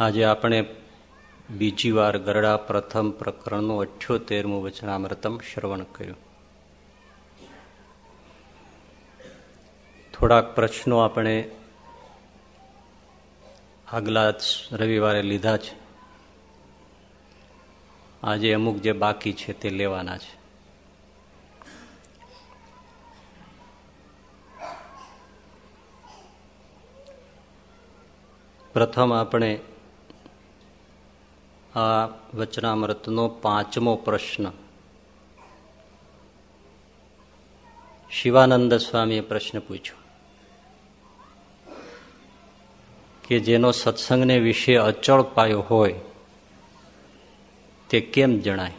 આજે આપણે બીજી વાર ગરડા પ્રથમ પ્રકરણનું અઠ્યોતેરમું વચનામૃતમ શ્રવણ કર્યું. થોડાક પ્રશ્નો આપણે આગલા રવિવારે લીધા છે. આજે અમુક જે બાકી છે તે લેવાના છે. પ્રથમ આપણે આ વચનામૃતનો પાંચમો પ્રશ્ન શિવાનંદ સ્વામીએ પ્રશ્ન પૂછ્યો કે જેનો સત્સંગને વિશે અચળ પાયો હોય, તે કેમ જણાય?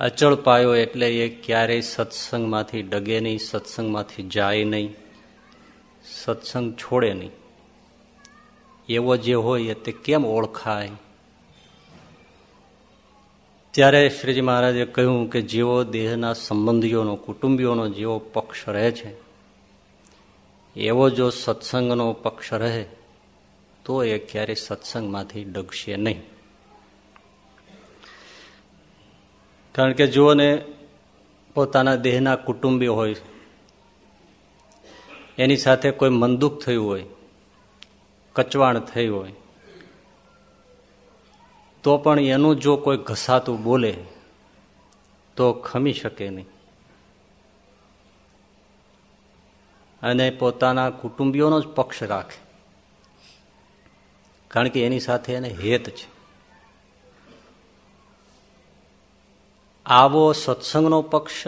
અચળ પાયો એટલે એ ક્યારેય સત્સંગમાંથી ડગે નહીં, સત્સંગમાંથી જાય નહીં, સત્સંગ છોડે નહીં. એવો જે હોય તે કેમ ઓળખાય? ત્યારે શ્રીજી મહારાજે કહ્યું કે જેવો દેહના સંબંધીઓનો, કુટુંબીઓનો જેવો પક્ષ રહે છે, એવો જો સત્સંગનો પક્ષ રહે, તો એ ક્યારેય સત્સંગમાંથી ડગશે નહીં. કારણ કે જુઓને પોતાના દેહના કુટુંબી હોય, એની સાથે કોઈ મનદુખ થયું હોય, કચવાણ થઈ હોય તો પણ એનું જો કોઈ ઘસાતું બોલે, તો ખમી શકે નહીં. અને પોતાના કુટુંબીઓનો જ પક્ષ રાખે. કારણ કે એની સાથે એને હેત છે. આવો સત્સંગનો પક્ષ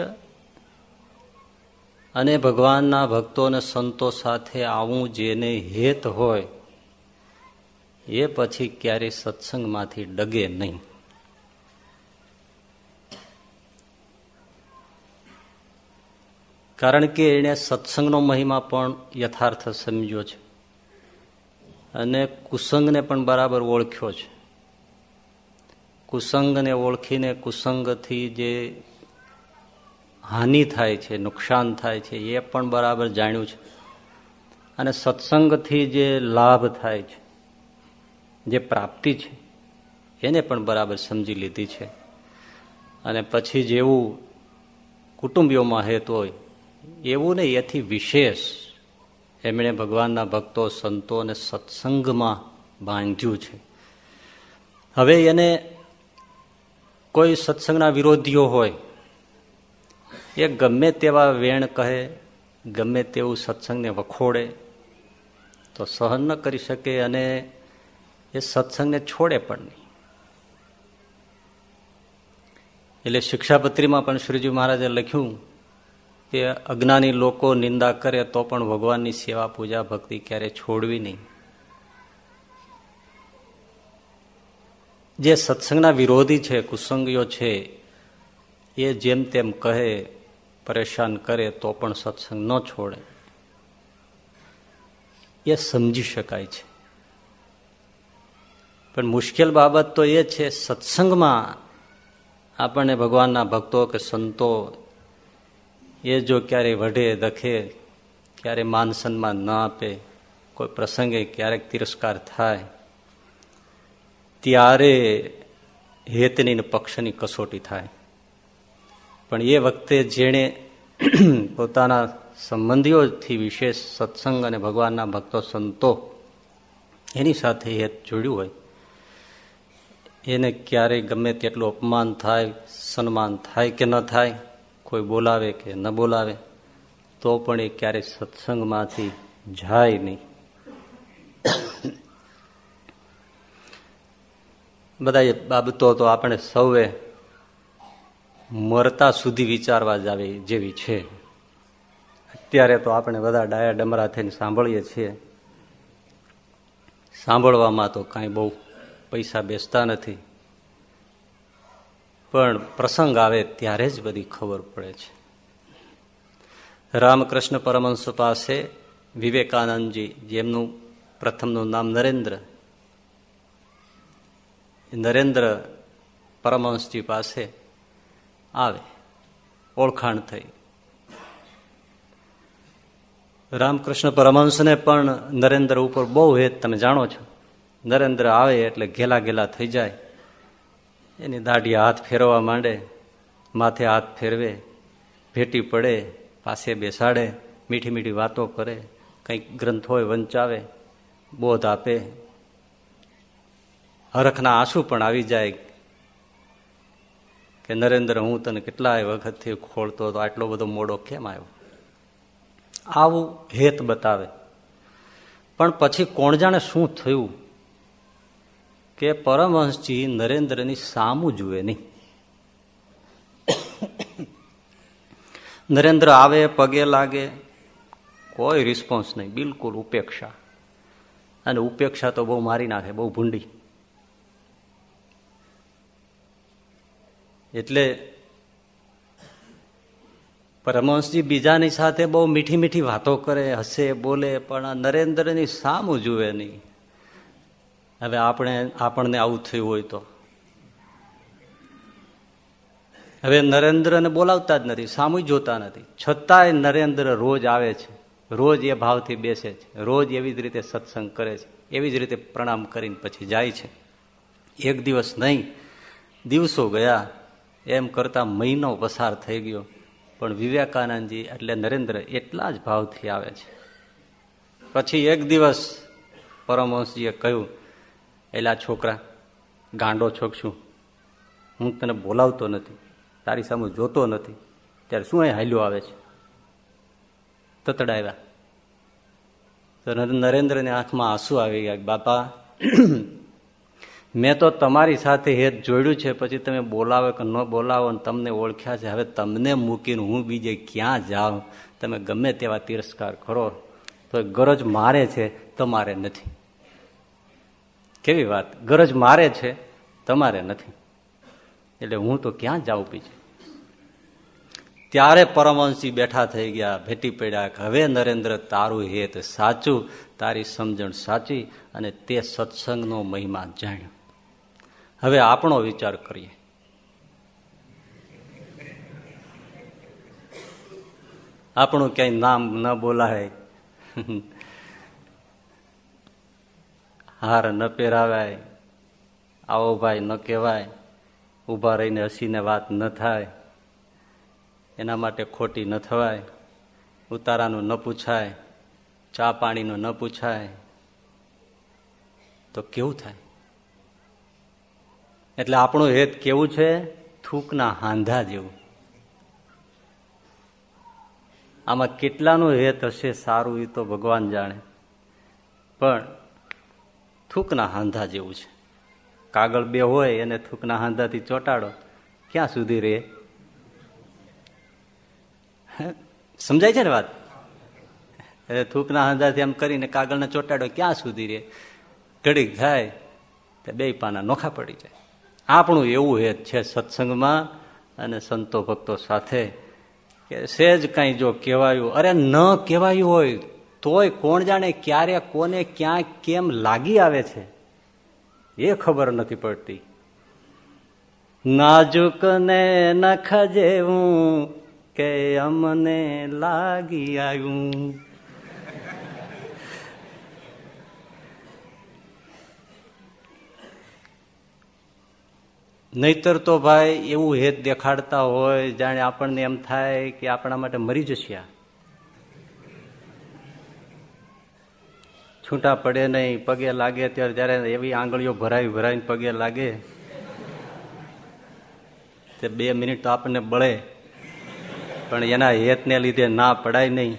અને ભગવાનના ભક્તો અને સંતો સાથે આવું જેને હેત હોય એ પછી ક્યારેય સત્સંગમાંથી ડગે નહીં. કારણ કે એણે સત્સંગનો મહિમા પણ યથાર્થ સમજ્યો છે. અને કુસંગને પણ બરાબર ઓળખ્યો છે. કુસંગને ઓળખીને કુસંગથી જે હાનિ થાય છે, નુકસાન થાય છે, એ પણ બરાબર જાણ્યું છે. અને સત્સંગથી જે લાભ થાય છે જે પ્રાપ્તિ છે, એને પણ બરાબર સમજી લીધી છે. અને પછી જેવું કુટુંબીઓમાં હેત હોય, એવું નહીં, એથી વિશેષ એમણે ભગવાનના ભક્તો, સંતો અને સત્સંગમાં બાંધ્યું છે. હવે એને કોઈ સત્સંગના વિરોધીઓ હોય, એ ગમે તેવા વેણ કહે, ગમે તેવું સત્સંગને વખોડે, તો સહન ન કરી શકે અને એ સત્સંગને છોડે પણ નહીં. એટલે શિક્ષાપત્રીમાં પણ શ્રીજી મહારાજે લખ્યું કે અજ્ઞાની લોકો નિંદા કરે તો પણ ભગવાનની સેવા, પૂજા, ભક્તિ ક્યારે છોડવી નહીં. જે સત્સંગના વિરોધી છે, કુસંગીઓ છે, એ જેમ તેમ કહે, પરેશાન કરે તો પણ સત્સંગ ન છોડે. એ સમજી શકાય છે. પણ મુશ્કેલ બાબત તો એ છે, સત્સંગમાં આપણને ભગવાનના ભક્તો કે સંતો એ જો ક્યારેય વઢે દખે ક્યારે માન ન આપે, કોઈ પ્રસંગે ક્યારેક તિરસ્કાર થાય, ત્યારે હેતની પક્ષની કસોટી થાય. પણ એ વખતે જેણે પોતાના સંબંધીઓથી વિશેષ સત્સંગ અને ભગવાનના ભક્તો, સંતો એની સાથે હેત જોડ્યું હોય એને ક્યારેય ગમે તેટલું અપમાન થાય, સન્માન થાય કે ન થાય, કોઈ બોલાવે કે ન બોલાવે, તો પણ એ ક્યારેય સત્સંગમાંથી જાય નહીં. બધા એ બાબતો તો આપણે સૌએ મરતા સુધી વિચારવા જ આવે જેવી છે. અત્યારે તો આપણે બધા ડાયા ડમરા થઈને સાંભળીએ છીએ. સાંભળવામાં તો કાંઈ બહુ પૈસા બેસતા નથી. પણ પ્રસંગ આવે ત્યારે જ બધી ખબર પડે છે. રામકૃષ્ણ પરમહંસ પાસે વિવેકાનંદજી, જેમનું પ્રથમનું નામ નરેન્દ્ર નરેન્દ્ર પરમહંસજી પાસે આવે, ઓળખાણ થઈ. રામકૃષ્ણ પરમહંસને પણ નરેન્દ્ર ઉપર બહુ હેત, તમે જાણો છો. નરેન્દ્ર આવે એટલે ઘેલા ઘેલા થઈ જાય. એની દાઢી હાથ ફેરવવા માંડે, માથે હાથ ફેરવે, ભેટી પડે, પાસે બેસાડે, મીઠી મીઠી વાતો કરે, કંઈક ગ્રંથોએ વંચાવે બોધ આપે. હરખના આંસુ પણ આવી જાય કે, નરેન્દ્ર, હું તને કેટલાય વખતથી ખોળતો હતો, આટલો બધો મોડો કેમ આવ્યો? આવું હેત બતાવે. પણ પછી કોણ જાણે શું થયું? કે પરમહંસજી નરેન્દ્રની સામું જુએ નહીં. નરેન્દ્ર આવે, પગે લાગે, કોઈ રિસ્પોન્સ નહીં, બિલકુલ ઉપેક્ષા. અને ઉપેક્ષા તો બહુ મારી નાખે, બહુ ભૂંડી. એટલે પરમહંસજી બીજાની સાથે બહુ મીઠી મીઠી વાતો કરે, હસે, બોલે, પણ નરેન્દ્રની સામું જુએ નહીં. હવે આપણે, આપણને આવું થયું હોય તો. હવે નરેન્દ્રને બોલાવતા જ નથી સામું જોતા નથી. છતાંય નરેન્દ્ર રોજ આવે છે, રોજ એ ભાવથી બેસે છે, રોજ એવી જ રીતે સત્સંગ કરે છે, એવી જ રીતે પ્રણામ કરીને પછી જાય છે. એક દિવસ નહીં, દિવસો ગયા, એમ કરતા મહિનો પસાર થઈ ગયો, પણ વિવેકાનંદજી એટલે નરેન્દ્ર એટલા જ ભાવથી આવે છે. પછી એક દિવસ પરમહંસજીએ કહ્યું એલા છોકરા, ગાંડો છોક છું. હું તને બોલાવતો નથી, તારી સામે જોતો નથી. ત્યારે શું અહીં હાલ્યો આવે છે? તતડાવ્યા. તો નરેન્દ્રની આંખમાં આંસુ આવી ગયા બાપા, મેં તો તમારી સાથે હેત જોડ્યું છે, પછી તમે બોલાવો કે ન બોલાવો ને તમને ઓળખ્યા છે. હવે તમને મૂકીને હું બીજે ક્યાં જાઉં? તમે ગમે તેવા તિરસ્કાર કરો. તો ગરજ મારે છે, તમારે નથી. કેવી વાત? ગરજ મારે છે, તમારે નથી. એટલે હું તો ક્યાં જાઉં પીછે? ત્યારે પરમવંશી બેઠા થઈ ગયા, ભેટી પડ્યા હવે નરેન્દ્ર, તારું હેત સાચું, તારી સમજણ સાચી અને તે સત્સંગનો મહિમા જાણ્યો. હવે આપણો વિચાર કરીએ. આપણું ક્યાંય નામ ન બોલાય. હાર ન પહેરાવાય, આવો ભાઈ ન કહેવાય, ઊભા રહીને હસીને વાત ન થાય, એના માટે ખોટી ન થવાય, ઉતારાનું ન પૂછાય, ચા પાણીનું ન પૂછાય, તો કેવું થાય? એટલે આપણું હેત કેવું છે? થૂકના હાંધા જેવું. આમાં કેટલાનું હેત હશે સારું એ તો ભગવાન જાણે. પણ થૂકના હાંધા જેવું છે. કાગળ બે હોય એને થૂકના હાંધાથી ચોટાડો, ક્યાં સુધી રહે? સમજાય છે ને વાત? એટલે થૂકના હાંધાથી એમ કરીને કાગળને ચોટાડો, ક્યાં સુધી રહે? ઘડીક થાય તો બે પાના નોખા પડી જાય. આપણું એવું હેત છે સત્સંગમાં અને સંતો ભક્તો સાથે કે સેજ કાંઈ જો કહેવાયું, અરે ન કહેવાયું હોય તોય કોણ જાણે ક્યારે, કોને, ક્યાં, કેમ લાગી આવે છે? એ ખબર નથી પડતી. નાજુક ને નખ જેવું કે અમને લાગી આવ્યું. નહીતર તો ભાઈ એવું હેત દેખાડતા હોય, જાણે આપણને એમ થાય કે આપણા માટે મરી જશે આ. છૂટા પડે નહીં, પગે લાગે ત્યારે જયારે એવી આંગળીઓ ભરાવી ભરાવીને પગે લાગે, તે બે મિનિટ તો આપણને બળે. પણ એના હેતને લીધે ના પડાય નહીં.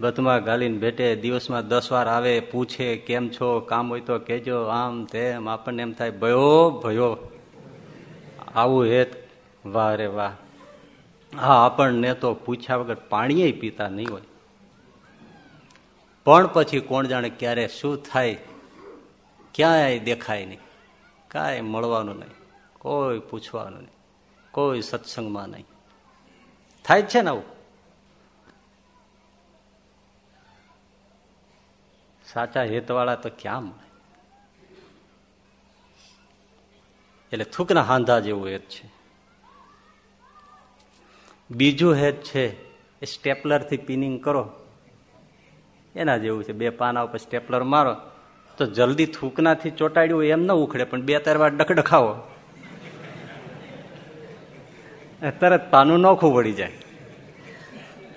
બધમાં ગાલીને બેટે દિવસમાં દસ વાર આવે, પૂછે કેમ છો, કામ હોય તો કેજો આમ તેમ, આપણને એમ થાય, ભયો ભયો. આવું હેત, વાહ રે વાહ. હા, આપણને તો પૂછ્યા વગર પાણીએ પીતા નહીં હોય. પણ પછી કોણ જાણે ક્યારે શું થાય, ક્યાંય દેખાય નહીં. કાંઈ મળવાનું નહીં, કોઈ પૂછવાનું નહીં, કોઈ સત્સંગમાં નહીં. થાય છે ને આવું? સાચા હેતવાળા તો ક્યાં મળે? એટલે થૂકના હાંધા જેવું હેત છે. બીજું હેત છે, એ સ્ટેપલરથી પિનિંગ કરો. એના જેવું છે. બે પાના ઉપર સ્ટેપલર મારો, તો જલ્દી થૂકનાથી ચોટાડ્યું એમ ન ઉખડે, પણ બે ત્રણ વાર ડખડખાવો. તરત પાનું નોખું પડી જાય.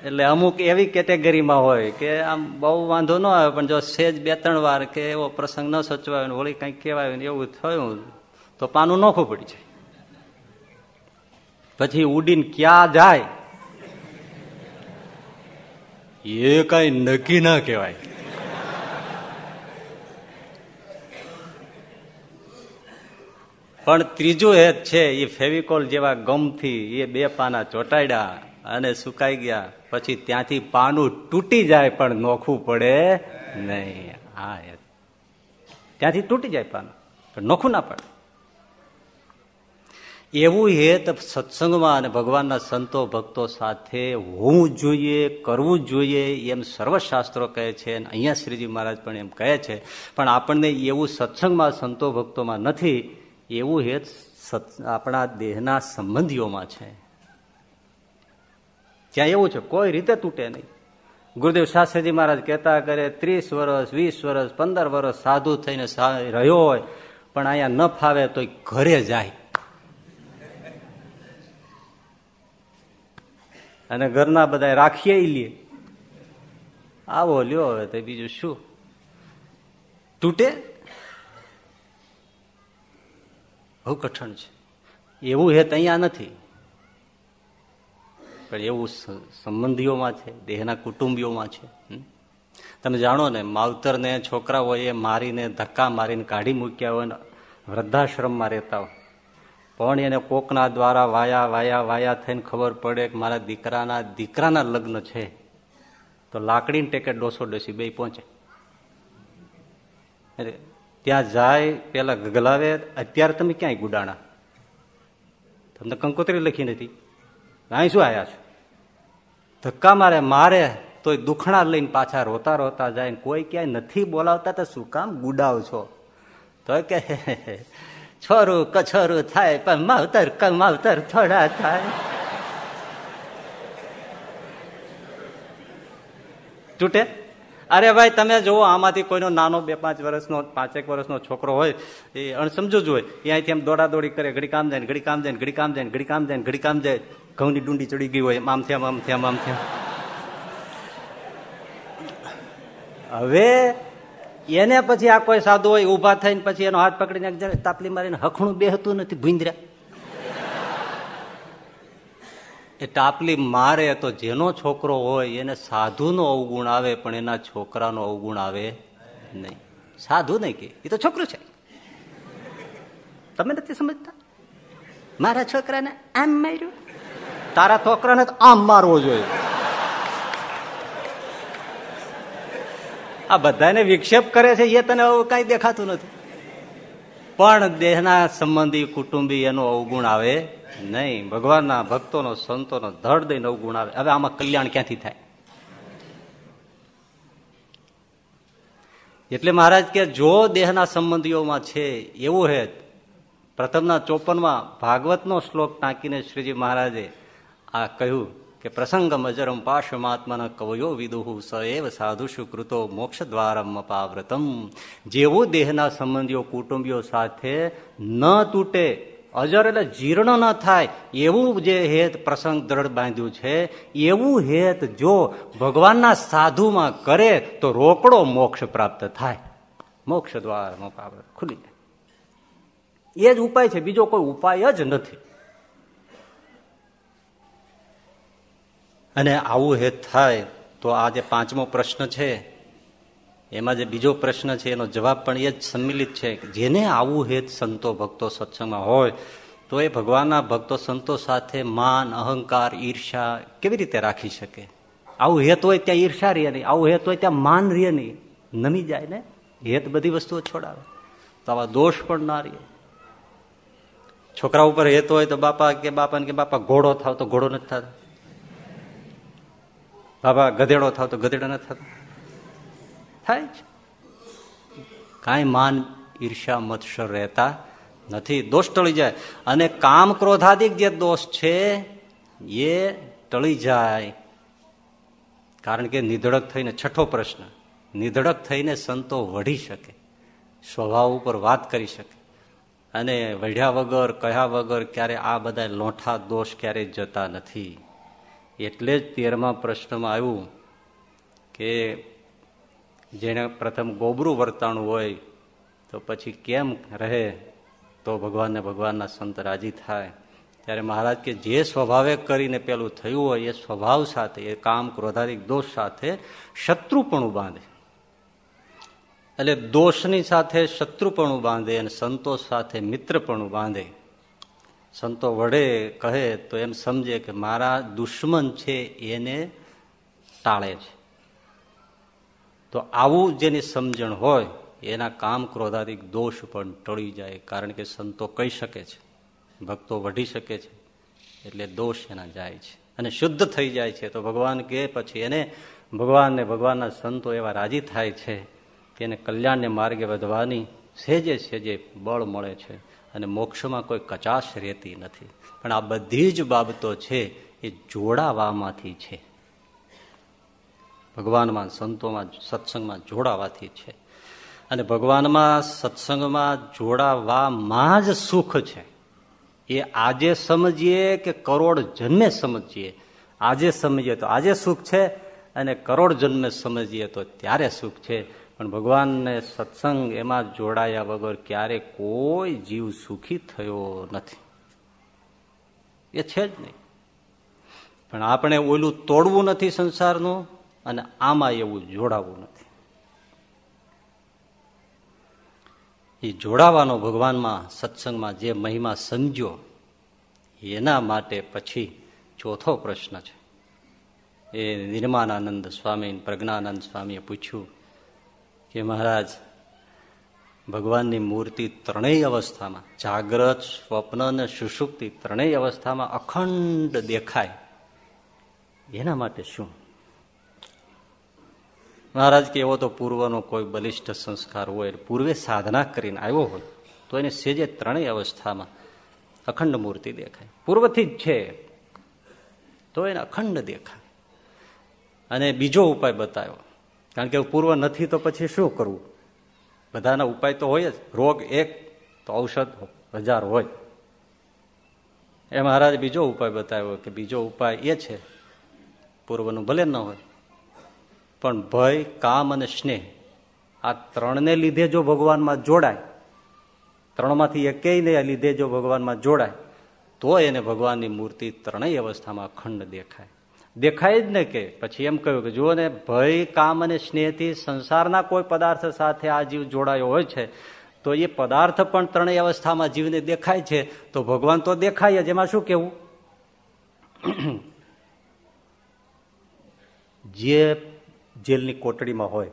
એટલે અમુક એવી કેટેગરીમાં હોય કે આમ બહુ વાંધો ન આવે, પણ જો સેજ બે ત્રણ વાર કે એવો પ્રસંગ ન સચવાયો વળી કંઈક કહેવાય ને એવું થયું, તો પાનું નોખું પડી જાય. પછી ઉડીને ક્યાં જાય? એ કઈ નક્કી ના કહેવાય. પણ ત્રીજું હેત છે એ ફેવિકોલ જેવા ગમથી એ બે પાના ચોટાડ્યા અને સુકાઈ ગયા. પછી ત્યાંથી પાનું તૂટી જાય પણ નોખવું પડે નહીં. હા ત્યાંથી તૂટી જાય પાનું. નોખું ના પડે. એવું હેત સત્સંગમાં અને ભગવાનના સંતો, ભક્તો સાથે હોવું જોઈએ, કરવું જોઈએ એમ સર્વશાસ્ત્રો કહે છે અને અહીંયા શ્રીજી મહારાજ પણ એમ કહે છે. પણ આપણને એવું સત્સંગમાં, સંતો, ભક્તોમાં નથી, એવું હેત આપણા દેહના સંબંધીઓમાં છે. ત્યાં એવું છે, કોઈ રીતે તૂટે નહીં. ગુરુદેવ શાસ્ત્રીજી મહારાજ કહેતા કરે, ત્રીસ વર્ષ વીસ વર્ષ પંદર વર્ષ સાધુ થઈને રહ્યો હોય, પણ અહીંયા ન ફાવે તો ઘરે જાય. અને ઘરના બધા રાખીએ લે. આવો લ્યો હવે તો બીજું શું? તૂટે? બહુ કઠણ છે. એવું હેત અહીંયા નથી. પણ એવું સંબંધીઓમાં છે, દેહના કુટુંબીઓમાં છે તમે જાણો ને, માવતરને, છોકરાઓએ મારીને, ધક્કા મારીને કાઢી મૂક્યા હોય ને, વૃદ્ધાશ્રમમાં રહેતા હોય. પણ એને કોકના દ્વારા વાયા વાયા વાયા થઈને ખબર પડે કે મારા દીકરાના દીકરાના લગ્ન છે. તો લાકડીને ટેકે ડોસો ડોસી બે પહોંચે. ત્યાં જાય, પેલા ગગલાવે, અત્યારે તમે ક્યાંય ગુડાણા? તમને કંકોત્રી લખી નથી. અહીં શું આવ્યા છો? ધક્કા મારે મારે, તોય દુખણા લઈને પાછા રોતા રોતા જાય કોઈ ક્યાંય નથી બોલાવતા, તો શું કામ ગુડાવ છો? તો કે છોરું કછોરું થાય પણ માવતર કમાવતર થોડા થાય તૂટે અરે ભાઈ તમે જુઓ, આમાંથી કોઈનો નાનો બે, પાંચ વર્ષનો, પાંચેક વર્ષનો છોકરો હોય, એ અણસમજો જ હોય. અહીંથી એમ દોડાદોડી કરે, ઘડી કામ જાય ઘડી કામ જાય ઘડી કામ જાય ઘડી કામ જાય ઘડી કામ જાય. ઘઉંની ડુંડી ચડી ગઈ હોય, આમ થયા આમ થયા આમ થયા. હવે એને પછી આ કોઈ સાધુ હોય ઊભા થઈને પછી એનો હાથ પકડીને તાપલી મારીને હખણું બેહતું નથી ભૂંદર્યા એ ટાપલી મારે તો જેનો છોકરો હોય એને સાધુનો અવગુણ આવે પણ એના છોકરાનો અવગુણ આવે નહીં. સાધુ નહીં કે એ તો છોકરું છે. તમે નથી સમજતા? મારા છોકરાને આમ માર્યું? તારા છોકરાને તો આમ મારવો જોઈએ. આ બધાને વિક્ષેપ કરે છે, એ તને કઈ દેખાતું નથી. પણ દેહના સંબંધી કુટુંબી એનો અવગુણ આવે નહીં. ભગવાનના ભક્તોનો, સંતોનો ધડ દઈને અવગુણ આવે. હવે આમાં કલ્યાણ ક્યાંથી થાય? એટલે મહારાજ કે જો દેહના સંબંધીઓમાં છે, એવું હેત પ્રથમના ચોપનમાં ભાગવતનો શ્લોક ટાંકીને શ્રીજી મહારાજે આ કહ્યું કે પ્રસંગમ અજરમ પાશમાત્મન કવયો વિદુહુ સ એવ સાધુષુ કૃતો મોક્ષ દ્વારમ અપાવ્રતમ જેવો દેહના સંબંધીઓ કુટુંબીઓ સાથે ન તૂટે, અજર એટલે જીર્ણ ન થાય, એવું જે હેત પ્રસંગ દ્રઢ બાંધ્યું છે, એવું હેત જો ભગવાનના સાધુમાં કરે તો રોકડો મોક્ષ પ્રાપ્ત થાય. મોક્ષ દ્વાર ખુલી જાય. એ જ ઉપાય છે, બીજો કોઈ ઉપાય જ નથી. અને આવું હેત થાય તો આ જે પાંચમો પ્રશ્ન છે, એમાં જે બીજો પ્રશ્ન છે, એનો જવાબ પણ એ જ સંમિલિત છે જેને આવું હેત સંતો ભક્તો સત્સંગમાં હોય, તો એ ભગવાનના ભક્તો સંતો સાથે માન, અહંકાર ઈર્ષા કેવી રીતે રાખી શકે? આવું હેત હોય ત્યાં ઈર્ષા રહે નહીં, આવું હેત હોય ત્યાં માન રહે નહીં, નમી જાય ને, હેત બધી વસ્તુઓ છોડાવે. તો આવા દોષ પણ ના રહે. છોકરા ઉપર હેત હોય તો બાપા કે બાપા કે બાપા ઘોડો થાવ તો ઘોડો નથી થતો. બાપા ગધેડો થાવ તો ગધેડો ન થતો? થાય જ. કાંઈ માન ઈર્ષા મત્સર રહેતા નથી. દોષ ટળી જાય. અને કામ ક્રોધાદિક જે દોષ છે, એ ટળી જાય. કારણ કે નિધડક થઈને, છઠ્ઠો પ્રશ્ન, નિધડક થઈને સંતો વઢી શકે, સ્વભાવ ઉપર વાત કરી શકે. અને વઢ્યા વગર, કહ્યા વગર ક્યારે આ બધા લોઠા દોષ ક્યારેય જતા નથી? એટલે જ તેરમા પ્રશ્નમાં આવ્યું કે જેને પ્રથમ ગોબરું વર્તાણું હોય તો પછી કેમ રહે તો ભગવાનને ભગવાનના સંત રાજી થાય. ત્યારે મહારાજ કે જે સ્વભાવે કરીને પેલું થયું હોય એ સ્વભાવ સાથે, એ કામ, ક્રોધાધિક દોષ સાથે શત્રુપણું બાંધે. એટલે દોષની સાથે શત્રુપણું બાંધે અને સંતોષ સાથે મિત્રપણું બાંધે. સંતો વડે કહે તો એમ સમજે કે મારા દુશ્મન છે, એને ટાળે છે. તો આવું જેની સમજણ હોય, એના કામ ક્રોધાધિક દોષ પણ ટળી જાય, કારણ કે સંતો કહી શકે છે, ભક્તો વઢી શકે છે, એટલે દોષ એના જાય છે. અને શુદ્ધ થઈ જાય છે, તો ભગવાન કે પછી એને ભગવાનને ભગવાનના સંતો એવા રાજી થાય છે કે એને કલ્યાણને માર્ગે વધવાની સેજે સેજે બળ મળે છે. અને મોક્ષમાં કોઈ કચાશ રહેતી નથી. પણ આ બધી જ બાબતો છે એ જોડાવામાંથી છે. ભગવાનમાં સંતોમાં, સત્સંગમાં જોડાવાથી છે. અને ભગવાનમાં, સત્સંગમાં જોડાવામાં જ સુખ છે. એ આજે સમજીએ કે કરોડ જન્મે સમજીએ. આજે સમજીએ તો આજે સુખ છે અને કરોડ જન્મે સમજીએ તો ત્યારે સુખ છે. પણ ભગવાનને સત્સંગ એમાં જોડાયા વગર ક્યારે કોઈ જીવ સુખી થયો નથી. એ છે જ નહીં. પણ આપણે ઓલું તોડવું નથી સંસારનું અને આમાં એવું જોડાવું નથી. એ જોડાવાનો ભગવાનમાં સત્સંગમાં જે મહિમા સમજ્યો, એના માટે પછી ચોથો પ્રશ્ન છે. એ નિર્માનાનંદ સ્વામી પ્રજ્ઞાનંદ સ્વામીએ પૂછ્યું કે મહારાજ, ભગવાનની મૂર્તિ ત્રણેય અવસ્થામાં, જાગ્રત, સ્વપ્ન અને સુષુપ્તિ ત્રણેય અવસ્થામાં અખંડ દેખાય. એના માટે શું? મહારાજ, કે એવો તો પૂર્વનો કોઈ બલિષ્ઠ સંસ્કાર હોય, પૂર્વે સાધના કરીને આવ્યો હોય, તો એને સેજે ત્રણેય અવસ્થામાં અખંડ મૂર્તિ દેખાય. પૂર્વથી જ છે, તો એને અખંડ દેખાય. અને બીજો ઉપાય બતાવ્યો. કારણ કે પૂર્વ નથી તો પછી શું કરવું? બધાના ઉપાય તો હોય જ. રોગ એક, તો ઔષધ, હજાર હોય. એ મહારાજ બીજો ઉપાય બતાવ્યો કે બીજો ઉપાય એ છે, પૂર્વનું ભલે ન હોય, પણ ભય, કામ અને સ્નેહ, આ ત્રણને લીધે જો ભગવાનમાં જોડાય, ત્રણમાંથી એકેયને લીધે જો ભગવાનમાં જોડાય, તો એને ભગવાનની મૂર્તિ ત્રણેય અવસ્થામાં અખંડ દેખાય. દેખાય જ ને કે, પછી એમ કહ્યું કે, જુઓ ને, ભય, કામ અને સ્નેહથી સંસારના કોઈ પદાર્થ સાથે આ જીવ જોડાયો હોય છે, તો એ પદાર્થ પણ ત્રણેય અવસ્થામાં જીવને દેખાય છે, તો ભગવાન તો દેખાય જ, એમાં શું કેવું જે જેલની કોટડીમાં હોય,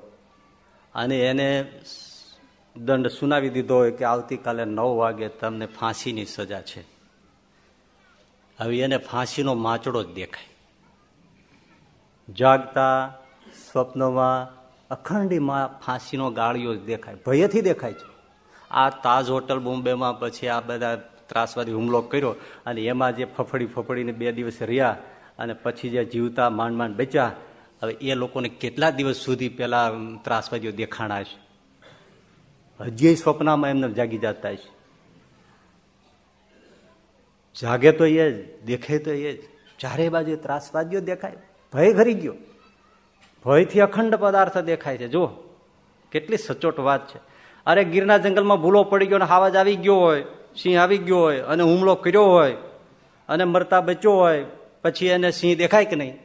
અને એને દંડ સુનાવી દીધો હોય કે આવતીકાલે નવ વાગે તમને ફાંસીની સજા છે. હવે એને ફાંસીનો માચડો જ દેખાય. જાગતા, સ્વપ્નમાં અખંડીમાં ફાંસીનો ગાળિયો જ દેખાય, ભયથી દેખાય છે. આ તાજ હોટલ બોમ્બેમાં પછી આ બધા ત્રાસવાદી હુમલો કર્યો અને એમાં જે ફફડી ફફડીને બે દિવસ રહ્યા અને પછી જે જીવતા માંડ માંડ બચ્યા, હવે એ લોકોને કેટલા દિવસ સુધી પેલા ત્રાસવાદીઓ દેખાણા છે? હજી સ્વપ્નમાં એમને જાગી જતા છે. જાગે તો એ જ, દેખે તો એ જ. ચારે બાજુ ત્રાસવાદીઓ દેખાય. ભય ઘરી ગયો. ભયથી અખંડ પદાર્થ દેખાય છે. જુઓ, કેટલી સચોટ વાત છે. અરે ગીરના જંગલમાં ભૂલો પડી ગયો અને હાવાજ આવી ગયો હોય, સિંહ આવી ગયો હોય, અને હુમલો કર્યો હોય, અને મરતા બચ્યો હોય, પછી એને સિંહ દેખાય કે નહીં?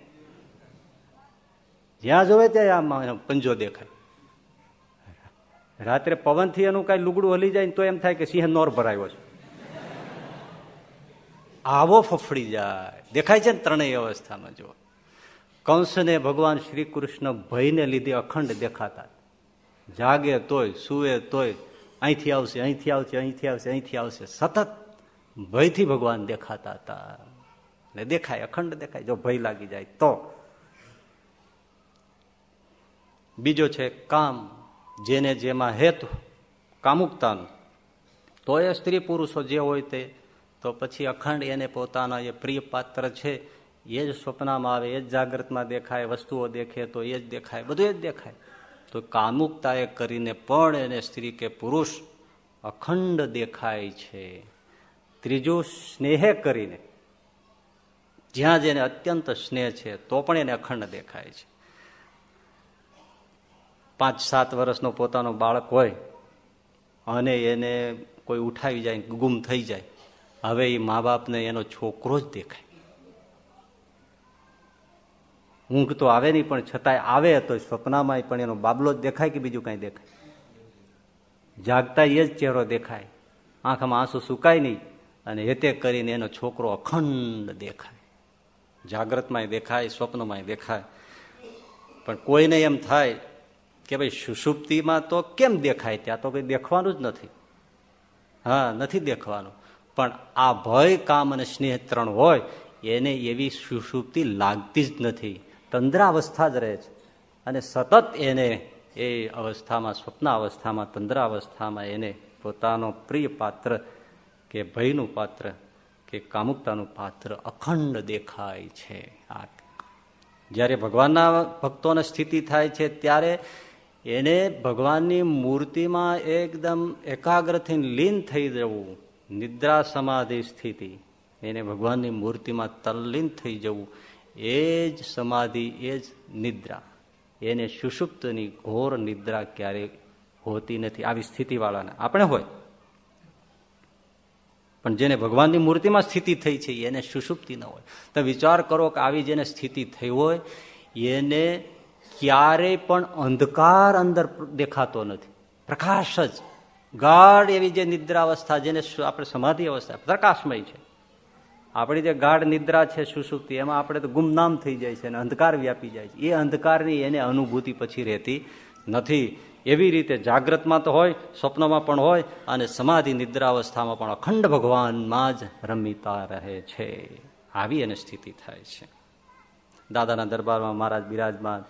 જ્યાં જોવે ત્યાં આમાં પંજો દેખાય. રાત્રે પવનથી એનું કઈ લુગડું હલી જાય તો એમ થાય કે સિંહ નોર ભરાયો છે. આવો ફફડી જાય. દેખાય છે ને ત્રણેય અવસ્થામાં જો કંસને ભગવાન શ્રી કૃષ્ણ ભયને લીધે અખંડ દેખાતા. જાગે તોય, સુવે તોય, અહીંથી આવશે અહીંથી આવશે અહીંથી આવશે અહીંથી આવશે. સતત ભયથી ભગવાન દેખાતા હતા. ને દેખાય, અખંડ દેખાય. જો ભય લાગી જાય તો. બીજો છે કામ, જેને જેમાં હેતુ, કામુકતાનું. તો એ સ્ત્રી પુરુષો જે હોય તે, તો પછી અખંડ એને પોતાના એ પ્રિય પાત્ર છે. એ જ સ્વપ્નમાં આવે, એ જ જાગ્રતમાં દેખાય, વસ્તુઓ દેખે તો એ જ દેખાય, બધું એ જ દેખાય. તો કામુકતાએ કરીને પણ એને સ્ત્રી કે પુરુષ અખંડ દેખાય છે. ત્રીજું સ્નેહે કરીને. જ્યાં જેને અત્યંત સ્નેહ છે, તો પણ એને અખંડ દેખાય છે. પાંચ, સાત વર્ષનો પોતાનો બાળક હોય અને એને કોઈ ઉઠાવી જાય, ગુમ થઈ જાય, હવે એ મા બાપને એનો છોકરો જ દેખાય. ઊંઘ તો આવે નહીં, પણ છતાંય આવે તો સ્વપ્નમાં પણ એનો બાબલો જ દેખાય કે બીજું કાંઈ દેખાય? જાગતા એ જ ચહેરો દેખાય. આંખમાં આંસુ સુકાય નહીં અને હેતે કરીને એનો છોકરો અખંડ દેખાય. જાગ્રતમાં દેખાય સ્વપ્નમાં દેખાય. પણ કોઈને એમ થાય કે ભાઈ સુષુપ્તિમાં તો કેમ દેખાય ત્યાં તો કંઈ દેખવાનું જ નથી. હા, નથી દેખવાનું. પણ આ ભય, કામ અને સ્નેહ ત્રણ હોય, એને એવી સુષુપ્તિ લાગતી જ નથી. તંદ્રાવસ્થા જ રહે છે. અને સતત એને એ અવસ્થામાં સ્વપ્ન અવસ્થામાં તંદ્રાવસ્થામાં એને પોતાનો પ્રિય પાત્ર કે ભયનું પાત્ર કે કામુકતાનું પાત્ર અખંડ દેખાય છે આ. જ્યારે ભગવાનના ભક્તોની સ્થિતિ થાય છે ત્યારે એને ભગવાનની મૂર્તિમાં એકદમ એકાગ્રથી લીન થઈ જવું નિદ્રા સમાધિ સ્થિતિ. એને ભગવાનની મૂર્તિમાં તલ્લીન થઈ જવું એ જ સમાધિ, એ જ નિદ્રા. એને સુષુપ્તની ઘોર નિદ્રા ક્યારેય હોતી નથી. આવી સ્થિતિવાળાને આપણે હોય. પણ જેને ભગવાનની મૂર્તિમાં સ્થિતિ થઈ છે, એને સુષુપ્તિ ન હોય. તો વિચાર કરો કે આવી જેને સ્થિતિ થઈ હોય, એને ક્યારેય પણ અંધકાર અંદર દેખાતો નથી. પ્રકાશ જ. ગાઢ એવી જે નિદ્રાવસ્થા, જેને આપણે સમાધિ અવસ્થા, પ્રકાશમય છે. આપણી જે ગાઢ નિદ્રા છે, સુસુપ્તિ, એમાં આપણે તો ગુમનામ થઈ જાય છે અને અંધકાર વ્યાપી જાય છે. એ અંધકારની એને અનુભૂતિ પછી રહેતી નથી. એવી રીતે જાગ્રતમાં તો હોય, સ્વપ્નમાં પણ હોય અને સમાધિ નિદ્રાવસ્થામાં પણ અખંડ ભગવાનમાં જ રમીતા રહે છે. આવી એને સ્થિતિ થાય છે. દાદાના દરબારમાં મહારાજ બિરાજમાન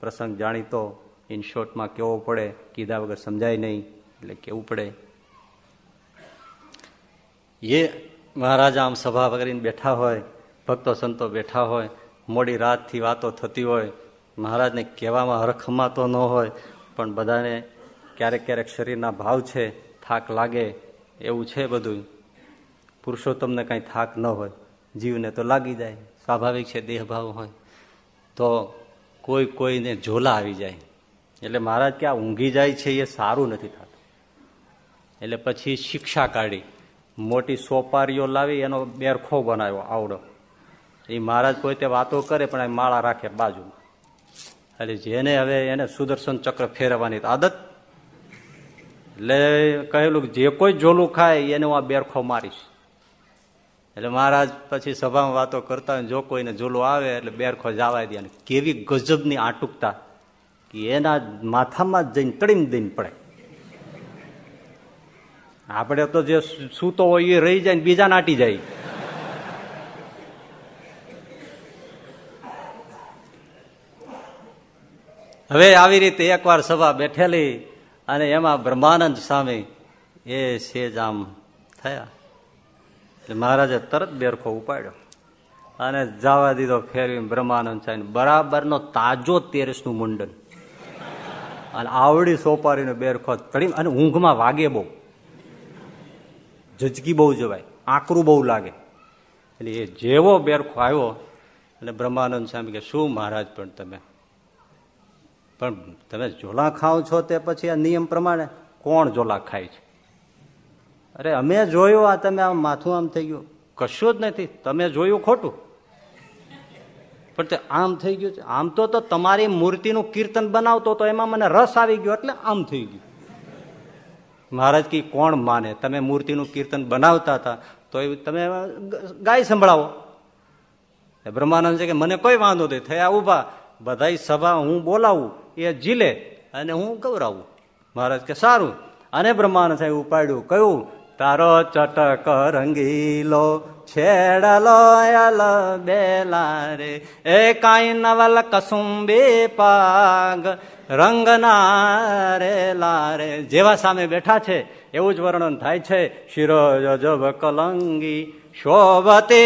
પ્રસંગ જાણીતો. ઇન શોર્ટમાં કેવો પડે, કીધા વગર સમજાય નહીં, એટલે કેવું પડે? એ મહારાજ આમ સભા કરીને બેઠા હોય, ભક્તો સંતો બેઠા હોય, મોડી રાતથી વાતો થતી હોય, મહારાજને કહેવામાં હરખમાતો ન હોય, પણ બધાને ક્યારેક ક્યારેક શરીરના ભાવ છે, થાક લાગે, એવું છે બધું પુરુષોત્તમને કાંઈ થાક ન હોય, જીવને તો લાગી જાય, સ્વાભાવિક છે દેહભાવ હોય. તો કોઈ કોઈને ઝોલા આવી જાય. એટલે મહારાજ કે આ ઊંઘી જાય છે એ સારું નથી થતું. એટલે પછી શિક્ષા કાઢી. મોટી સોપારીઓ લાવી એનો બેરખો બનાવ્યો, આવડો. એ મહારાજ પોતે વાતો કરે, પણ એ માળા રાખે બાજુમાં. એટલે જેને હવે એને સુદર્શન ચક્ર ફેરવવાની આદત, એટલે કહેલું જે કોઈ જોલું ખાય, એને હું આ બેરખો મારીશ. એટલે મહારાજ પછી સભામાં વાતો કરતા હોય જો કોઈને જોલું આવે, એટલે બેરખો જવા દે. કેવી ગજબની આટુકતા કે એના માથામાં જઈને તડીને દઈને પડે. આપણે તો જે સૂતો હોય એ રહી જાય ને બીજા નાટી જાય. હવે આવી રીતે એકવાર સભા બેઠેલી અને એમાં બ્રહ્માનંદ સામે એ સેજ આમ થયા. એટલે મહારાજે તરત બેરખો ઉપાડ્યો અને જવા દીધો ફેરવી બ્રહ્માનંદ સ્વામી બરાબરનો તાજો તેરસનું મુંડન. અને આવડી સોપારીનો બેરખો તળી અને ઊંઘમાં વાગે બહુ. જજકી બહુ જવાય આકરું બહુ લાગે. એટલે એ જેવો બેરખો આવ્યો અને બ્રહ્માનંદ સ્વામી કે, શું મહારાજ, પણ તમે? પણ તમે ઝોલા ખાઓ છો તે પછી આ નિયમ પ્રમાણે? કોણ ઝોલા ખાય છે? અરે, અમે જોયું આ તમે આમ માથું આમ થઈ ગયું. કશું જ નથી. તમે જોયું ખોટું. પણ તે આમ થઈ ગયું છે. આમ તો તમારી મૂર્તિનું કીર્તન બનાવતો તો એમાં મને રસ આવી ગયો એટલે આમ થઈ ગયું. મહારાજ કી કોણ માને? તમે મૂર્તિનું કીર્તન બનાવતા હતા તો એ તમે ગાય સંભળાવો. બ્રહ્માનંદ છે કે મને કોઈ વાંધો નહીં, થયા ઊભા બધા સભા હું બોલાવું, એ જીલે અને હું ગૌરાવું. મહારાજ કે સારું. અને બ્રહ્માનંદ સાહેબ ઉપાડ્યું કયું તારો ચટક રંગીલો છેડલો અલ બેલા રે એ કાઈ નવલ કસુંબી પાગ રંગના રે લારે. જેવા સામે બેઠા છે, એવું જ વર્ણન થાય છે. શિરોજબ કલંગી, શોભતે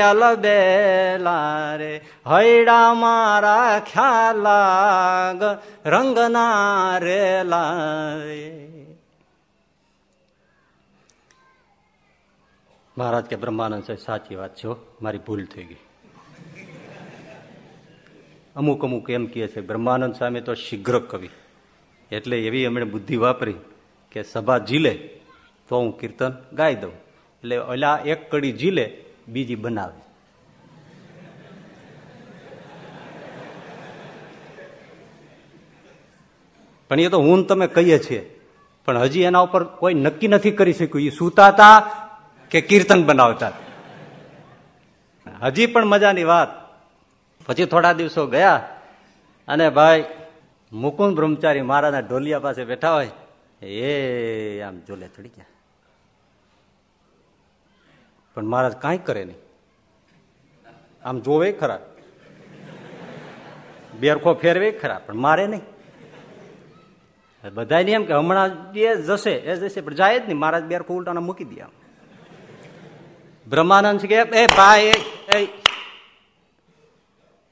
અલબેલા રે હૈડા મારા ખ્યાલાગ રંગના રે રે મહારાજ કે બ્રહ્માનંદ સાહેબ, સાચી વાત છે મારી ભૂલ થઈ ગઈ. અમુક અમુક એમ કહે છે, બ્રહ્માનંદ સામે તો શીઘ્ર કવિ. એટલે એવી એમણે બુદ્ધિ વાપરી કે સભા ઝીલે તો હું કીર્તન ગાઈ દઉં. એટલે ઓલા એક કડી ઝીલે, બીજી બનાવે. પણ એ તો હું તમે કહીએ છીએ. પણ હજી એના ઉપર કોઈ નક્કી નથી કરી શક્યું. એ સૂતા હતા કે કીર્તન બનાવતા. હજી પણ મજાની વાત. પછી થોડા દિવસો ગયા અને ભાઈ મુકુંદ બ્રહ્મચારી મારાના ઢોલિયા પાસે બેઠા હોય. એ આમ જોલે ચડી ગયા. પણ મહારાજ કાંઈ કરે નહીં. આમ જોવે ખરા. બેરખો ફેરવે ખરા, પણ મારે નહીં. બધા એમ કે હમણાં એ જશે એ જશે, પણ જાય જ નહીં. મહારાજ બેરખો ઉલટાના મૂકી દે આમ. બ્રહ્માનંદ કે એ ભાઈ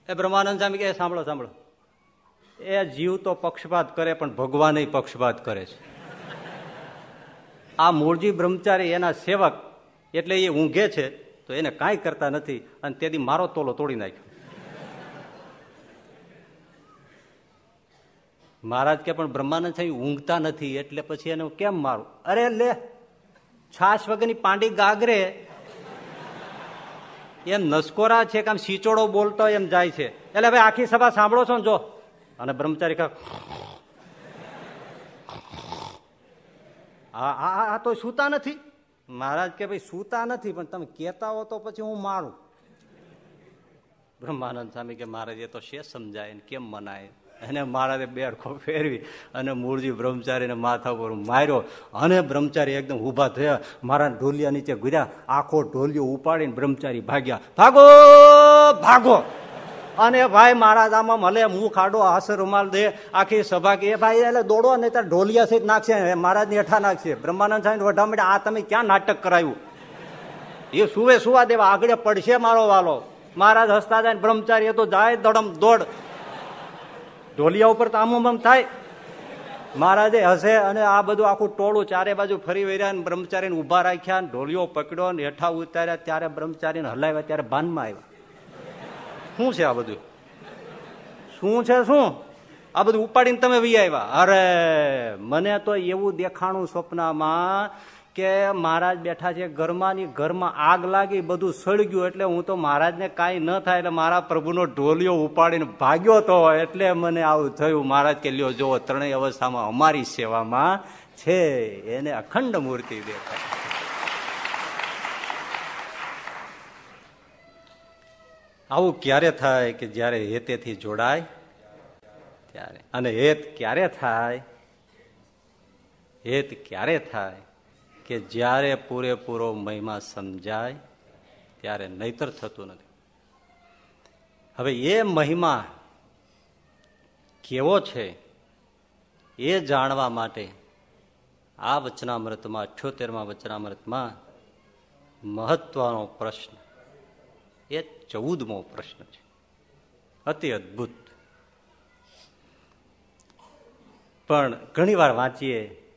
એ બ્રહ્માનંદ સ્વામી કે સાંભળો સાંભળો એ જીવ તો પક્ષપાત કરે, પણ ભગવાન પક્ષપાત કરે છે. આ મૂળજી બ્રહ્મચારી એના સેવક, એટલે એ ઊંઘે છે, તો એને કાંઈ કરતા નથી, અને તેથી મારો તોલો તોડી નાખ્યો. મહારાજ કે, પણ બ્રહ્માનંદ સાહેબ, ઊંઘતા નથી, એટલે પછી એને કેમ મારું? અરે, લે, છાશ વગરની પાંડી ગાગરે એમ નસકોરા છે કે આમ સિચોડો બોલતો એમ જાય છે. એટલે ભાઈ આખી સભા સાંભળો છો ને જો. અને બ્રહ્મચારી આ તો સૂતા નથી. મહારાજ કે, ભાઈ, સૂતા નથી, પણ તમે કેતા હો તો પછી હું મારું. બ્રહ્માનંદ સ્વામી કે, મહારાજ, એ તો શે સમજાય કેમ મનાય? અને મહારાજે બેડખો ફેરવી અને મૂળજી બ્રહ્મચારીને માથા પર માર્યો અને બ્રહ્મચારી એકદમ ઊભા થયા. મારા ઢોલિયા નીચે ગુર્યા આખો ઢોલિયો ઉપાડીને બ્રહ્મચારી ભાગ્યા. ભાગો ભાગો. અને ભાઈ, મહારાજ, આમાં ભલે મું ખાડો હાસ રૂમાલ દે. આખી સભા કે ભાઈ, એટલે દોડો ને ત્યાં ઢોલિયા સહિત નાખશે. મહારાજની હેઠા નાખશે. બ્રહ્માનંદ સાહેબ વઢા માટે આ તમે ક્યાં નાટક કરાયું? એ સુવે સુવા દેવા. આગળ પડશે મારો વાલો. મહારાજ, હસતા જાય બ્રહ્મચારી તો જાય દડમ દોડ. ઢોલિયા ઉપર તો આમ થાય. મહારાજે હશે અને આ બધું આખું ટોળું ચારે બાજુ ફરી વર્યા બ્રહ્મચારીને ઊભા રાખ્યા ઢોલિયો પકડ્યો ને હેઠા ઉતાર્યા. ત્યારે બ્રહ્મચારીને હલાવ્યા, ત્યારે ભાનમાં આવ્યા. શું છે આ બધું? શું છે શું? આ બધું ઉપાડીને તમે વી આવ્યા? અરે, મને તો એવું દેખાણું સ્વપ્નમાં કે મહારાજ બેઠા છે ઘરમાં ની ઘરમાં આગ લાગી, બધું સળગ્યું એટલે હું તો મહારાજને કાંઈ ન થાય એટલે મારા પ્રભુનો ઢોલિયો ઉપાડીને ભાગ્યો તો એટલે મને આવું થયું. મહારાજ કે, લ્યો જોવો ત્રણેય અવસ્થામાં અમારી સેવામાં છે. એને અખંડ મૂર્તિ દેખાય. આવું ક્યારે થાય કે જ્યારે હેતેથી જોડાય? ત્યારે. અને હેત ક્યારે થાય? હેત ક્યારે થાય? કે જ્યારે પૂરેપૂરો મહિમા સમજાય, ત્યારે નહીતર થતું નથી. હવે એ મહિમા કેવો છે, એ જાણવા માટે આ વચનામૃતમાં, અઠ્યોતેરમાં વચનામૃતમાં મહત્વનો પ્રશ્ન, એ ચૌદમો પ્રશ્ન છે. અતિ અદભુત. પણ ઘણીવાર વાંચીએ,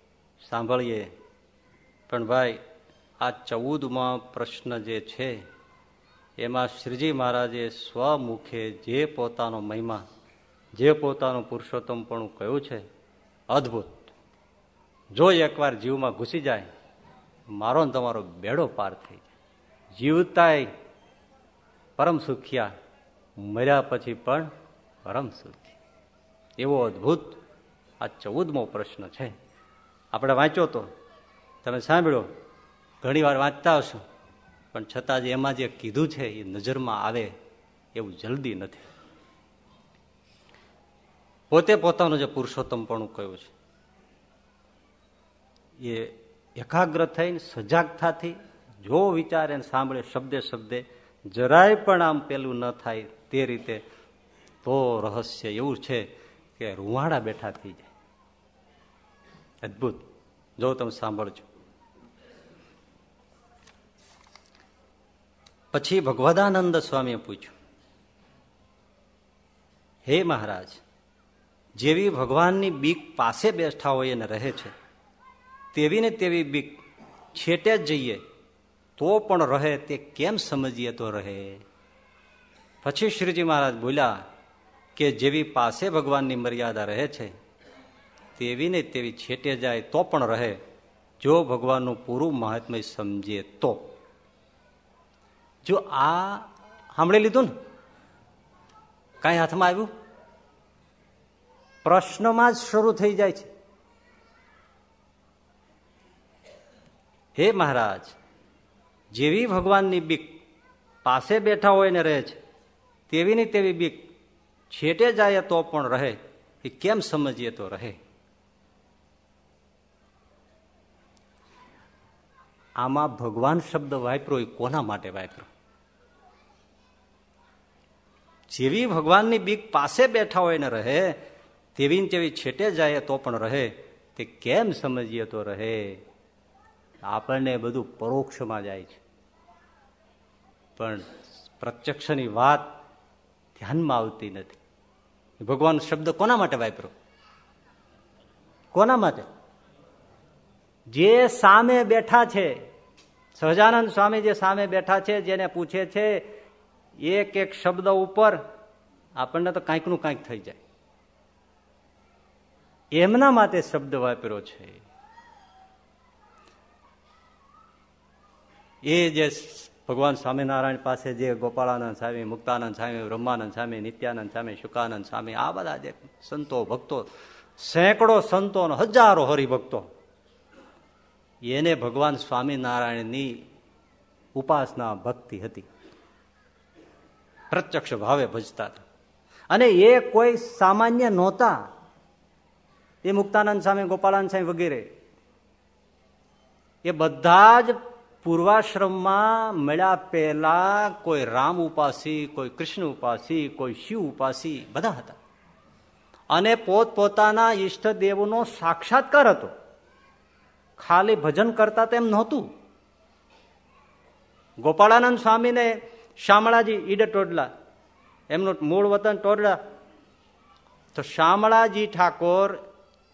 સાંભળીએ પણ ભાઈ, આ ચૌદમાં પ્રશ્ન જે છે, એમાં શ્રીજી મહારાજે સ્વમુખે જે પોતાનો મહિમા, જે પોતાનું પુરુષોત્તમ પણ કહ્યું છે, અદભુત. જો એકવાર જીવમાં ઘૂસી જાય, મારો ને તમારો બેડો પાર થઈ જીવતાય પરમ સુખિયા, મર્યા પછી પણ પરમ સુખી. એવો અદભુત આ ચૌદમો પ્રશ્ન છે. આપણે વાંચ્યો તો તમે સાંભળો ઘણી વાંચતા હશો, પણ છતાં જ એમાં જે કીધું છે એ નજરમાં આવે એવું જલ્દી નથી. પોતે પોતાનું જે પુરુષોત્તમપણું કહ્યું છે, એ એકાગ્ર થઈને સજાગતાથી જો વિચારે સાંભળે શબ્દે શબ્દે, જરાય પણ આમ પેલું ન થાય તે રીતે, તો રહસ્ય એવું છે કે રૂવાડા બેઠા થઈ જાય. અદભુત. જો તમે સાંભળજો. પછી ભગવદાનંદ સ્વામીએ પૂછ્યું, હે મહારાજ, જેવી ભગવાનની બીક પાસે બેઠા હોય અને રહે છે, તેવી ને તેવી બીક છેટે જ જઈએ, તો પણ રહે તે કેમ સમજીએ તો રહે? પછી શ્રીજી મહારાજ બોલ્યા કે જેવી પાસે ભગવાનની મર્યાદા રહે છે, તેવી ને તેવી છેટે જાય તો પણ રહે, જો ભગવાનનું પૂરું મહાત્મય સમજીએ તો. જો આ સાંભળી લીધું ને, કઈ હાથમાં આવ્યું? પ્રશ્નમાં જ શરૂ થઈ જાય છે. હે મહારાજ, જેવી ભગવાનની બીક પાસે બેઠા હોય ને રહે છે, તેવી ને તેવી બીક છેટે જાય તો પણ રહે, એ કેમ સમજીએ તો રહે? આમાં ભગવાન શબ્દ વાપરો એ કોના માટે વાપરો? જેવી ભગવાનની બીક પાસે બેઠા હોય ને રહે તેવી ને તેવી છેટે જાય તો પણ રહે, તે કેમ સમજીએ તો રહે? આપણને બધું પરોક્ષમાં જાય છે. પણ પ્રત્યક્ષની વાત ધ્યાનમાં આવતી નથી. ભગવાન શબ્દ કોના માટે વાપરો? કોના માટે? જે સામે બેઠા છે, સહજાનંદ સ્વામી જે સામે બેઠા છે, જેને પૂછે છે એક એક શબ્દ ઉપર આપણને તો કાંઈકનું કાંઈક થઈ જાય. એમના માટે શબ્દ વાપર્યો છે. એ જે ભગવાન સ્વામિનારાયણ પાસે જે ગોપાળાનંદ સ્વામી, મુક્તાનંદ સ્વામી, બ્રહ્માનંદ સ્વામી, નિત્યાનંદ સ્વામી, શુકાનંદ સ્વામી, આ બધા જે સંતો, ભક્તો, સેંકડો સંતો હજારો હરિભક્તો, એને ભગવાન સ્વામિનારાયણની ઉપાસના ભક્તિ હતી. પ્રત્યક્ષ ભાવે ભજતા હતા. અને એ કોઈ સામાન્ય નહોતા. એ મુક્તાનંદ સ્વામી ગોપાળાનંદ સ્વામી વગેરે. એ બધા જ પૂર્વાશ્રમમાં મળ્યા પહેલા કોઈ રામ ઉપાસી, કોઈ કૃષ્ણ ઉપાસી, કોઈ શિવ ઉપાસી બધા હતા. અને પોતપોતાના ઈષ્ટદેવનો સાક્ષાત્કાર હતો. ખાલી ભજન કરતા તેમ નહોતું. ગોપાળાનંદ સ્વામીને શામળાજી ઈડ ટોડલા. એમનું મૂળ વતન ટોડલા તો શામળાજી ઠાકોર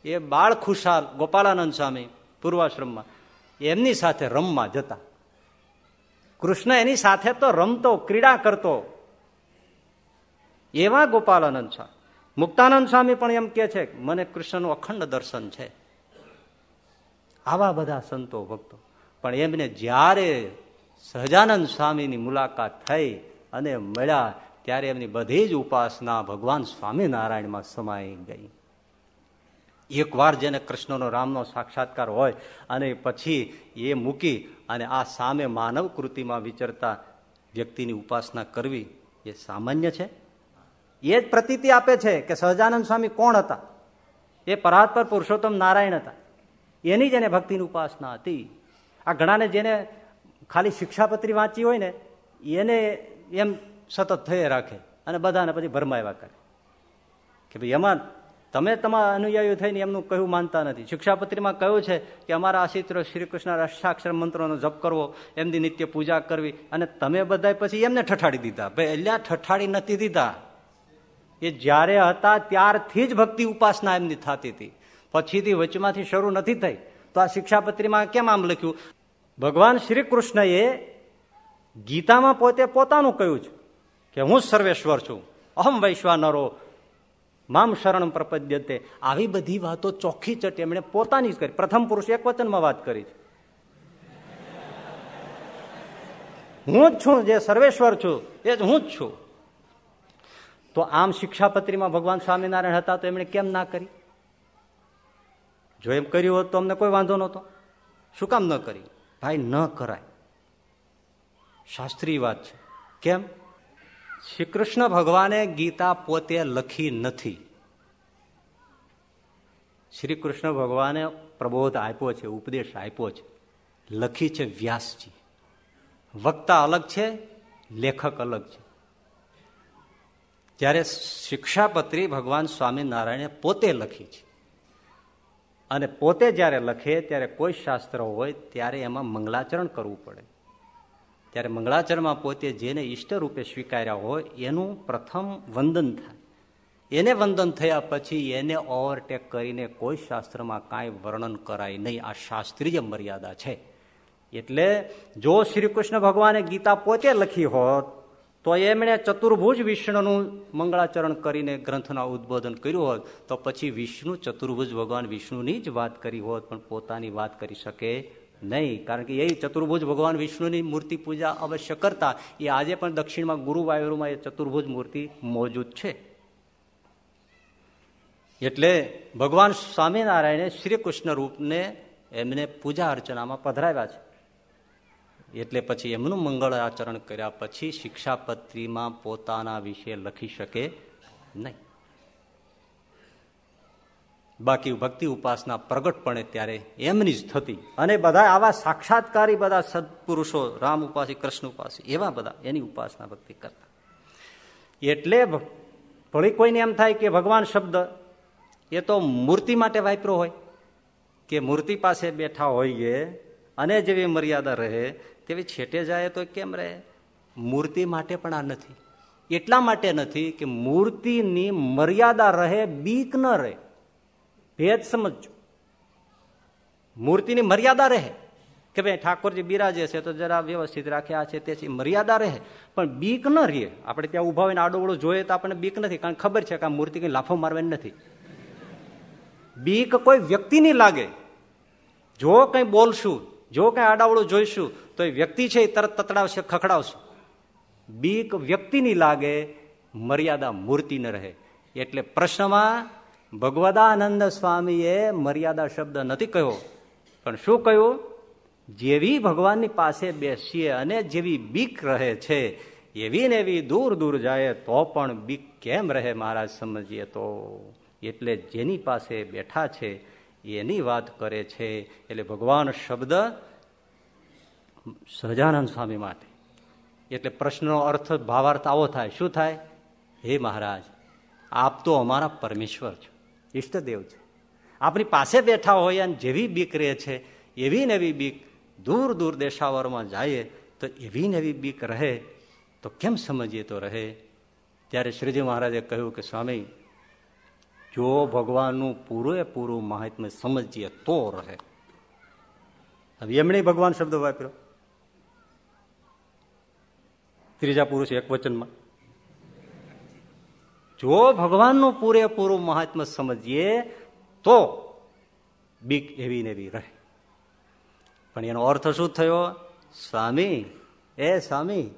એ બાળ ખુશાલ ગોપાળાનંદ સ્વામી પૂર્વાશ્રમમાં. એમની સાથે રમવા જતા. કૃષ્ણ એની સાથે તો રમતો, ક્રીડા કરતો. એવા ગોપાલાનંદ સ્વામી. મુક્તાનંદ સ્વામી પણ એમ કે છે મને કૃષ્ણનું અખંડ દર્શન છે. આવા બધા સંતો ભક્તો. પણ એમને જ્યારે સહજાનંદ સ્વામીની મુલાકાત થઈ અને મળ્યા ત્યારે એમની બધી જ ઉપાસના ભગવાન સ્વામિનારાયણમાં સમાઈ ગઈ. એક વાર જેને કૃષ્ણનો રામનો સાક્ષાત્કાર હોય અને પછી એ મૂકી અને આ સામે માનવ કૃતિમાં વિચરતા વ્યક્તિની ઉપાસના કરવી એ સામાન્ય છે? એ જ પ્રતીતિ આપે છે કે સહજાનંદ સ્વામી કોણ હતા? એ પરાત્પર પુરુષોત્તમ નારાયણ હતા. એની જ એને ભક્તિની ઉપાસના હતી. આ ઘણાને જેને ખાલી શિક્ષાપત્રી વાંચી હોય ને, એને એમ સતત થઈ રાખે અને બધાને પછી ભરમાવ્યા કરે. કે ભાઈ એમાં તમે તમારા અનુયાયીઓ થઈને એમનું કહ્યું માનતા નથી? શિક્ષાપત્રીમાં કહ્યું છે કે અમારા આશિત્ર શ્રી કૃષ્ણ અષ્ટાક્ષર મંત્રોનો જપ કરવો, એમની નિત્ય પૂજા કરવી અને તમે બધા પછી એમને ઠઠાડી દીધા. ભાઈ અલ્યા ઠઠાડી નથી દીધા. એ જ્યારે હતા ત્યારથી જ ભક્તિ ઉપાસના એમની થતી હતી. પછીથી વચમાંથી શરૂ નથી થઈ. તો આ શિક્ષાપત્રીમાં કેમ આમ લખ્યું? ભગવાન શ્રી કૃષ્ણએ ગીતામાં પોતે પોતાનું કહ્યું છે કે હું સર્વેશ્વર છું, અહમ વૈશ્વાનરો, મામ શરણ પ્રપદ્યતે. આવી બધી વાતો ચોખ્ખી ચટ એમણે પોતાની જ કરી. પ્રથમ પુરુષ એક વચનમાં વાત કરી છે. હું જ છું જે સર્વેશ્વર છું, એ જ હું જ છું. તો આમ શિક્ષાપત્રીમાં ભગવાન સ્વામિનારાયણ હતા તો એમણે કેમ ના કરી? જો એમ કર્યું હોત તો અમને કોઈ વાંધો નહોતો. શું કામ ન કરી ભાઈ ન કરાય. શાસ્ત્રીય વાત છે. કેમ? શ્રી કૃષ્ણ ભગવાને ગીતા પોતે લખી નથી. શ્રી કૃષ્ણ ભગવાને પ્રબોધ આપ્યો છે, ઉપદેશ આપ્યો છે. લખી છે વ્યાસજી. વક્તા અલગ છે, લેખક અલગ છે. જ્યારે શિક્ષાપત્રી ભગવાન સ્વામિનારાયણે પોતે લખી છે. અને પોતે જ્યારે લખે, ત્યારે કોઈ શાસ્ત્ર હોય, ત્યારે એમાં મંગલાચરણ કરવું પડે. ત્યારે મંગળાચરણમાં પોતે જેને ઈષ્ટ રૂપે સ્વીકાર્યા હોય, એનું પ્રથમ વંદન થાય. એને વંદન થયા પછી એને ઓવરટેક કરીને કોઈ શાસ્ત્રમાં કાંઈ વર્ણન કરાય નહીં. આ શાસ્ત્રીય મર્યાદા છે. એટલે જો શ્રી કૃષ્ણ ભગવાને ગીતા પોતે લખી હોત તો એમણે ચતુર્ભુજ વિષ્ણુનું મંગળાચરણ કરીને ગ્રંથના ઉદ્બોધન કર્યું હોત, તો પછી વિષ્ણુ ચતુર્ભુજ ભગવાન વિષ્ણુની જ વાત કરી હોત, પણ પોતાની વાત કરી શકે નહીં. કારણ કે એ ચતુર્ભુજ ભગવાન વિષ્ણુની મૂર્તિ પૂજા અવશ્ય કરતા. એ આજે પણ દક્ષિણમાં ગુરુવાયુરમાં એ ચતુર્ભુજ મૂર્તિ મોજૂદ છે. એટલે ભગવાન સ્વામિનારાયણે શ્રી કૃષ્ણ રૂપને એમને પૂજા અર્ચનામાં પધરાવ્યા છે. એટલે પછી એમનું મંગળ આચરણ કર્યા પછી શિક્ષાપત્રીમાં પોતાના વિશે લખી શકે નહીં. બાકી ભક્તિ ઉપાસના પ્રગટપણે ત્યારે એમની જ થતી. અને બધા આવા સાક્ષાત્કારી બધા સદપુરુષો રામ ઉપાસી, કૃષ્ણ ઉપાસી, એવા બધા એની ઉપાસના ભક્તિ કરતા. એટલે ભળી કોઈને એમ થાય કે ભગવાન શબ્દ એ તો મૂર્તિ માટે વાપરો હોય, કે મૂર્તિ પાસે બેઠા હોઈએ અને જેવી મર્યાદા રહે તેવી છેટે જાય તો કેમ રહે? મૂર્તિ માટે પણ આ નથી. એટલા માટે નથી કે મૂર્તિની મર્યાદા રહે, બીક ન રહે. ભેદ સમજજો. મૂર્તિની મર્યાદા રહે. કે ભાઈ ઠાકોરજી બિરાજે છે તો જરા વ્યવસ્થિત રાખ્યા છે તે મર્યાદા રહે. પણ બીક ન રહે. આપણે ત્યાં ઊભા હોય આડોવડો જોઈએ તો આપણને બીક નથી, કારણ ખબર છે કે આ મૂર્તિ કઈ લાફો મારવાની નથી. બીક કોઈ વ્યક્તિની લાગે. જો કઈ બોલશું, જો કઈ આડાવડું જોઈશું તો એ વ્યક્તિ છે એ તરત તતડાવશે, ખખડાવશે. બીક વ્યક્તિની લાગે, મર્યાદા મૂર્તિ ન રહે. એટલે પ્રશ્નમાં ભગવદાનંદ સ્વામીએ મર્યાદા શબ્દ નથી કહ્યો. પણ શું કહ્યું? જેવી ભગવાનની પાસે બેસીએ અને જેવી બીક રહે છે, એવી ને એવી દૂર દૂર જાય, તો પણ બીક કેમ રહે મહારાજ સમજીએ તો? એટલે જેની પાસે બેઠા છે, એની વાત કરે છે. એટલે ભગવાન શબ્દ સહજાનંદ સ્વામી માટે. એટલે પ્રશ્નનો અર્થ ભાવાર્થ આવો થાય. શું થાય? હે મહારાજ, આપ તો અમારા પરમેશ્વર છો, ઈષ્ટદેવ છે. આપણી પાસે બેઠા હોય અને જેવી બીક રહે છે, એવી નવી બીક દૂર દૂર દેશાવરમાં જાય, તો એવી નવી બીક રહે, તો કેમ સમજીએ તો રહે? ત્યારે શ્રીજી મહારાજે કહ્યું કે સ્વામી, જો ભગવાનનું પૂરેપૂરું મહાત્મ્ય સમજીએ તો રહે. હવે એમણે ભગવાન શબ્દ વાપર્યો. ત્રીજા પુરુષ એક વચનમાં. જો ભગવાનનું પૂરેપૂરું મહાત્મા સમજીએ, તો બીક એવી ને એવી રહે. પણ એનો અર્થ શું થયો? સ્વામી, એ સ્વામી,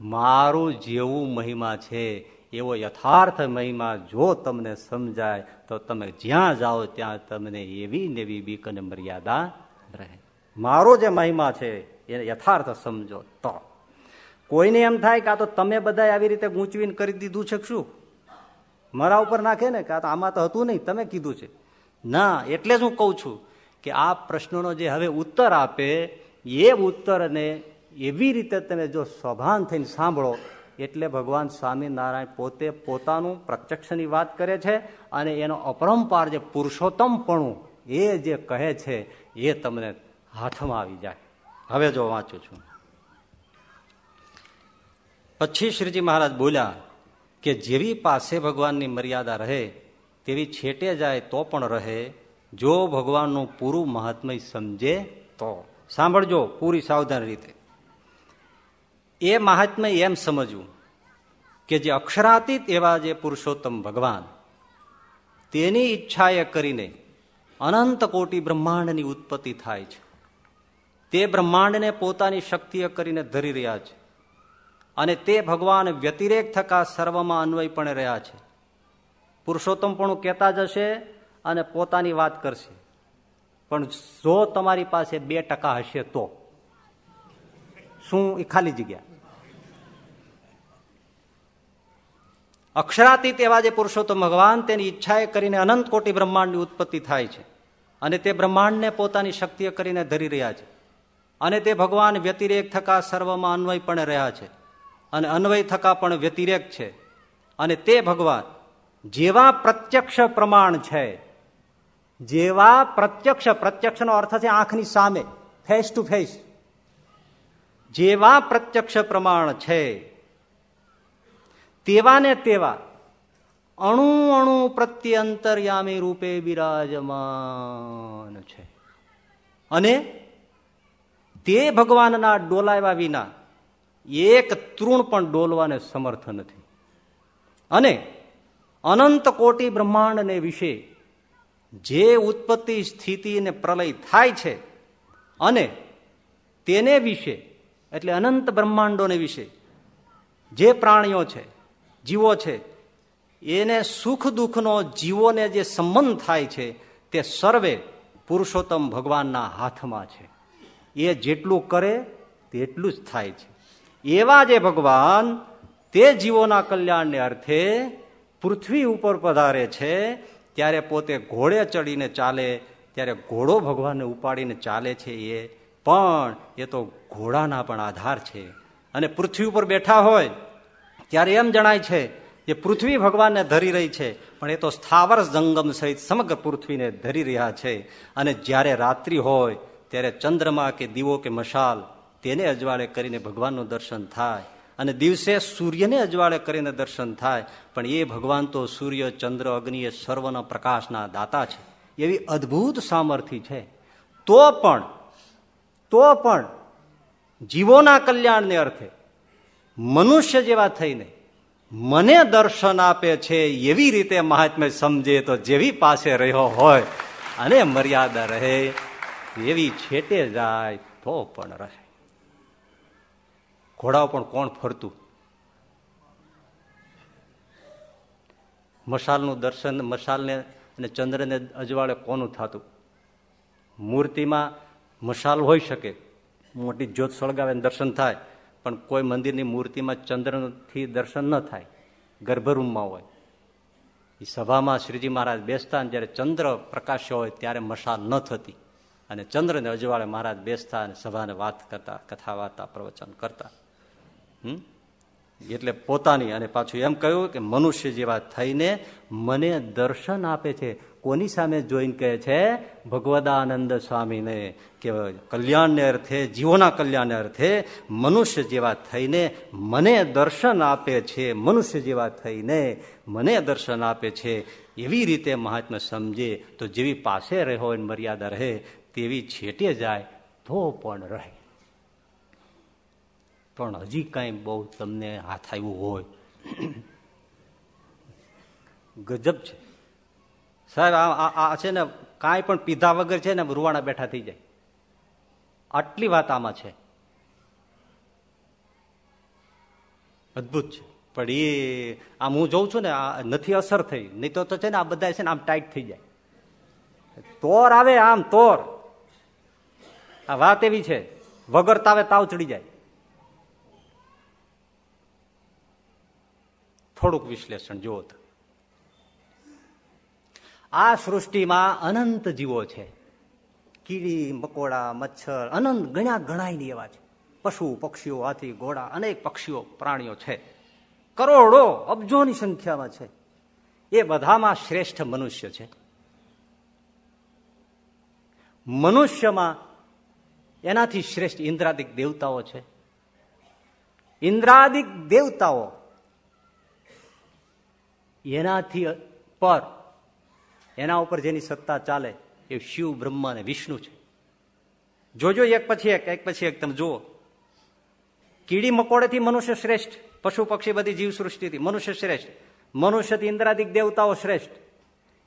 મારું જેવું મહિમા છે, એવો યથાર્થ મહિમા જો તમને સમજાય, તો તમે જ્યાં જાઓ ત્યાં તમને એવી ને એવી બીક અને મર્યાદા રહે. મારો જે મહિમા છે, એને યથાર્થ સમજો તો. કોઈને એમ થાય કે તો તમે બધા આવી રીતે ગૂંચવીને કરી દીધું છે શું? મારા ઉપર નાખે ને કે આમાં તો હતું નહીં, તમે કીધું છે. ના, એટલે જ હું કહું છું કે આ પ્રશ્નોનો જે હવે ઉત્તર આપે, એ ઉત્તરને એવી રીતે તમે જો સ્વભાન થઈને સાંભળો, એટલે ભગવાન સ્વામિનારાયણ પોતે પોતાનું પ્રત્યક્ષની વાત કરે છે અને એનો અપરંપાર જે પુરુષોત્તમપણું એ જે કહે છે, એ તમને હાથમાં આવી જાય. હવે જો વાંચું છું. પછી શ્રીજી મહારાજ બોલ્યા કે જેવી પાસે ભગવાનની મર્યાદા રહે, તેવી છેટે જાય તો પણ રહે. જો ભગવાનનું પૂરું મહાત્મય સમજે તો. સાંભળજો પૂરી સાવધાન રીતે. એ મહાત્મય એમ સમજવું કે જે અક્ષરાતીત એવા જે પુરુષોત્તમ ભગવાન, તેની ઈચ્છાએ કરીને અનંત કોટી બ્રહ્માંડની ઉત્પત્તિ થાય છે. તે બ્રહ્માંડને પોતાની શક્તિએ કરીને ધરી રહ્યા છે. અને તે ભગવાન વ્યતિરેક થકા સર્વમાં અન્વય પણ રહ્યા છે. પુરુષોત્તમ પણ કહેતા જશે અને પોતાની વાત કરશે. પણ જો તમારી પાસે બે ટકા હશે તો? શું એ ખાલી જગ્યા? અક્ષરાતીત એવા જે પુરુષોત્તમ ભગવાન તેની ઈચ્છાએ કરીને અનંત કોટી બ્રહ્માંડની ઉત્પત્તિ થાય છે અને તે બ્રહ્માંડને પોતાની શક્તિએ કરીને ધરી રહ્યા છે. અને તે ભગવાન વ્યતિરેક થકા સર્વમાં અન્વય પણ રહ્યા છે. અને અન્વય થકા પણ વ્યતિરેક છે. અને તે ભગવાન, જેવા પ્રત્યક્ષ પ્રમાણ છે, જેવા પ્રત્યક્ષ, પ્રત્યક્ષનો અર્થ છે આંખની સામે ફેસ ટુ ફેસ જેવા પ્રત્યક્ષ પ્રમાણ છે તેવા ને તેવા અણુ અણુ પ્રત્યે અંતર્યામી રૂપે બિરાજમાન છે. અને તે ભગવાનના ડોલાવ્યા વિના એક તૃણ પણ ડોલવાને સમર્થ નથી. અને અનંત કોટી બ્રહ્માંડને વિશે જે ઉત્પત્તિ, સ્થિતિ ને પ્રલય થાય છે અને તેને વિશે, એટલે અનંત બ્રહ્માંડોને વિશે જે પ્રાણીઓ છે, જીવો છે, એને સુખ દુઃખનો જીવોને જે સંબંધ થાય છે, તે સર્વે પુરુષોત્તમ ભગવાનના હાથમાં છે. એ જેટલું કરે, તેટલું જ થાય છે. એવા જે ભગવાન તે જીવોના કલ્યાણને અર્થે પૃથ્વી ઉપર પધારે છે, ત્યારે પોતે ઘોડે ચડીને ચાલે, ત્યારે ઘોડો ભગવાનને ઉપાડીને ચાલે છે એ. પણ એ તો ઘોડાના પણ આધાર છે. અને પૃથ્વી ઉપર બેઠા હોય, ત્યારે એમ જણાય છે કે પૃથ્વી ભગવાનને ધરી રહી છે, પણ એ તો સ્થાવર જંગમ સહિત સમગ્ર પૃથ્વીને ધરી રહ્યા છે. અને જ્યારે રાત્રિ હોય, ત્યારે ચંદ્રમા કે દીવો કે મશાલ તેને અજવાળે કરીને ભગવાનનું દર્શન થાય અને દિવસે સૂર્યને અજવાળે કરીને દર્શન થાય, પણ એ ભગવાન તો સૂર્ય, ચંદ્ર, અગ્નિ એ સર્વના પ્રકાશના દાતા છે. એવી અદ્ભુત સામર્થ્ય છે. તો પણ તો પણ જીવોના કલ્યાણને અર્થે મનુષ્ય જેવા થઈને મને દર્શન આપે છે એવી રીતે મહાત્મ્ય સમજે તો જેવી પાસે રહ્યો હોય અને મર્યાદા રહે, એવી છેટે જાય તો પણ રહે. ઘોડાઓ પણ કોણ ફરતું? મશાલનું દર્શન, મશાલને અને ચંદ્રને અજવાળે કોનું થતું? મૂર્તિમાં મશાલ હોઈ શકે, મોટી જ્યોત સળગાવે દર્શન થાય, પણ કોઈ મંદિરની મૂર્તિમાં ચંદ્રથી દર્શન ન થાય, ગર્ભરૂમમાં હોય. એ સભામાં શ્રીજી મહારાજ બેસતા અને જ્યારે ચંદ્ર પ્રકાશ્ય હોય ત્યારે મશાલ ન થતી. અને ચંદ્રને અજવાળે મહારાજ બેસતા અને સભાને વાત કરતા કથા વાર્તા પ્રવચન કરતા. એટલે પોતાની અને પાછું એમ કહ્યું કે મનુષ્ય જેવા થઈને મને દર્શન આપે છે. કોની સામે જોઈને કહે છે? ભગવદાનંદ સ્વામીને કે કલ્યાણને અર્થે, જીવોના કલ્યાણને અર્થે મનુષ્ય જેવા થઈને મને દર્શન આપે છે. મનુષ્ય જેવા થઈને મને દર્શન આપે છે. એવી રીતે મહાત્મા સમજે, તો જેવી પાસે રહ્યો મર્યાદા રહે, તેવી છેટે જાય, તો પણ રહે. પણ હજી કાંઈ બહુ તમને હાથ આવ્યું હોય. ગજબ છે. સાહેબ, આ છે ને, કાંઈ પણ પીધા વગર છે ને રૂવાણા બેઠા થઈ જાય. આટલી વાત આમાં છે. અદભુત છે. પણ એ આમ હું જોઉં છું ને નથી અસર થઈ. નહીં તો છે ને, આ બધા છે ને, આમ ટાઈટ થઈ જાય. તોર આવે આમ, તોર. આ વાત એવી છે. વગર તાવે તાવ ચડી જાય. થોડુંક વિશ્લેષણ જુઓ આ સૃષ્ટિમાં અનંત જીવો છે. કીડી, મકોડા, મચ્છર, અનંત ગણ્યા ગણાય એવા છે. પશુ, પક્ષીઓ, હાથી, ઘોડા, અનેક પક્ષીઓ, પ્રાણીઓ છે. કરોડો, અબજોની સંખ્યામાં છે. એ બધામાં શ્રેષ્ઠ મનુષ્ય છે. મનુષ્યમાં એનાથી શ્રેષ્ઠ ઇન્દ્રાદિક દેવતાઓ છે. ઇન્દ્રાદિક દેવતાઓ એનાથી પર, એના ઉપર જેની સત્તા ચાલે એ શિવ, બ્રહ્મા અને વિષ્ણુ છે. જોજો એક પછી એક એક પછી એક તમે જુઓ. કીડી મકોડેથી મનુષ્ય શ્રેષ્ઠ, પશુ પક્ષી બધી જીવ સૃષ્ટિથી મનુષ્ય શ્રેષ્ઠ. મનુષ્યથી ઇન્દ્રાદિક દેવતાઓ શ્રેષ્ઠ.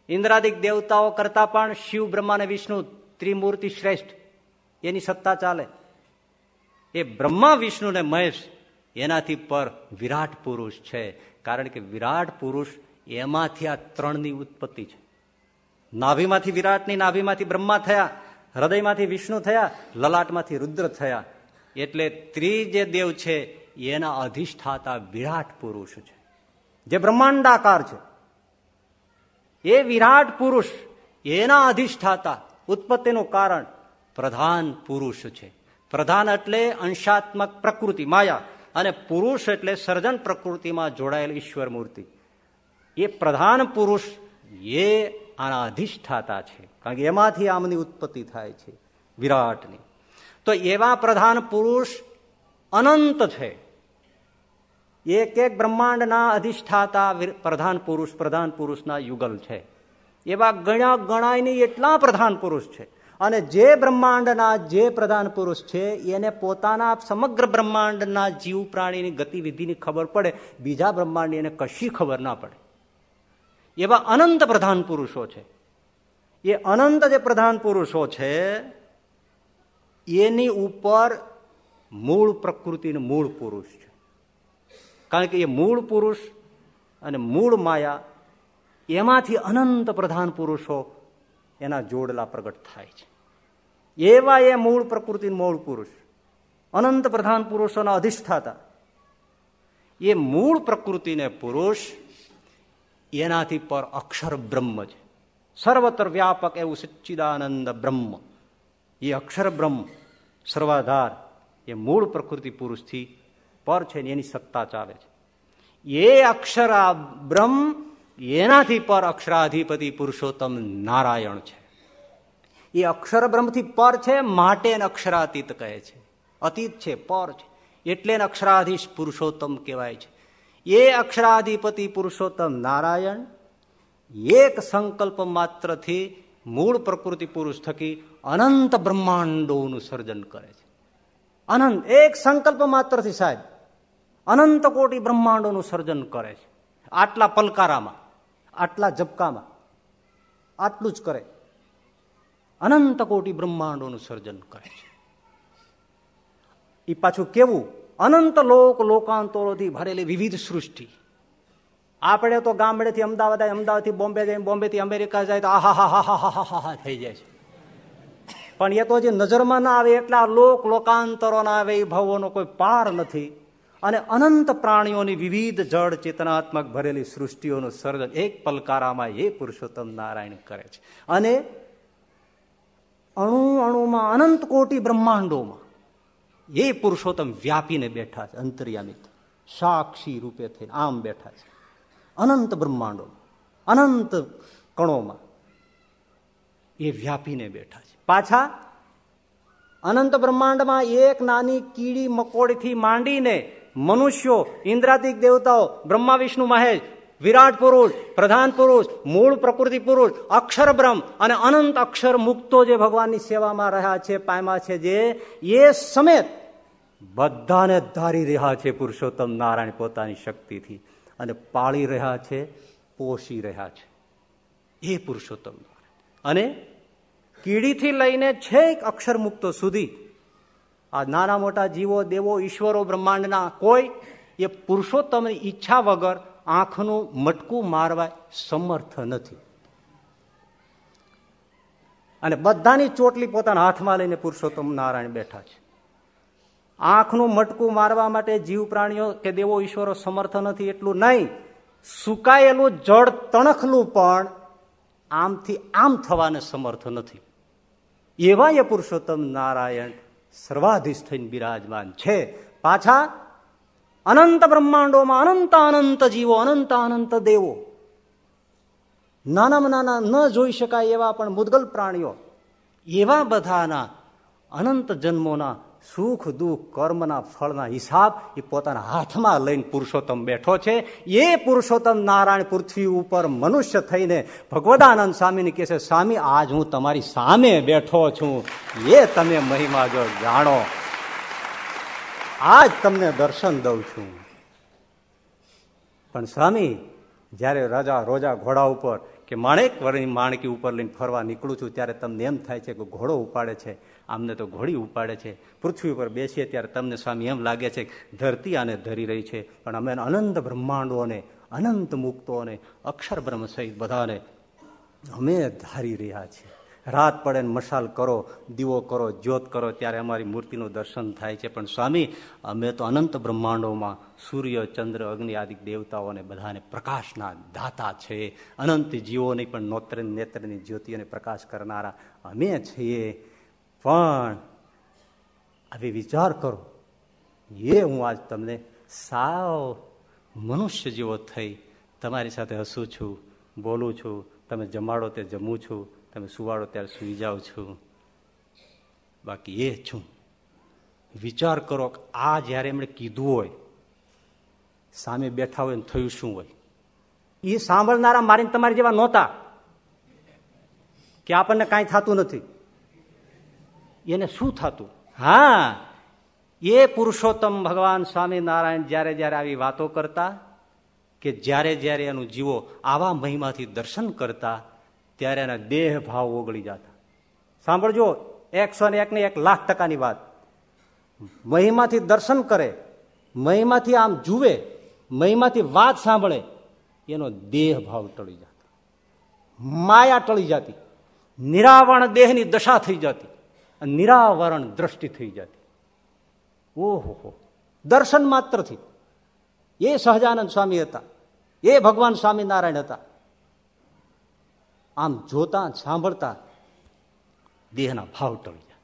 ઇન્દ્રાદિક દેવતાઓ કરતા પણ શિવ, બ્રહ્મા અને વિષ્ણુ ત્રિમૂર્તિ શ્રેષ્ઠ. એની સત્તા ચાલે. એ બ્રહ્મા, વિષ્ણુ ને મહેશ એનાથી પર વિરાટ પુરુષ છે. કારણ કે વિરાટ પુરુષ એમાંથી આ ત્રણની ઉત્પત્તિ છે. નાભીમાંથી વિરાટની, નાભીમાંથી બ્રહ્મા થયા, હૃદયમાંથી વિષ્ણુ થયા, લલાટમાંથી રુદ્ર થયા. એટલે ત્રીજે દેવ છે, એના અધિષ્ઠાતા વિરાટ પુરુષ છે. જે બ્રહ્માંડાકાર છે. એ વિરાટ પુરુષ, એના અધિષ્ઠાતા, ઉત્પત્તિનું કારણ પ્રધાન પુરુષ છે. પ્રધાન એટલે અંશાત્મક પ્રકૃતિ, માયા. અને પુરુષ એટલે સર્જન પ્રકૃતિમાં જોડાયેલ ઈશ્વર મૂર્તિ. એ પ્રધાન પુરુષ, એ આના અધિષ્ઠાતા છે. કારણ કે એમાંથી આમની ઉત્પત્તિ થાય છે, વિરાટની. તો એવા પ્રધાન પુરુષ અનંત છે. એક એક બ્રહ્માંડના અધિષ્ઠાતા પ્રધાન પુરુષ, પ્રધાન પુરુષના યુગલ છે. એવા ગણ્યા ગણાય એટલા પ્રધાન પુરુષ છે. અને જે બ્રહ્માંડના જે પ્રધાન પુરુષ છે, એને પોતાના સમગ્ર બ્રહ્માંડના જીવ પ્રાણીની ગતિવિધિની ખબર પડે. બીજા બ્રહ્માંડ એને કશી ખબર ના પડે. એવા અનંત પ્રધાન પુરુષો છે. એ અનંત જે પ્રધાન પુરુષો છે, એની ઉપર મૂળ પ્રકૃતિનો મૂળ પુરુષ છે. કારણ કે એ મૂળ પુરુષ અને મૂળ માયા એમાંથી અનંત પ્રધાન પુરુષો એના જોડલા પ્રગટ થાય છે. એવા એ મૂળ પ્રકૃતિ મૂળ પુરુષ. અનંત પ્રધાન પુરુષોના અધિષ્ઠાતા. એ મૂળ પ્રકૃતિને પુરુષ એનાથી પર અક્ષર બ્રહ્મ છે. સર્વત્ર વ્યાપક એવું સચ્ચિદાનંદ બ્રહ્મ. એ અક્ષર બ્રહ્મ સર્વાધાર, એ મૂળ પ્રકૃતિ પુરુષથી પર છે એની સત્તા ચાલે છે. એ અક્ષરા બ્રહ્મ, એનાથી પર અક્ષરાધિપતિ પુરુષોત્તમ નારાયણ છે. એ અક્ષર બ્રહ્મથી પર છે, માટે અક્ષરાતીત કહે છે. અતીત છે, પર છે. એટલે અક્ષરાધીશ પુરુષોત્તમ કહેવાય છે. એ અક્ષરાધિપતિ પુરુષોત્તમ નારાયણ, એક સંકલ્પ માત્રથી મૂળ પ્રકૃતિ પુરુષ થકી અનંત બ્રહ્માંડોનું સર્જન કરે છે. અનંત, એક સંકલ્પ માત્રથી સાહેબ, અનંત કોટી બ્રહ્માંડોનું સર્જન કરે છે. આટલા પલકારામાં, આટલા ઝબકામાં, આટલું જ કરે. અનંત કોટી બ્રહ્માંડોનું સર્જન કરે છે. એ પાછું કેવું? અનંત લોક લોકાંતરોથી ભરેલી વિવિધ સૃષ્ટિ. આપણે તો ગામડેથી અમદાવાદ અમદાવાદથી બોમ્બે જાય બોમ્બેથી અમેરિકા જાય તો આહા હા હા હા હા હા થઈ જાય છે. પણ એ તો જે નજરમાં ના આવે એટલા લોક લોકાંતરોના આવે એ ભાવોનો કોઈ પાર નથી. અને અનંત પ્રાણીઓની વિવિધ જળ ચેતનાત્મક ભરેલી સૃષ્ટિઓનું સર્જન એક પલકારામાં એ પુરુષોત્તમ નારાયણ કરે છે. અને અણુ અણુમાં અનંત કોટી બ્રહ્માંડોમાં એ પુરુષોત્તમ વ્યાપીને બેઠા છે, અંતર્યામિત. સાક્ષી રૂપે થઈને આમ બેઠા છે. અનંત બ્રહ્માંડો અનંત કણોમાં એ વ્યાપીને બેઠા છે. પાછા અનંત બ્રહ્માંડમાં એક નાની કીડી મકોડીથી માંડીને મનુષ્યો, ઇન્દ્રાદિક દેવતાઓ, બ્રહ્મા, વિષ્ણુ, મહેશ, વિરાટ પુરુષ, પ્રધાન પુરુષ, મૂળ પ્રકૃતિ પુરુષ, અક્ષર બ્રહ્મ અને અનંત અક્ષર મુક્તો જે ભગવાનની સેવામાં રહ્યા છે પામ્યા છે જે, એ સમેત બધાને ધારી રહ્યા છે પુરુષોત્તમ નારાયણ પોતાની શક્તિથી અને પાળી રહ્યા છે, પોષી રહ્યા છે. એ પુરુષોત્તમ અને કીડીથી લઈને છેક અક્ષર મુક્તો સુધી આ નાના મોટા જીવો, દેવો, ઈશ્વરો, બ્રહ્માંડના કોઈ એ પુરુષોત્તમની ઈચ્છા વગર આંખનું મટકું મારવા સમર્થ નથી. અને બધાની ચોટલી પોતાના હાથમાં લઈને પુરુષોત્તમ નારાયણ બેઠા છે. આંખનું મટકું મારવા માટે જીવ પ્રાણીઓ કે દેવો ઈશ્વરો સમર્થ નથી એટલું નહીં. સુકાયેલું જળ તણખલું પણ આમથી આમ થવાને સમર્થ નથી. એવા એ પુરુષોત્તમ નારાયણ સર્વાધીશ થઈને બિરાજમાન છે. પાછા અનંત બ્રહ્માંડોમાં અનંત અનંત જીવો, અનંત અનંત દેવો. નાનામાં નાના ન જોઈ શકાય એવા પણ મુદગલ પ્રાણીઓ. એવા બધાના અનંત જન્મોના સુખ, દુઃખ, કર્મના ફળના હિસાબ એ પોતાના હાથમાં લઈને પુરુષોત્તમ બેઠો છે. એ પુરુષોત્તમ નારાયણ પૃથ્વી ઉપર મનુષ્ય થઈને ભગવદાનંદ સ્વામીને કહે છે, સ્વામી, આજ હું તમારી સામે બેઠો છું. એ તમે મહિમા જો જાણો. આજ તમને દર્શન દઉં છું. પણ સ્વામી, જ્યારે રાજા રોજા ઘોડા ઉપર કે માણેક વરની માણકી ઉપર લઈને ફરવા નીકળું છું, ત્યારે તમને એમ થાય છે કે ઘોડો ઉપાડે છે. આમને તો ઘોડી ઉપાડે છે. પૃથ્વી ઉપર બેસીએ ત્યારે તમને સ્વામી એમ લાગે છે ધરતી આને ધરી રહી છે. પણ અમે અનંત બ્રહ્માંડોને, અનંત મુક્તોને, અક્ષર બ્રહ્મ સહિત બધાને અમે ધારી રહ્યા છીએ. રાત પડે મશાલ કરો, દીવો કરો, જ્યોત કરો, ત્યારે અમારી મૂર્તિનું દર્શન થાય છે. પણ સ્વામી, અમે તો અનંત બ્રહ્માંડોમાં સૂર્ય, ચંદ્ર, અગ્નિ આદિ દેવતાઓને બધાને પ્રકાશના દાતા છે. અનંત જીવોની પણ નોત્ર, નેત્રની જ્યોતિઓને પ્રકાશ કરનારા અમે છીએ. પણ હવે વિચાર કરો, એ હું આજ તમને સાવ મનુષ્ય જેવો થઈ તમારી સાથે હસું છું, બોલું છું, તમે જમાડો તે જમું છું, તમે સુવાડો ત્યારે સુઈ જાઉં છું. બાકી એ છું. વિચાર કરો કે આ જ્યારે એમણે કીધું હોય, સામે બેઠા હોય થયું શું હોય? એ સાંભળનારા મારીને તમારી જેવા નહોતા, કે આપણને કાંઈ થતું નથી. એને શું થતું? હા. એ પુરુષોત્તમ ભગવાન સ્વામિનારાયણ જ્યારે જ્યારે આવી વાતો કરતા કે જ્યારે જ્યારે એનું જીવો આવા મહિમાથી દર્શન કરતા ત્યારે એના દેહ ભાવ ઓગળી જતા. સાંભળજો એકસો ને એક ને એક લાખ ટકાની વાત. મહિમાથી દર્શન કરે મહિમાથી આમ જુએ મહિમાથી વાત સાંભળે એનો દેહ ભાવ ટળી જતો. માયા ટળી જતી. નિરાવણ દેહની દશા થઈ જતી. નિરાવરણ દ્રષ્ટિ થઈ જતી. ઓહો. દર્શન માત્રથી. એ સહજાનંદ સ્વામી હતા. એ ભગવાન સ્વામિનારાયણ હતા. આમ જોતા, સાંભળતા દેહના ભાવ ટળી જાય.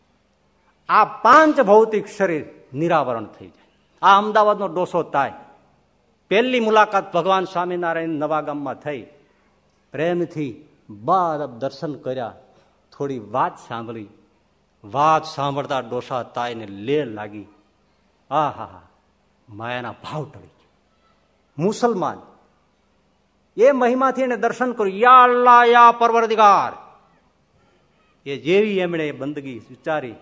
આ પાંચ ભૌતિક શરીર નિરાવરણ થઈ જાય. આ અમદાવાદનો ડોસો તાય. પહેલી મુલાકાત ભગવાન સ્વામિનારાયણ નવાગામમાં થઈ. પ્રેમથી બાર દર્શન કર્યા. થોડી વાત સાંભળી. વાત સાંભળતા ડોસા તાઈને લે લાગી. આ હા હા માયાના ભાવ ટળી મુસલમાન, એ મહિમાથી એને દર્શન કર્યું. યા અલ્લાહ, યા પરવરદિગાર. એ જેવી એમણે બંદગી વિચારી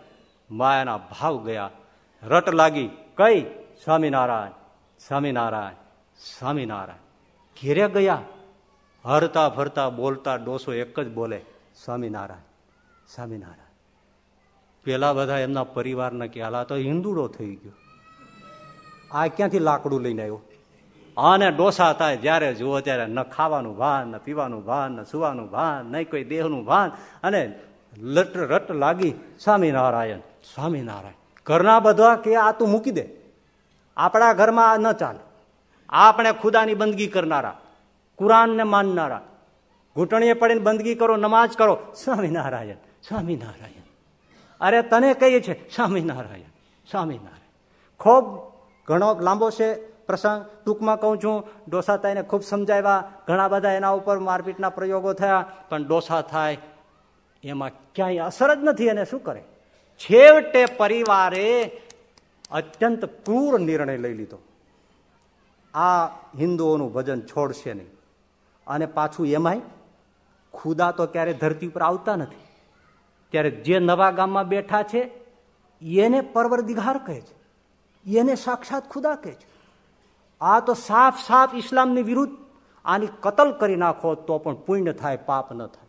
માયાના ભાવ ગયા. રટ લાગી. કઈ? સ્વામિનારાયણ સ્વામિનારાયણ સ્વામિનારાયણ. ઘેરે ગયા. હરતા ફરતા બોલતા ડોસો એક જ બોલે, સ્વામિનારાયણ સ્વામિનારાયણ. પેલા બધા એમના પરિવારને કે, હાલા, તો હિન્દુડો થઈ ગયો. આ ક્યાંથી લાકડું લઈને આવ્યો? આને ડોસા થાય જ્યારે જુઓ ત્યારે ન ખાવાનું ભાન, ન પીવાનું ભાન, ન સુવાનું ભાન નહીં કોઈ દેહનું ભાન. અને લટ રટ લાગી, સ્વામિનારાયણ સ્વામિનારાયણ, ઘરના બધા કે આ તું મૂકી દે. આપણા ઘરમાં આ ન ચાલે. આપણે ખુદાની બંદગી કરનારા, કુરાનને માનનારા. ઘૂંટણીએ પડીને બંદગી કરો નમાજ કરો. સ્વામિનારાયણ સ્વામિનારાયણ. અરે તને કહીએ છે સ્વામિનારાયણ સ્વામિનારાયણ. ખૂબ ઘણો લાંબો છે પ્રસંગ. ટૂંકમાં કહું છું, ડોસા તાઈને ખૂબ સમજાવ્યા. ઘણા બધા એના ઉપર મારપીટના પ્રયોગો થયા, પણ ડોસા થાય, એમાં ક્યાંય અસર જ નથી. એને શું કરે? છેવટે પરિવારે અત્યંત ક્રૂર નિર્ણય લઈ લીધો. આ હિન્દુઓનું ભજન છોડશે નહીં. અને પાછું એમાંય ખુદા તો ક્યારે ધરતી ઉપર આવતા નથી. ત્યારે જે નવા ગામમાં બેઠા છે, એને પરવરદિગાર કહે છે. એને સાક્ષાત ખુદા કહે છે. આ તો સાફ સાફ ઇસ્લામની વિરુદ્ધ આની કતલ કરી નાખો તો પણ પુણ્ય થાય, પાપ ન થાય.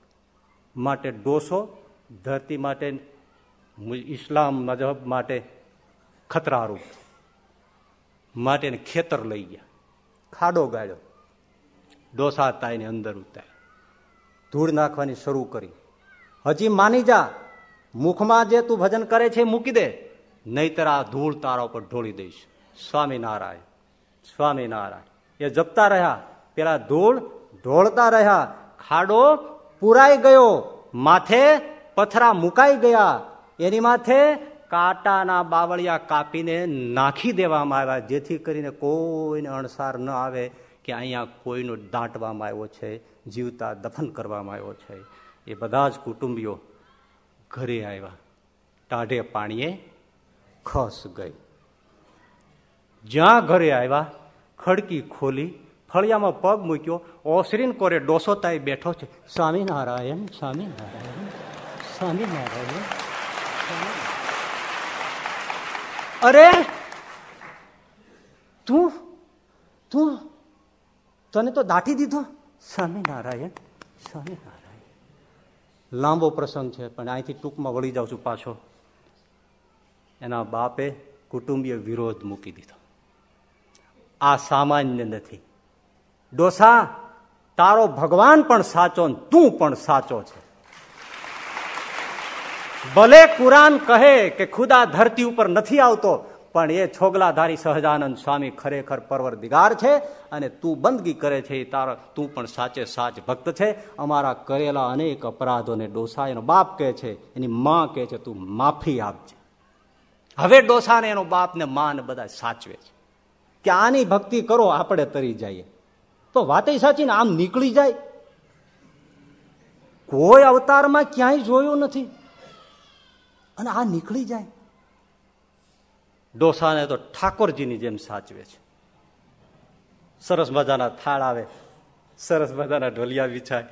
માટે ડોસો ધરતી માટે ઇસ્લામ મજહબ માટે ખતરારૂપ માટે ખેતર લઈ ગયા. ખાડો ગાળ્યો. ડોસા તાઈને અંદર ઉતાર ધૂળ નાખવાની શરૂ કરી. હજી માની જા, મુખમાં જે તું ભજન કરે છે મૂકી દે, નહીતર આ ધૂળ તારા ઉપર ઢોળી દઈશ. સ્વામિનારાયણ સ્વામિનારાયણ. એ જપતા રહ્યા, પેલા ધૂળ ઢોળતા રહ્યા, ખાડો પુરાઈ ગયો, માથે પથરા મુકાઈ ગયા. એની માથે કાંટાના બાવળિયા કાપીને નાખી દેવામાં આવ્યા, જેથી કરીને કોઈને અણસાર ન આવે કે અહીંયા કોઈનો દાંટવામાં આવ્યો છે, જીવતા દફન કરવામાં આવ્યો છે. એ બધા જ કુટુંબીઓ ઘરે આવ્યા. ટાઢે પાણીએ ખસ ગઈ. જ્યાં ઘરે આવ્યા, ખડકી ખોલી, ફળિયામાં પગ મૂક્યો, ઓસરીન કોરે ડોસોતાઈ બેઠો છે. સ્વામિનારાયણ સ્વામિનારાયણ સ્વામિનારાયણ અરે, તું તું, તને તો દાટી દીધો? સ્વામિનારાયણ સ્વામિનારાયણ. લાંબો પ્રસંગ છે, પણ અહીંથી ટૂંકમાં વળી જાઉં છું પાછો. એના બાપે કુટુંબીય વિરોધ મૂકી દીધો. આ સામાન્ય નથી. ડોસા, તારો ભગવાન પણ સાચો તું પણ સાચો છે. ભલે કુરાન કહે કે ખુદા ધરતી ઉપર નથી આવતો પણ એ છોગલાધારી સહજાનંદ સ્વામી ખરેખર પરવરદિગાર છે અને તું બંદગી કરે છે તારો તું પણ સાચે સાચ ભક્ત છે. અમારા કરેલા અનેક અપરાધોને ડોસા એનો બાપ કહે છે. એની માં કહે છે, તું માફી આપજે. હવે ડોસાને એનો બાપ ને માં બધા સાચવે છે. કે આની ભક્તિ કરો, આપણે તરી જઈએ. તો વાતે સાચી ને આમ નીકળી જાય. કોઈ અવતારમાં ક્યાંય જોયું નથી. અને આ નીકળી જાય. ડોસાને તો ઠાકોરજીની જેમ સાચવે છે. સરસ મજાના થાળ આવે, સરસ મજાના ઢોલિયા વિછાય,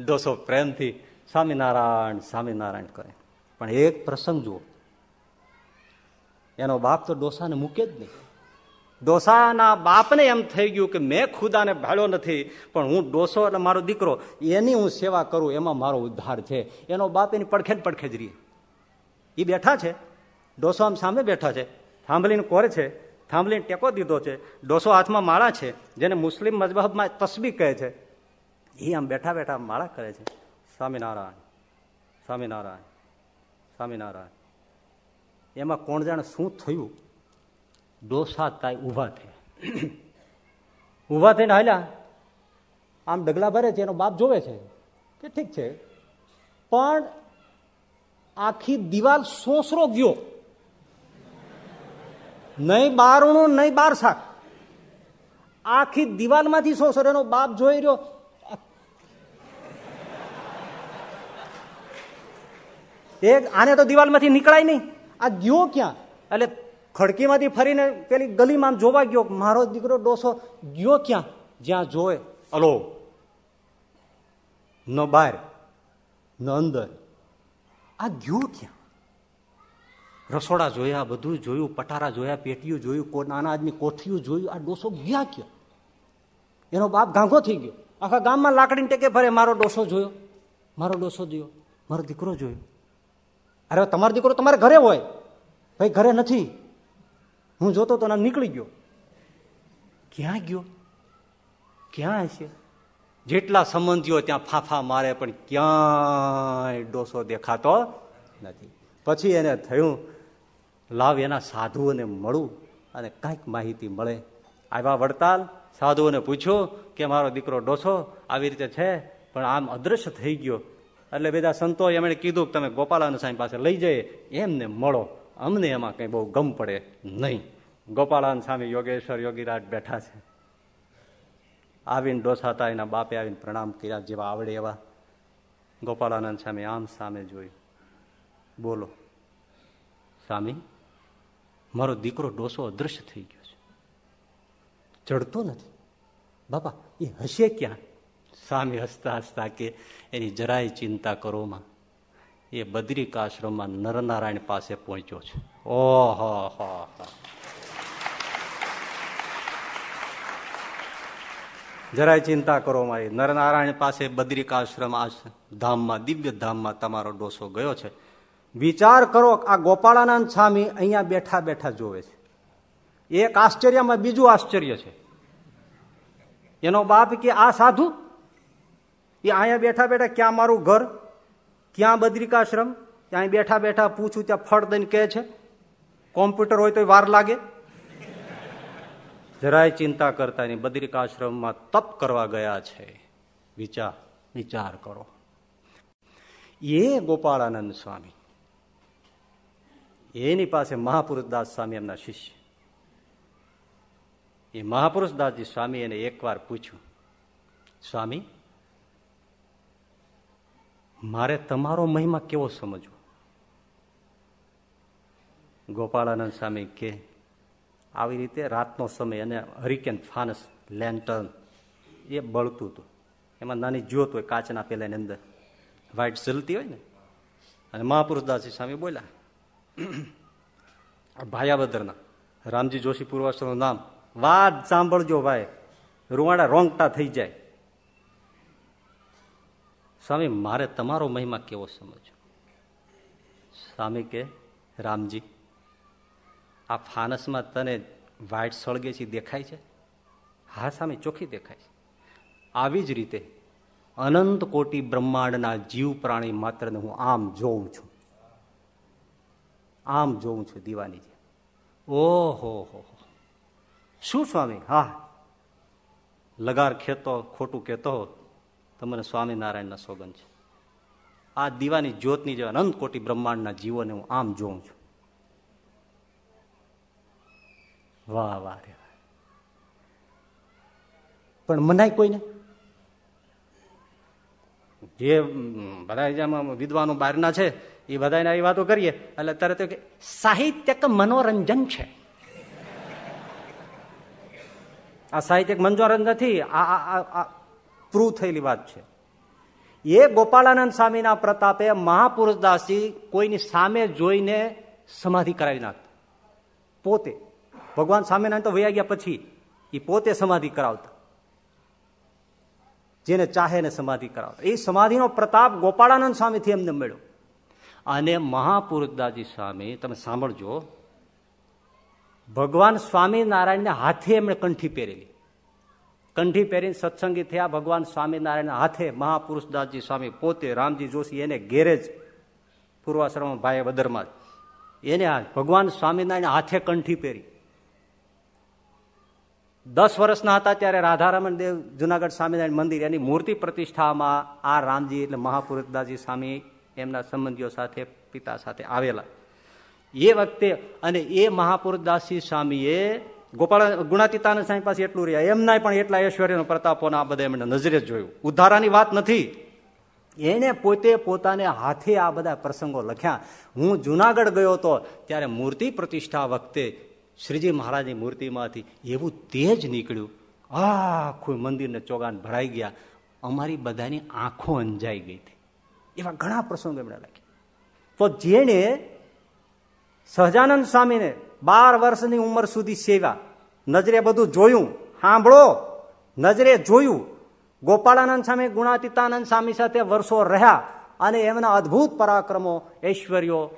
ડોસો પ્રેમથી સ્વામિનારાયણ સ્વામિનારાયણ કરે. પણ એક પ્રસંગ જુઓ. એનો બાપ તો ડોસાને મૂકે જ નહીં. ડોસાના બાપને એમ થઈ ગયું કે મેં ખુદાને ભાળ્યો નથી, પણ હું ડોસો એટલે મારો દીકરો, એની હું સેવા કરું, એમાં મારો ઉદ્ધાર છે. એનો બાપ એની પડખે જ પડખે જ રહી. એ બેઠા છે. ડોસો આમ સામે બેઠા છે. થાંભલીને કોરે છે, થાંભલીને ટેકો દીધો છે, ડોસો હાથમાં માળા છે, જેને મુસ્લિમ મજબહબમાં તસબી કહે છે. એ આમ બેઠા બેઠા માળા કરે છે. સ્વામિનારાયણ સ્વામિનારાયણ સ્વામિનારાયણ. એમાં કોણ જાણે શું થયું? ડોસા તાય ઊભા થયા. ઊભા થઈને હાલ્યા. આમ ડગલા ભરે છે, એનો બાપ જોવે છે કે ઠીક છે. પણ આખી દિવાલ સોસરો ગયો. નહીં બારણું નહીં બાર શાક. આખી દિવાલમાંથી સોસરો એનો બાપ જોઈ રહ્યો. એક આને તો દિવાલમાંથી નીકળાય નહીં. આ ગયો ક્યાં? એટલે ખડકીમાંથી ફરીને પેલી ગલીમાં જોવા ગયો મારો દીકરો ડોસો ગયો ક્યાં? જ્યાં જોય અલો, ન બહાર ન અંદર. આ ગયો ક્યાં? રસોડા જોયા, બધું જોયું, પટારા જોયા પેટીયું જોયું નાના આદમી કોઠીયું જોયું, આ ડોસો ગયા ક્યાં? એનો બાપ ગાંગો થઈ ગયો. આખા ગામમાં લાકડીને ટેકે ભરે, મારો ડોસો જોયો. મારો ડોસો જોયો મારો દીકરો જોયો. અરે તમારો દીકરો તમારે ઘરે હોય. ભાઈ, ઘરે નથી. હું જોતો તો નીકળી ગયો. ક્યાં ગયો? ક્યાં હશે? જેટલા સંબંધીઓ ત્યાં ફાફા મારે, પણ ક્યાંય ડોસો દેખાતો નથી. પછી એને થયું લાવ એના સાધુઓને મળું અને કાંઈક માહિતી મળે. આવ્યા વડતાલ, સાધુઓને પૂછ્યું કે મારો દીકરો ડોસો, આવી રીતે છે, પણ આમ અદ્રશ્ય થઈ ગયો. એટલે બધા સંતો એમણે કીધું કે તમે ગોપાલાનંદ સ્વામી પાસે લઈ જઈએ, એમને મળો. અમને એમાં કંઈ બહુ ગમ પડે નહીં. ગોપાલાનંદ સ્વામી યોગેશ્વર યોગીરાજ બેઠા છે. આવીને ડોસાતા એના બાપે આવીને પ્રણામ કર્યા જેવા આવડે એવા. ગોપાલાનંદ સ્વામી આમ સામે જોયું. બોલો, સ્વામી? મારો દીકરો ડોસો અદૃશ્ય થઈ ગયો છે. ચડતો નથી. બાપા, એ હશે ક્યાં? સામે હસતા હસતા કે એની જરાય ચિંતા કરોમાં એ બદ્રિકાશ્રમમાં નરનારાયણ પાસે પહોંચ્યો છે. ઓહો, હો જરાય ચિંતા કરો મારી નરનારાયણ પાસે બદ્રિકાશ્રમ આ ધામમાં, દિવ્ય ધામમાં તમારો ડોસો ગયો છે. વિચાર કરો આ ગોપાળાનંદ સ્વામી અહીંયા બેઠા બેઠા જોવે છે. એક આશ્ચર્યમાં બીજું આશ્ચર્ય છે. એનો બાપ કે આ સાધુ? એ અહીંયા બેઠા બેઠા ક્યાં મારું ઘર? ક્યાં બદ્રિકાશ્રમ? ત્યાં બેઠા બેઠા પૂછું ત્યાં ફળ દઈને કહે છે. કોમ્પ્યુટર હોય તો વાર લાગે. જરાય ચિંતા કરતા નહીં, બદ્રિકાશ્રમમાં તપ કરવા ગયા છે. વિચાર વિચાર કરો. એ ગોપાળાનંદ સ્વામી. એની પાસે મહાપુરુષ દાસ સ્વામી એમના શિષ્ય. એ મહાપુરુષ દાસજી સ્વામી એને એકવાર પૂછ્યું, સ્વામી, મારે તમારો મહિમા કેવો સમજવો? ગોપાળાનંદ સ્વામી કે, આવી રીતે રાતનો સમય અને હરિકેન ફાનસ, લેન્ટર્ન, એ બળતું હતું. એમાં નાની જ્યોત હોય કાચના પેલાની અંદર. વ્હાઈટ જલતી હોય ને? અને મહાપુરુષદાસજી સ્વામી બોલ્યા ભાયાબદ્રના રામજી જોશી પૂર્વાશ્રમનું નામ. વાત સાંભળજો ભાઈ, રૂવાડા રોંગટા થઈ જાય. સ્વામી, મારે તમારો મહિમા કેવો સમજો સ્વામી કે, રામજી, આ ફાનસમાં તને વાઇટ સળગે છે દેખાય છે? હા સામે ચોખ્ખી દેખાય છે. આવી જ રીતે, અનંત કોટી બ્રહ્માંડના જીવ પ્રાણી માત્રને હું આમ જોઉં છું. આમ જોઉં છું દીવાની જે ઓહો, હો શું સ્વામી? હા. લગાર ખેતો, ખોટું કહેતો હો તો સ્વામિનારાયણના સોગન છે. આ દીવાની જ્યોતની જે અનંત કોટી બ્રહ્માંડના જીવોને હું આમ જોઉં છું. વાહ વાહ, રે પણ મનાય કોઈને? જે બધા જેમ વિદ્વાનો બહારના છે એ બધાને આવી વાતો કરીએ, એટલે તરત કે સાહિત્યક મનોરંજન છે. આ સાહિત્યક મનોરંજન નથી, આ પ્રૂવ થયેલી વાત છે. એ ગોપાળાનંદ સ્વામીના પ્રતાપે મહાપુરુષદાસી કોઈની સામે જોઈને સમાધિ કરાવી નાખતા. પોતે. ભગવાન સ્વામિનારાયણ તો વયા ગયા પછી એ પોતે સમાધિ કરાવતા. જેને ચાહે સમાધિ કરાવતા. એ સમાધિનો પ્રતાપ ગોપાળાનંદ સ્વામીથી એમને મળ્યો. અને મહાપુરુષદાસજી સ્વામી, તમે સાંભળજો. ભગવાન સ્વામિનારાયણને હાથે એમણે કંઠી પહેરેલી. કંઠી પહેરીને સત્સંગી થયા, ભગવાન સ્વામિનારાયણ હાથે મહાપુરુષદાસજી સ્વામી પોતે, રામજી જોશી એને ગેરેજ પૂર્વાશ્રમ ભાઈ બદરમાં એને ભગવાન સ્વામિનારાયણ હાથે કંઠી પહેરી. દસ વર્ષના હતા ત્યારે રાધારમણ દેવ જુનાગઢ સ્વામિનારાયણ મંદિર, એની મૂર્તિ પ્રતિષ્ઠામાં આ રામજી એટલે મહાપુરુષદાસજી સ્વામી એમના સંબંધીઓ સાથે, પિતા સાથે આવેલા. એ વખતે અને એ મહાપુરદાસજી સ્વામીએ ગોપાલ ગુણાતીતાનંદ સ્વામી પાસે એટલું રહ્યા. એમના પણ એટલા ઐશ્વર્યનો પ્રતાપોના આ બધા એમને નજરે જોયું. ઉધારાની વાત નથી. એને પોતે પોતાને હાથે આ બધા પ્રસંગો લખ્યા. હું જુનાગઢ ગયો હતો ત્યારે મૂર્તિ પ્રતિષ્ઠા વખતે શ્રીજી મહારાજની મૂર્તિમાંથી એવું તેજ નીકળ્યું. આખું મંદિરને ચોગાન ભરાઈ ગયા. અમારી બધાની આંખો અંજાઈ ગઈ હતી. એવા ઘણા પ્રસંગો એમણે લખ્યા તો જેણે સહજાનંદ સ્વામીને બાર વર્ષની ઉંમર સુધી સેવા નજરે બધું જોયું, સાંભળો, નજરે જોયું, ગોપાળાનંદ સ્વામી, ગુણાતીતાનંદ સ્વામી સાથે વર્ષો રહ્યા અને એમના અદભુત પરાક્રમો ઐશ્વર્યો,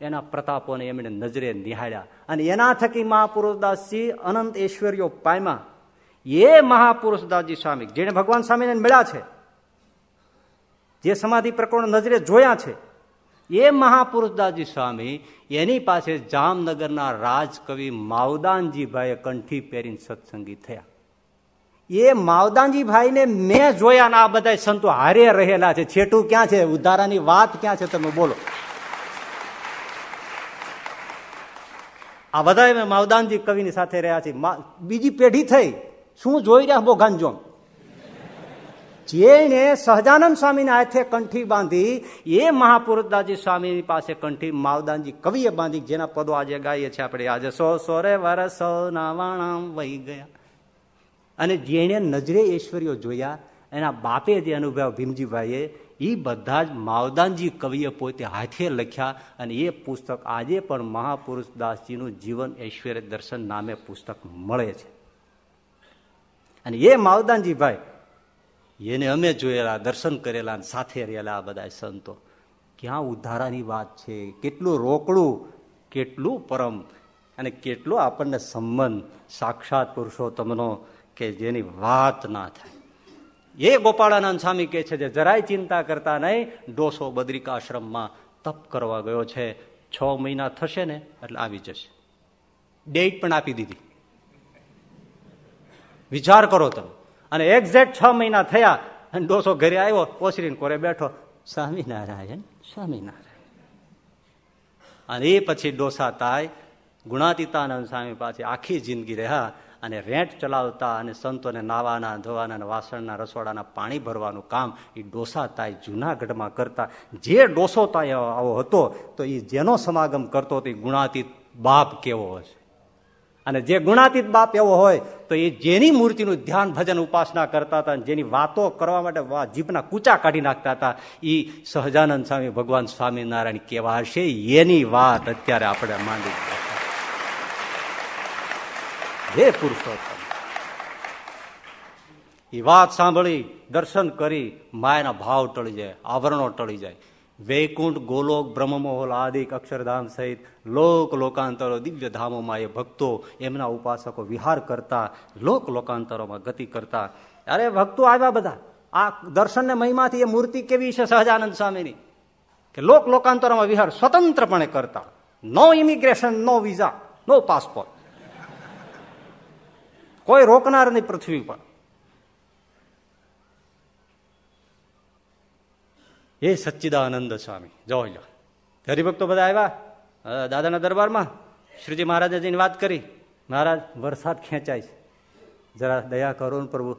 એના પ્રતાપોને એમણે નજરે નિહાળ્યા. અને એના થકી મહાપુરુષદાસજી અનંત ઐશ્વર્યો પામ્યા. એ મહાપુરુષદાસજી સ્વામી જેને ભગવાન સ્વામીને મળ્યા છે જે સમાધિ પ્રકરણ નજરે જોયા છે, એ મહાપુરુષદાસજી સ્વામી એની પાસે જામનગરના રાજકવિ માવદાનજીભાઈએ કંઠી પહેરીને સત્સંગી થયા. એ માવદાનજીભાઈને મેં જોયા ને આ બધા સંતો હારે રહેલા છે. છેટું ક્યાં છે? ઉધારાની વાત ક્યાં છે? તમે બોલો. આ બધા મેં માવદાનજી કવિની સાથે રહ્યા છે બીજી પેઢી થઈ. શું જોઈ રહ્યા બોઘાનજોમ જેને સહજાનંદ સ્વામીના હાથે કંઠી બાંધી, એ મહાપુરુષદાસજી સ્વામીની પાસે કંઠી, માવદાનજી કવિએ બાંધી, જેના પદો આજે ગાઈએ છીએ આપણે. આજે સો સોરે વરસ નાવાણામ વહી ગયા. અને જેને નજરે ઐશ્વર્યો જોયા, એના બાપે જે અનુભવ ભીમજીભાઈએ એ બધા જ માવદાનજી કવિએ પોતે હાથે લખ્યા અને એ પુસ્તક આજે પણ મહાપુરુષ દાસજીનું જીવન ઐશ્વર્ય દર્શન નામે પુસ્તક મળે છે. અને એ માવદાનજીભાઈ એને અમે જોયેલા, દર્શન કરેલા સાથે રહેલા આ બધા સંતો. ક્યાં ઉધારાની વાત છે? કેટલું રોકડું, કેટલું પરમ અને કેટલો આપણને સંબંધ. સાક્ષાત પુરુષોત્તમનો કે જેની વાત ના થાય. એ ગોપાળાનંદ સ્વામી કે છે જે જરાય ચિંતા કરતા નહીં, ડોસો બદ્રિકાશ્રમમાં તપ કરવા ગયો છે. છ મહિના થશે ને, એટલે આવી જશે. ડેટ પણ આપી દીધી. વિચાર કરો તમે. અને એક્ઝેક્ટ છ મહિના થયા અને ડોસો ઘરે આવ્યો, ઓસરીને કોરે બેઠો, સ્વામિનારાયણ સ્વામિનારાયણ. અને એ પછી ડોસા તાય, ગુણાતીતાનંદ સ્વામી પાસે આખી જિંદગી રહ્યા અને રેન્ટ ચલાવતા અને સંતોને નાવાના, ધોવાના અને વાસણના રસોડાના પાણી ભરવાનું કામ એ ડોસા તાય જુનાગઢમાં કરતા. જે ડોસો તાય આવો હતો, તો એ જેનો સમાગમ કરતો હતો એ ગુણાતીત બાપ કેવો હશે? અને જે ગુણાતીત બાપ એવો હોય, તો એ જેની મૂર્તિનું ધ્યાન ભજન ઉપાસના કરતા હતા જેની વાતો કરવા માટે જીભના કૂચા કાઢી નાખતા હતા એ સહજાનંદ સ્વામી ભગવાન સ્વામિનારાયણ કેવા હશે એની વાત અત્યારે આપણે માંડી હે પુરુષોત્તમ. એ વાત સાંભળી, દર્શન કરી, માયાના ભાવ ટળી જાય, આવરણો ટળી જાય. વૈકુંઠ ગોલોક બ્રહ્મમોહલ આદિક અક્ષરધામ સહિત લોક લોકાંતરો દિવ્ય ધામોમાં એ ભક્તો એમના ઉપાસકો વિહાર કરતા લોક લોકાંતરોમાં ગતિ કરતા અરે ભક્તો આવ્યા બધા। આ દર્શનને મહિમાથી એ મૂર્તિ કેવી છે સહજાનંદ સ્વામીની? કે લોક લોકાંતરોમાં વિહાર સ્વતંત્રપણે કરતા. No immigration no visa no passport કોઈ રોકનાર નહીં પૃથ્વી પર એ સચ્ચિદાનંદ સ્વામી, જો લો હરિભક્તો બધા આવ્યા? દાદાના દરબારમાં? શ્રીજી મહારાજે જઈને વાત કરી. મહારાજ, વરસાદ ખેંચાય છે. જરા દયા કરો ને પ્રભુ.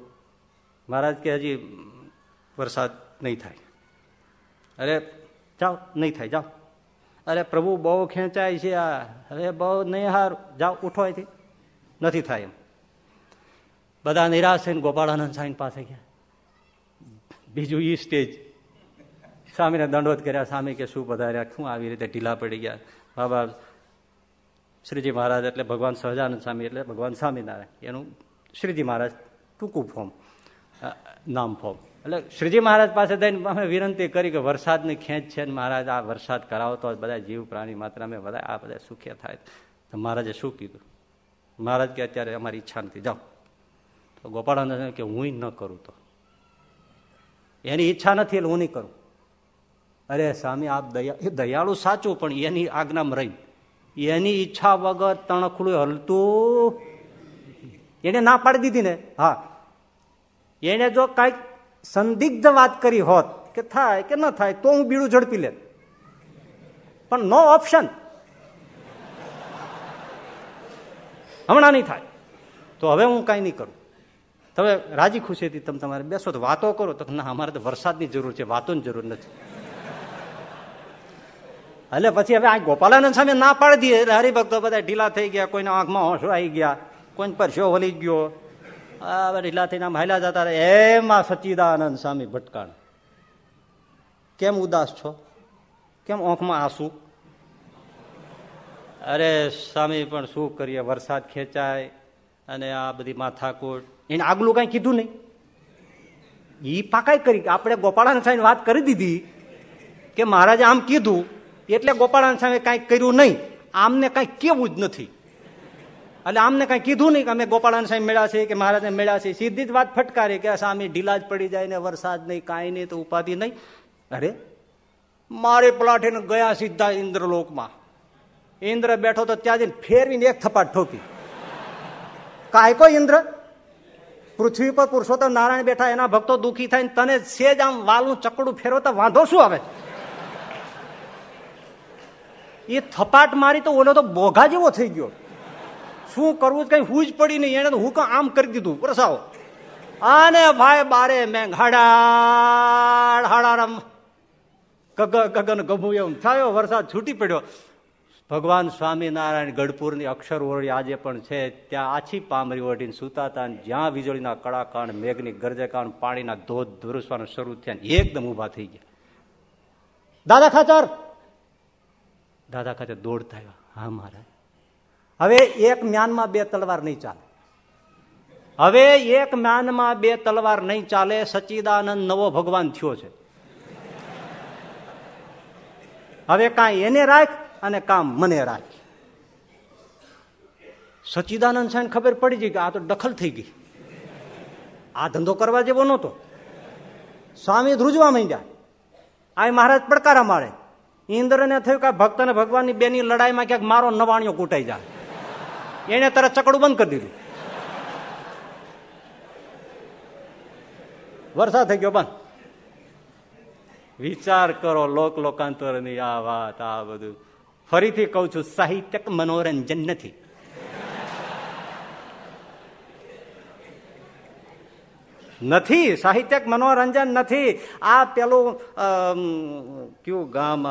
મહારાજ કે હજી વરસાદ નહીં થાય. અરે, જાઓ, નહીં થાય, જાઓ. અરે, પ્રભુ બહુ ખેંચાય છે આ. હવે બહુ નહીં હાર. જાઓ, ઉઠો અહીંથી. નથી થાય એમ. બધા નિરાશ થઈને ગોપાળાનંદ સાઈન પાસે ગયા. બીજું ઈ સ્ટેજ. સ્વામીને દંડોત કર્યા સ્વામી કે શું પધાર્યા, શું આવી રીતે ઢીલા પડી ગયા? બાબા શ્રીજી મહારાજ એટલે ભગવાન સહજાનંદ સ્વામી એટલે ભગવાન સ્વામિનારાયણ. એનું શ્રીજી મહારાજ ટૂંકું ફોર્મ નામ ફોર્મ એટલે શ્રીજી મહારાજ પાસે જઈને અમે વિનંતી કરી કે વરસાદની ખેંચ છે ને મહારાજ, આ વરસાદ કરાવતો બધા જીવ પ્રાણી માત્ર અમે બધા, આ બધા સુખ્યા થાય. તો મહારાજે શું કીધું? મહારાજ કે અત્યારે અમારી ઈચ્છા નથી જાઓ. તો ગોપાળાનંદ કે હું ન કરું તો. એની ઈચ્છા નથી એટલે હું નહીં કરું. અરે સ્વામી, આપ દયા, એ દયાળુ સાચું, પણ એની આજ્ઞામાં રહી એની ઈચ્છા વગર તણખલું હલતું. એને ના પાડી દીધી ને? હા. એને જો કંઈક સંદિગ્ધ વાત કરી હોત, કે થાય કે ન થાય, તો હું બીડું ઝડપી લે પણ નો ઓપ્શન. હમણાં નહીં થાય. તો હવે હું કાંઈ નહીં કરું. તમે રાજી ખુશીથી તમે તમારે બેસો, તો વાતો કરો. તો ના, અમારે તો વરસાદની જરૂર છે, વાતોની જરૂર નથી. એટલે પછી હવે આ ગોપાલાનંદ સામે ના પાડી દઈએ. એટલે હરિભક્તો બધા ઢીલા થઈ ગયા, કોઈના આંખમાં હોંશો આવી ગયા, કોઈને પરસ્યો વળી ગયો. આ ઢીલા થઈને આમ હાલ્યા જતા એમાં સચ્ચિદાનંદ સ્વામી ભટકાણ. કેમ ઉદાસ છો? કેમ આંખમાં આંસુ? અરે સ્વામી પણ શું કરીએ? વરસાદ ખેંચાય અને આ બધી માથાકૂટ. એને આગલું કઈ કીધું નહીં. ઈ પાકાઈ કરી. આપણે ગોપાળાનંદ સાહેબ વાત કરી દીધી કે મહારાજે આમ કીધું એટલે ગોપાળાન સામે કાંઈ કર્યું નહીં. આમને કાંઈ કેવું જ નથી. એટલે આમને કાંઈ કીધું નહીં કે અમે ગોપાળાન સાહેબ મેળા છે કે મહારાજને મેળા છે સીધી જ વાત ફટકારી કે સામે ઢીલા જ પડી જાય ને વરસાદ નહીં, કાંઈ નહીં, તો ઉપાધિ નહીં. અરે, મારે પલાઠીને ગયા સીધા ઇન્દ્રલોકમાં. ઇન્દ્ર બેઠો તો ત્યાં જઈને ફેરવીને એક થપાટ ઠોકી. કાંઈ કોઈ ઇન્દ્ર? પૃથ્વી પર પુરુષોત્તમ નારાયણ બેઠા, એના ભક્તો દુઃખી થાય તને સેજ આમ વાલનું ચકડું ફેરવતા વાંધો શું આવે? એ થપાટ મારી તો ઓલો તો બોઘા જેવો થઈ ગયો. શું કરવું કઈ જ પડી નહીં. એને તો હું આમ કરી દીધું? પરસાવો. આને ભાઈ બારે મેં હાડા હાડારામ ગગન ગભું એમ થયો. વરસાદ છૂટી પડ્યો. ભગવાન સ્વામિનારાયણ ગઢપુરની અક્ષર ઓરડી આજે પણ છે. ત્યાં આછી પામરી ઓઢીને સુતા હતા જ્યાં વીજળીના કડાકાણ, મેઘની ગરજકાંડ પાણીના ધોધ વરસવાનું શરૂ થયા એકદમ ઊભા થઈ ગયા. દાદા ખાચર! દાદા ખાતે દોડતા આવ્યા. હા, મહારાજ. હવે એક મ્યાનમાં બે તલવાર નહીં ચાલે. હવે એક મ્યાનમાં બે તલવાર નહીં ચાલે સચ્ચિદાનંદ નવો ભગવાન થયો છે. હવે કાંઈ એને રાખ અને કામ મને રાખ. સચ્ચિદાનંદ સાહેબ ખબર પડી ગઈ કે આ તો દખલ થઈ ગઈ. આ ધંધો કરવા જેવો નહોતો. સ્વામી ધ્રુજવા માંડ્યા. આ મહારાજ પડકારા મારે. ઇન્દ્રને થયું કે ભક્ત અને ભગવાનની બેની લડાઈમાં ક્યાંક મારો નવાણીઓ કૂટાઈ જાય. એને તરત ચકડું બંધ કરી દીધું. વરસાદ થઈ ગયો, બંધ. વિચાર કરો લોક લોકાંતરની આ વાત, આ બધું. ફરીથી કઉ છું, સાહિત્યક મનોરંજન નથી. નથી, સાહિત્યક મનોરંજન નથી. આ પેલું કયું ગામ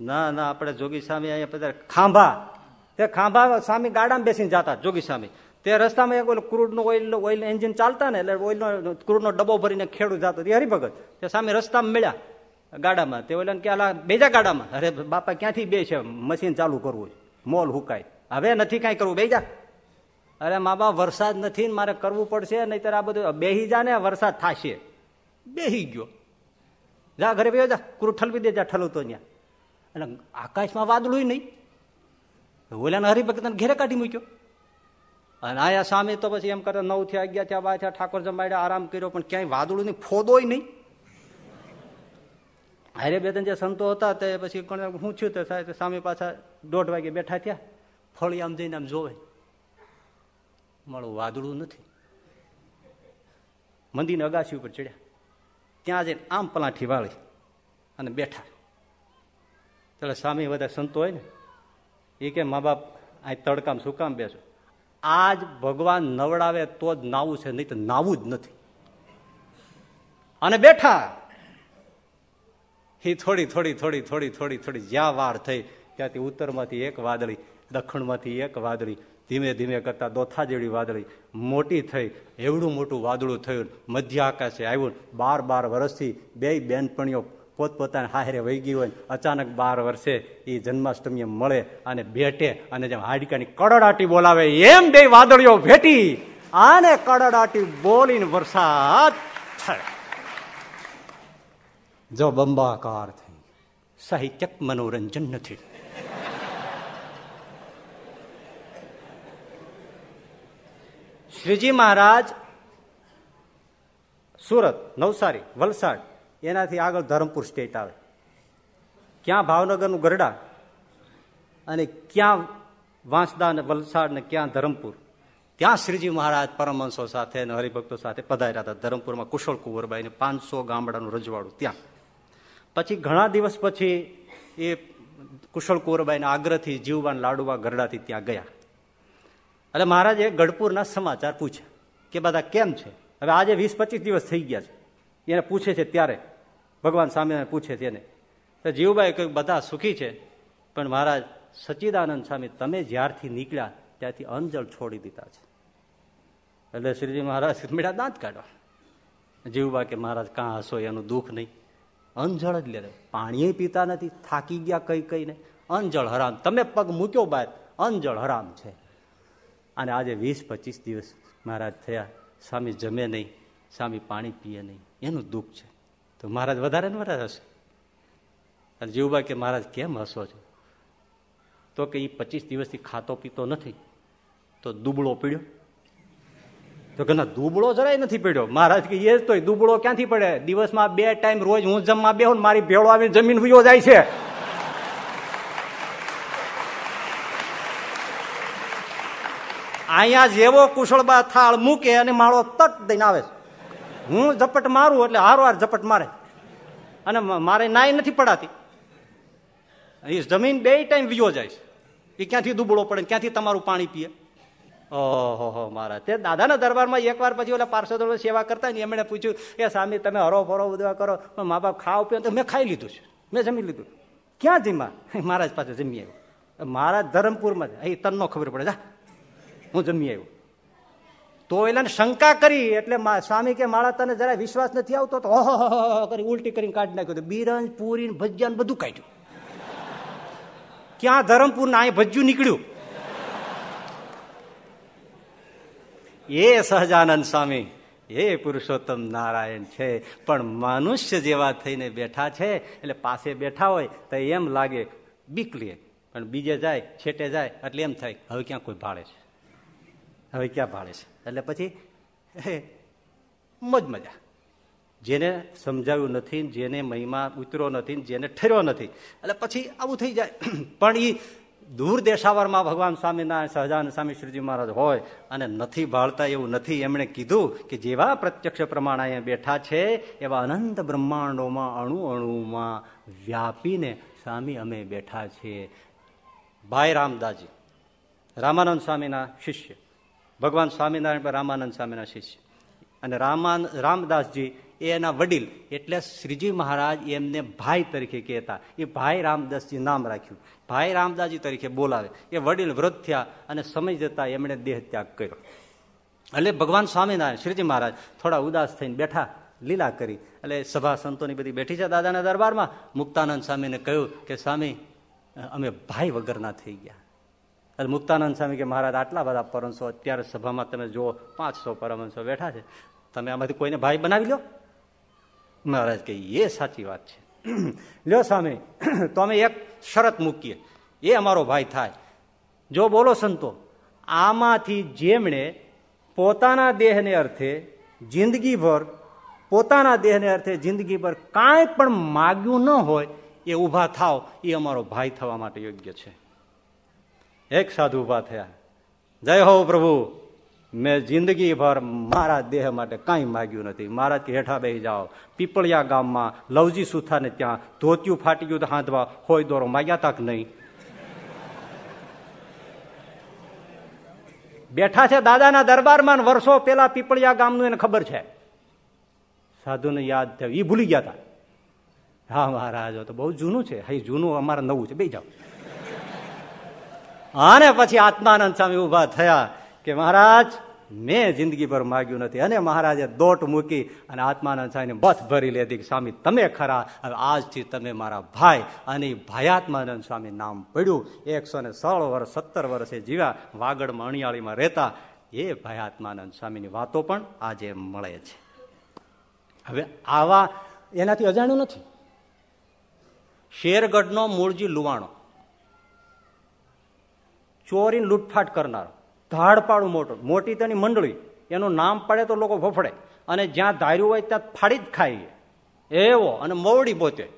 ના ના, આપણે જોગી સ્વામી અહીંયા પધાર. ખાંભા. તે ખાંભા સ્વામી ગાડામાં બેસીને જતા, જોગી સ્વામી. તે રસ્તામાં એક ઓલો ક્રૂડનું ઓઇલ ઓઇલ એન્જિન ચાલતા ને એટલે ઓઇલનો ક્રૂડનો ડબ્બો ભરીને ખેડૂત જતો. તે હરિભગત. તે સામે રસ્તામાં મળ્યા ગાડામાં. તે ઓલા કે બેજા ગાડામાં. અરે, બાપા, ક્યાંથી બે છે? મશીન ચાલુ કરવું મોલ હુકાય. હવે નથી કાંઈ કરવું. બેજા. અરે, મા બાપ, વરસાદ નથી ને મારે કરવું પડશે, નહીતર આ બધું બેહી જા ને, વરસાદ થશે. બેહી ગયો. જા ઘરે બેહો, જા. ક્રૂડ ઠલવી દે, જા ઠલવતો ત્યાં એટલે આકાશમાં વાદળું નહીં. ઓલાને હરિભક્તને ઘેરે કાઢી મૂક્યો. અને આયા સામે તો પછી એમ કરતા નવ થયા, અગિયાર થયા, બાર થયા, ઠાકોર જમાડ્યા, આરામ કર્યો, પણ ક્યાંય વાદળું નહીં ફોદોય નહીં. હારે બે ત્રણ જે સંતો હતા તે પછી હું છું તે સાહેબ સામે પાછા દોઢ વાગે બેઠા થયા. ફળી આમ જઈને આમ જોવે. મારું વાદળું નથી. મંદિરને અગાસી ઉપર ચડ્યા. ત્યાં જઈને આમ પલાઠી વાળી અને બેઠા. એટલે સ્વામી બધા સંતો હોય ને, એ કે મા બાપ અહીં તડકામ શું બેસો. આજ ભગવાન નવડાવે તો જ નાવું છે, નહીં તો નાવું જ નથી. અને બેઠા. એ થોડી થોડી થોડી થોડી થોડી થોડી જ્યાં વાર થઈ, ત્યાંથી ઉત્તરમાંથી એક વાદળી, દક્ષિણમાંથી એક વાદળી, ધીમે ધીમે કરતા દોથા જેવી વાદળી, મોટી થઈ, એવડું મોટું વાદળું થયું મધ્ય આકાશે આવ્યું, બાર બાર વર્ષથી બે બેનપણીઓ પોતપોતાના હારે વહી ગઈ હોય અચાનક બાર વર્ષે એ જન્માષ્ટમીએ મળે અને ભેટે અને જેમ હાડકાની કડડાટી બોલાવે એમ બે વાદળીઓ ભેટી આને કડડાટી બોલીને વરસાદ થાય. જો બંબાકાર થઈ સાહિત્યક મનોરંજન નથી. શ્રીજી મહારાજ, સુરત, નવસારી, વલસાડ એનાથી આગળ ધરમપુર સ્ટેટ આવે. ક્યાં ભાવનગરનું ગરડા અને ક્યાં વાંસદા ને વલસાડ ને ક્યાં ધરમપુર? ત્યાં શ્રીજી મહારાજ પરમહંસો સાથે અને હરિભક્તો સાથે પધાર્યા હતા. ધરમપુરમાં કુશળ કુંવરબાઈ ને પાંચસો ગામડાનું રજવાડું ત્યાં. પછી ઘણા દિવસ પછી એ કુશળ કુંવરબાઈના આગ્રહથી જીવવાન લાડુવા ગરડાથી ત્યાં ગયા. એટલે મહારાજે ગઢપુરના સમાચાર પૂછ્યા કે બધા કેમ છે? હવે આજે વીસ પચીસ દિવસ થઈ ગયા છે. એને પૂછે છે ત્યારે. ભગવાન સામે પૂછે છે એને. તો જીવભાઈ કહ્યું, બધા સુખી છે, પણ મહારાજ સચ્ચિદાનંદ સ્વામી, તમે જ્યારથી નીકળ્યા ત્યાંથી અંજળ છોડી દીધા છે. એટલે શ્રીજી મહારાજ મીઠા દાંત કાઢવા જીવબા કે, મહારાજ, કાં હસો એનું દુઃખ નહીં. અંજળ જ લે પાણી પીતા નથી, થાકી ગયા કઈ કઈ ને. અંજળ હરામ. તમે પગ મૂક્યો બાદ અંજળ હરામ છે. અને આજે વીસ પચીસ દિવસ મહારાજ થયા. સ્વામી જમે નહીં. સ્વામી પાણી પીએ નહીં. એનું દુઃખ છે. તો મહારાજ વધારે ને વધારે હશે. અને જીવબા કે મહારાજ, કેમ હસો છો? તો કે એ પચીસ દિવસથી ખાતો પીતો નથી. તો દુબળો પીડ્યો. તો કે ના, દુબળો જરાય નથી પીડ્યો. મહારાજ કે, એ તો દુબળો ક્યાંથી પડે? દિવસમાં બે ટાઈમ રોજ હું જમવા બેહું મારી ભેળો આવીને જમીન ભૂયો જાય છે. અહીંયા જેવો કુશળબા થાળ મૂકે અને માળો તટ દઈને આવે હું ઝપટ મારું એટલે હારો હાર ઝપટ મારે. અને મારે નાય નથી પડાતી. એ જમીન બે ટાઈમ વિયો જાય છે. એ ક્યાંથી દુબળો પડે ક્યાંથી તમારું પાણી પીએ? ઓહો મારા તે દાદાના દરબારમાં એકવાર પછી ઓલા પાર્ષદો સેવા કરતા ને એમણે પૂછ્યું કે સ્વામી તમે હરો ફરો બધા કરો મા બાપ ખાવ પીઓ તો મેં ખાઈ લીધું છે. મેં જમી લીધું. ક્યાં જમ્યા? મહારાજ પાસે જમી આવ્યો. મહારાજ ધરમપુરમાં અહીં તનનો ખબર પડે, જા. હું જમી આવ્યો. તો એને શંકા કરી, એટલે સ્વામી કે માળા તને જરા વિશ્વાસ નથી આવતો? તો કરી ઉલટી કરીને કાઢી નાખ્યું બિરંજ પૂરી ભજીયા બધું કાઢ્યું. ક્યાં ધરમપુર ના અહીં ભજ્યું નીકળ્યું? એ સહજાનંદ સ્વામી, એ પુરુષોત્તમ નારાયણ છે, પણ મનુષ્ય જેવા થઈને બેઠા છે, એટલે પાસે બેઠા હોય તો એમ લાગે બીક પણ બીજે જાય, છેટે જાય, એટલે એમ થાય, હવે ક્યાં કોઈ ભાડે છે? હવે ક્યાં ભાડે છે? એટલે પછી મજ મજા. જેને સમજાયું નથી, જેને મહિમા ઉતર્યો નથી, જેને ઠર્યો નથી. એટલે પછી આવું થઈ જાય. પણ એ દૂર દેશાવરમાં ભગવાન સ્વામિનારાયણ, સહજાનંદ સ્વામી શ્રીજી મહારાજ હોય અને નથી ભાળતા એવું નથી એમણે કીધું કે જેવા પ્રત્યક્ષ પ્રમાણ અહીંયા બેઠા છે, એવા અનંત બ્રહ્માંડોમાં અણુ અણુમાં વ્યાપીને સ્વામી અમે બેઠા છીએ. ભાઈ રામદાસજી, રામાનંદ સ્વામીના શિષ્ય. ભગવાન સ્વામિનારાયણ રામાનંદ સ્વામીના શિષ્ય. અને રામાન, રામદાસજી એ એના વડીલ, એટલે શ્રીજી મહારાજ એમને ભાઈ તરીકે કહેતા. એ ભાઈ રામદાસજી નામ રાખ્યું. ભાઈ રામદાસજી તરીકે બોલાવે. એ વડીલ વૃદ્ધ થયા અને સમય જતા એમણે દેહ ત્યાગ કર્યો. એટલે ભગવાન સ્વામિનારાયણ, શ્રીજી મહારાજ થોડા ઉદાસ થઈને બેઠા, લીલા કરી. એટલે સભા સંતોની બધી બેઠી છે દાદાના દરબારમાં. મુક્તાનંદ સ્વામીને કહ્યું કે, સ્વામી, અમે ભાઈ વગરના થઈ ગયા. એટલે મુક્તાનંદ સ્વામી કે મહારાજ, આટલા બધા પરમસો અત્યારે સભામાં તમે જુઓ, પાંચસો પરમંશો બેઠા છે. તમે આમાંથી કોઈને ભાઈ બનાવી લો મહારાજ કે, એ સાચી વાત છે. લ્યો સ્વામી, તો અમે એક શરત મૂકીએ. એ અમારો ભાઈ થાય. જો બોલો સંતો, આમાંથી જેમણે પોતાના દેહને અર્થે જિંદગીભર, પોતાના દેહને અર્થે જિંદગીભર કાંઈ પણ માગ્યું ન હોય, એ ઊભા થાવ એ અમારો ભાઈ થવા માટે યોગ્ય છે. એક સાધુ ઊભા થયા. જય હો પ્રભુ, મેં જિંદગીભર મારા દેહ માટે કાંઈ માગ્યું નથી. મારા હેઠા બેસી જાઓ. પીપળિયા ગામમાં લવજી સુથાને ત્યાં ધોત્યું ફાટી ગયું તો હાંધવા હોય દોરો માગ્યા તક નહીં. બેઠા છે દાદાના દરબારમાં વર્ષો પેલા પીપળિયા ગામનું એને ખબર છે. સાધુને યાદ થયું. એ ભૂલી ગયા હતા હા મહારાજ, તો બહુ જૂનું છે. હા જૂનું અમારે નવું છે. બે જાઓ. અને પછી આત્માનંદ સ્વામી ઊભા થયા કે મહારાજ, મેં જિંદગી ભર માગ્યું નથી. અને મહારાજે દોટ મૂકી અને આત્માનંદ સ્વામીને બથ ભરી લીધી કે, સ્વામી, તમે ખરા. હવે આજથી તમે મારા ભાઈ અને ભાયાત્માનંદ સ્વામી નામ પડ્યું. એકસો ને સોળ વર્ષ, સત્તર વર્ષે જીવ્યા. વાગડમાં અણિયાળીમાં રહેતા. એ ભાયાત્માનંદ સ્વામીની વાતો પણ આજે મળે છે. હવે આવા એનાથી અજાણ્યું નથી. શેરગઢનો મૂળજી લુવાણો. ચોરીને લૂંટફાટ કરનાર ધાડપાડું મોટું, મોટી તેની મંડળી, એનું નામ પડે તો લોકો ફફડે, અને જ્યાં ધાર્યું હોય ત્યાં ફાડી જ ખાઈએ. એવો અને મોવડી પોતે.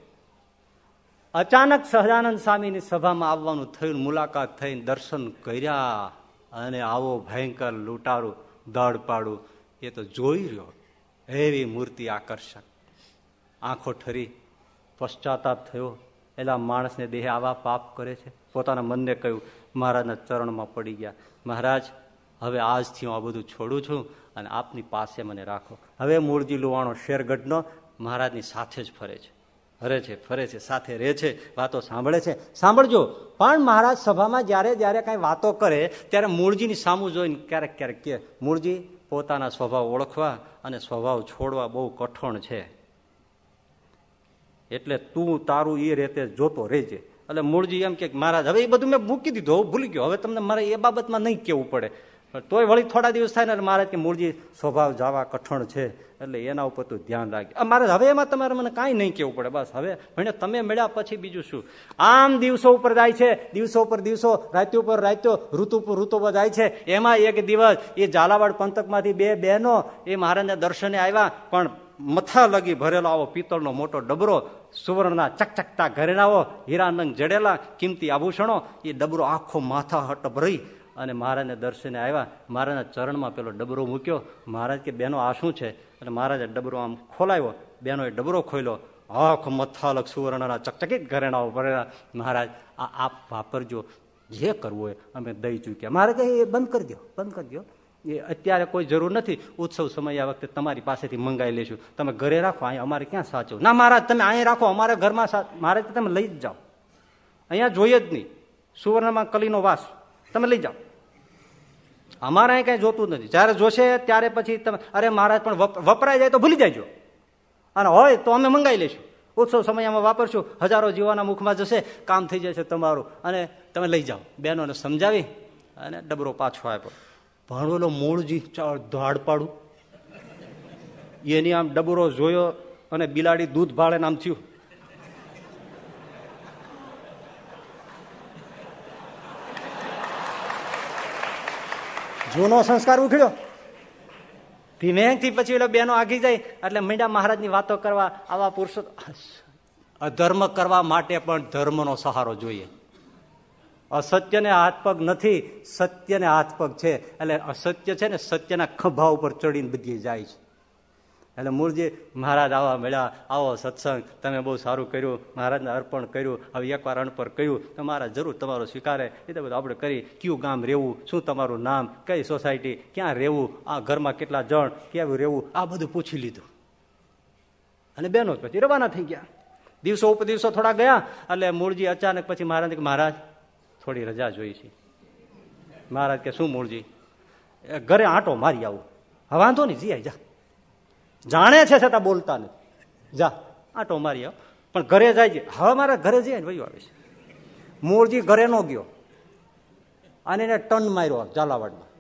અચાનક સહજાનંદ સ્વામીની સભામાં આવવાનું થયું, મુલાકાત થઈને દર્શન કર્યા, અને આવો ભયંકર લૂંટારું દાડપાડું એ તો જોઈ રહ્યો. એવી મૂર્તિ આકર્ષક. આંખો ઠરી, પશ્ચાતાપ થયો. એલા માણસને દેહ આવા પાપ કરે છે? પોતાના મનને કહ્યું મહારાજના ચરણમાં પડી ગયા. મહારાજ, હવે આજથી હું આ બધું છોડું છું અને આપની પાસે મને રાખો. હવે મૂળજી લુવાણો શેરગઢનો મહારાજની સાથે જ ફરે છે. ફરે છે ફરે છે, સાથે રહે છે, વાતો સાંભળે છે. સાંભળજો, પણ મહારાજ સભામાં જ્યારે જ્યારે કાંઈ વાતો કરે, ત્યારે મૂળજીની સામું જોઈને ક્યારેક ક્યારેક કે મૂળજી, પોતાના સ્વભાવ ઓળખવા અને સ્વભાવ છોડવા બહુ કઠણ છે. એટલે તું તારું એ રીતે જોતો રહેજે. એટલે મૂળજી એમ કે મહારાજ, હવે એ બધું મેં મૂકી દીધું, હવે ભૂલી ગયો. હવે તમને મારે એ બાબતમાં નહીં કેવું પડે. તોય વળી થોડા દિવસ થાય ને એટલે મહારાજ કે મૂળજી, સ્વભાવ જવા કઠણ છે, એટલે એના ઉપર તું ધ્યાન રાખજે. મહારાજ, હવે એમાં તમારે મને કાંઈ નહીં કેવું પડે, બસ. હવે ભણે તમે મળ્યા પછી બીજું શું? આમ દિવસો ઉપર જાય છે, દિવસો ઉપર દિવસો રાત્યો ઉપર રાત્યો ઋતુ ઉપર ઋતુ પર જાય છે. એમાં એક દિવસ એ ઝાલાવાડ પંથકમાંથી બે બહેનો એ મહારાજના દર્શને આવ્યા, પણ મથા લગી ભરેલો આવો પિત્તળનો મોટો ડબરો સુવર્ણના ચકચકતા ઘરેણાઓ હીરાનંગ જડેલા, કિંમતી આભૂષણો, એ ડબરો આખો માથા હટ ભરી અને મહારાજને દર્શને આવ્યા. મહારાજના ચરણમાં પેલો ડબરો મૂક્યો. મહારાજ કે, બેનો, આ શું છે? અને મહારાજે ડબરો આમ ખોલાવ્યો બેનો એ ડબરો ખોલ્યો. આખ મથાલક સુવર્ણના ચકચકિત ઘરેણાઓ ભરેલા. મહારાજ, આ આપ વાપરજો. જે કરવું હોય અમે દઈ ચૂક્યા. મારે કહે, એ બંધ કરી દો બંધ કરી દો એ અત્યારે કોઈ જરૂર નથી. ઉત્સવ સમય આ વખતે તમારી પાસેથી મંગાવી લેશું. તમે ઘરે રાખો, અહીંયા અમારે ક્યાં સાચો ના, મહારાજ, તમે અહીંયા રાખો, અમારે ઘરમાં મારે તમે લઈ જ જાઓ. અહીંયા જોઈએ જ નહીં. સુવર્ણમાં કલીનો વાસ. તમે લઈ જાઓ. અમારે અહીં કાંઈ જોતું નથી. જયારે જોશે, ત્યારે પછી તમે અરે મહારાજ, પણ વપરાય જાય તો ભૂલી જાયજો. અને હોય તો અમે મંગાવી લઈશું ઉત્સવ સમયમાં વાપરશું. હજારો જીવાના મુખમાં જશે, કામ થઈ જશે તમારું. અને તમે લઈ જાઓ. બહેનોને સમજાવી અને ડબરો પાછો આપ્યો. ભણવેલો મૂળજી ધાડ પાડું. એની આમ ડબરો જોયો અને બિલાડી દૂધ ભાળે નામ થયું. જૂનો સંસ્કાર ઉખડ્યો. ધીમેથી પછી એટલે બેનો આગી જાય એટલે મીંડા મહારાજની વાતો કરવા આવા પુરુષો અધર્મ કરવા માટે પણ ધર્મનો સહારો જોઈએ. અસત્યને હાથ નથી, સત્યને હાથ છે. એટલે અસત્ય છે ને સત્યના ખભા ઉપર ચડીને બધી જાય છે. એટલે મૂળજી મહારાજ આવા મળ્યા, આવો સત્સંગ, તમે બહુ સારું કર્યું, મહારાજને અર્પણ કર્યું, હવે એકવાર અણપણ કર્યું તો મહારાજ જરૂર તમારો સ્વીકારે. એ તો બધું આપણે કરી, કયું ગામ રહેવું, શું તમારું નામ, કઈ સોસાયટી, ક્યાં રહેવું, આ ઘરમાં કેટલા જણ, કેવું રહેવું, આ બધું પૂછી લીધું. અને બેનો પછી રવાના થઈ ગયા. દિવસો ઉપર દિવસો થોડા ગયા, એટલે મૂળજી અચાનક પછી મહારાજ મહારાજ થોડી રજા જોઈ છે. મહારાજ કે, શું મૂળજી? ઘરે આંટો મારી આવું. હવે વાંધો નહીં, જી જા. જાણે છે છતાં બોલતા નથી. જા, આંટો મારી આવ. પણ ઘરે જાય હવે મારા ઘરે જઈએ ને, વયું આવે છે. મૂળજી ઘરે નો ગયો. અને એને ટન માર્યો ઝાલાવાડમાં.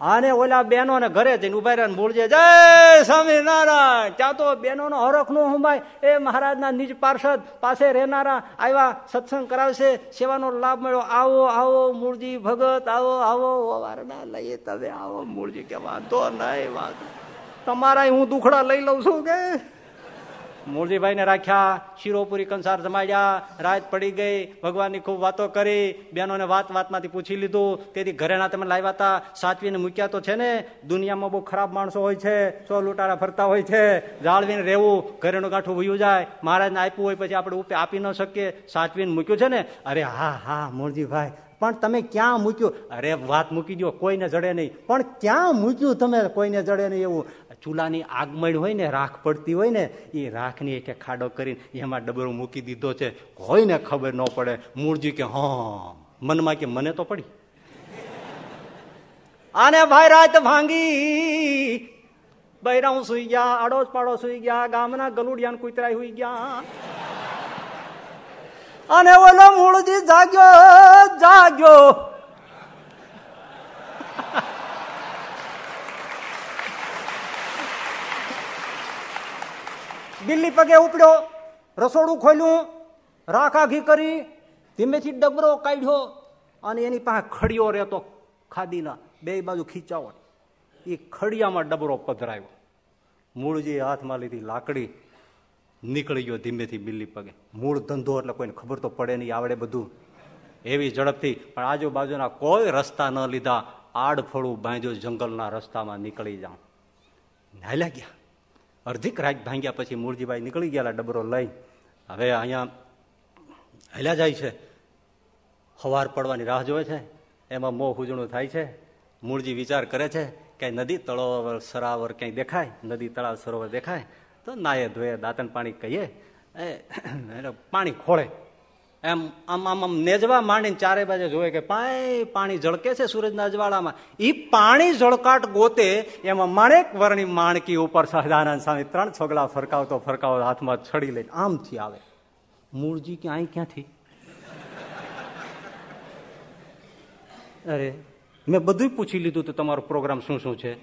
અને ઓલા બહેનો ને ઘરે જઈને ઊભા રહ્યા મૂળજે જય સ્વામિનારાયણ. ત્યાં તો બહેનો નો હરખ નો હુમાય એ મહારાજના નિજ પાર્ષદ પાસે રહેનારા આવ્યા, સત્સંગ કરાવશે, સેવાનો લાભ મળ્યો. આવો આવો મૂળજી ભગત, આવો આવો વારના લઈએ તમે. આવો મૂળજી કે વાંધો નહીં, વાંધો તમારા હું દુખડા લઈ લઉં છું કે? મૂળજીભાઈ ને રાખ્યા, શિરોપુરી કંસાર જમાડ્યા, રાત પડી ગઈ, ભગવાનની ખૂબ વાતો કરી બેનોને વાત વાતમાંથી પૂછી લીધું, તેથી ઘરેણા તમે લાવ્યા હતા, સાચવીને મૂક્યા તો છે ને, દુનિયામાં બહુ ખરાબ માણસો હોય છે, સો લૂંટારા ફરતા હોય છે, જાળવીને રહેવું ઘરેનું ગાંઠું વયું જાય, મહારાજને આપ્યું હોય પછી આપણે ઉપે આપી ન શકીએ, સાચવીને મૂક્યું છે ને, અરે હા હા મૂળજીભાઈ પણ તમે ક્યાં મૂક્યું? અરે વાત મૂકી દો કોઈને જડે નહીં, પણ ક્યાં મૂક્યું તમે કોઈને જડે નહીં એવું? ચૂલાની આગમણ હોય ને, રાખ પડતી હોય ને, એ રાખની એક ખાડો કરીને એમાં ડબરો મૂકી દીધો છે. હોય ને ખબર ન પડે. મૂળજી કે, હા, મનમાં કે મને તો પડી. આને ભાઈ રાત ભાંગી. બૈરાઉ સુઈ ગયા, આડોશ પાડો સુઈ ગયા, ગામના ગલુડિયા કુતરાય સુઈ ગયા. અને ઓલો મૂળજી જાગ્યો જાગ્યો. બિલ્લી પગે ઉપડ્યો, રસોડું ખોલ્યું, રાખા ઘી કરી, ધીમેથી ડબરો કાઢ્યો અને એની પાસે ખડિયો રહેતો ખાદીના. બે બાજુ ખીચાવો. એ ખડિયામાં ડબરો પધરાયો. મૂળજી હાથમાં લીધી લાકડી નીકળી ગયો ધીમેથી બિલ્લી પગે. મૂળ ધંધો એટલે કોઈને ખબર તો પડે નહીં, આવડે બધું. એવી ઝડપથી પણ આજુબાજુના કોઈ રસ્તા ન લીધા. આડફળું બાંધ્યો જંગલના રસ્તામાં નીકળી જાઉં. હાલ્યા ગયા અડધીક રાત ભાંગ્યા પછી મૂળજીભાઈ નીકળી ગયા ડબરો લઈ. હવે અહીંયા હેલા જાય છે. હવાર પડવાની રાહ જોવે છે. એમાં મોં હુજણું થાય છે. મૂળજી વિચાર કરે છે ક્યાંય નદી તળાવ સરાવર ક્યાંય દેખાય, નદી તળાવ સરોવર દેખાય, તો નાયે ધોયે દાંતન પાણી કહીએ. પાણી ખોળે. એમ, આમ આમ આમ નેજવા માંડીને ચારે બાજુ જોવે કે પાય પાણી ઝળકે છે સૂરજના અજવાળામાં એ પાણી ઝળકાટ ગોતે એમાં માણેક વર્ણી માણકી ઉપર સહજાનંદ સ્વામી ત્રણ છોગલા ફરકાવતો ફરકાવતો હાથમાં છડી લઈને આમથી આવે. મૂળજી કે અહીં ક્યાંથી? અરે, મેં બધું પૂછી લીધું હતું તમારો પ્રોગ્રામ શું શું છે?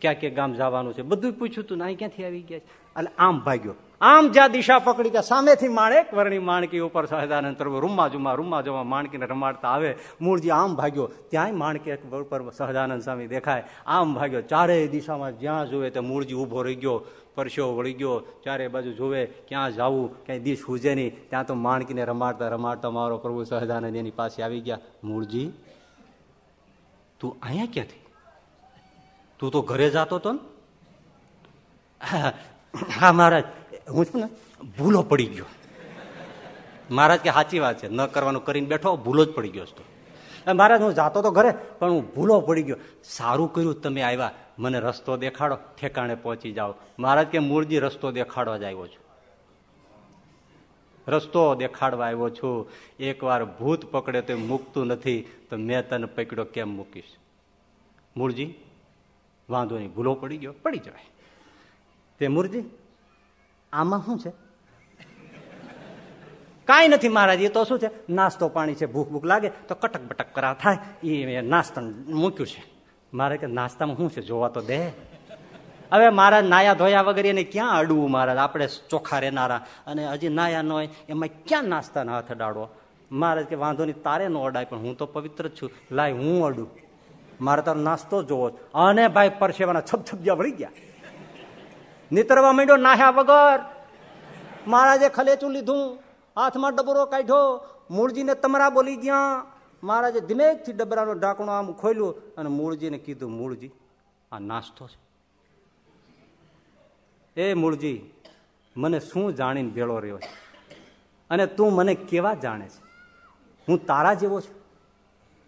ક્યાં ક્યાં ગામ જવાનું છે? બધું પૂછ્યું હતું અહીં ક્યાંથી આવી ગયા એટલે આમ ભાગ્યો. આમ જ્યાં દિશા પકડી ત્યાં સામેથી માણેક વર્ણી માણકી ઉપર સહજાનંદ રૂમમાં જુમા, રૂમમાં જવા માણકીને રમાડતા આવે. મૂળજી આમ ભાગ્યો, ત્યાંય માણકી ઉપર સહજાનંદ સ્વામી દેખાય. આમ ભાગ્યો, ચારેય દિશામાં જ્યાં જોવે તે મૂળજી ઊભો રહી ગયો, પરસ્યો વળી ગયો ચારે બાજુ જોવે ક્યાં જવું, ક્યાંય દિશ હુજે નહીં, ત્યાં તો માણકીને રમાડતા રમાડતા મારો પ્રભુ સહજાનંદ એની પાસે આવી ગયા. મૂળજી, તું અહીંયા ક્યાંથી? તું તો ઘરે જતો હતો ને? હા, મહારાજ હું છું ને, ભૂલો પડી ગયો. મહારાજ કે સાચી વાત છે, ન કરવાનું કરીને બેઠો, ભૂલો જ પડી ગયો હતો મહારાજ, હું જાતો તો ઘરે, પણ હું ભૂલો પડી ગયો. સારું કર્યું તમે આવ્યા. મને રસ્તો દેખાડો, ઠેકાણે પહોંચી જાઓ. મહારાજ કે, મૂળજી, રસ્તો દેખાડવા જ આવ્યો છું. રસ્તો દેખાડવા આવ્યો છું. એકવાર ભૂત પકડે તો મૂકતું નથી, તો મેં તને પકડ્યો, કેમ મૂકીશ? મૂળજી, વાંધો નહીં, ભૂલો પડી ગયો, પડી જવાય. તે મૂળજી આમાં શું છે? કાંઈ નથી મહારાજ, એ તો શું છે? નાસ્તો પાણી છે, ભૂખ ભૂખ લાગે, તો કટક બટક કરા થાય એ નાસ્તા મૂક્યું છે. મારે કે નાસ્તામાં શું છે? જોવા તો દે. હવે મહારાજ નાયા ધોયા વગર એને ક્યાં અડવું મહારાજ? આપણે ચોખ્ખા રહેનારા અને હજી નાયા ન હોય, એમાં ક્યાં નાસ્તાના હાથ અડાડવો? મહારાજ કે વાંધો નહીં, તારે ન અડાય, પણ હું તો પવિત્ર છું. લાય, હું અડું. મારે તારો નાસ્તો જોવો અને ભાઈ પરસેવાના છપછપિયા વળી ગયા. નીતરવા માંડ્યો, નાહ્યા વગર. મહારાજે ખલેચું લીધું, હાથમાં ડબરો કાઢ્યો, મૂળજીને તમરા બોલી ગયા. મહારાજે ધીમેકથી ડબરાનો ઢાંકણો આમ ખોલ્યું અને મૂળજીને કીધું, મૂળજી, આ નાસ્તો છે. એ મૂળજી, મને શું જાણીને ભેળો રહ્યો છે? અને તું મને કેવા જાણે છે? હું તારા જેવો છું.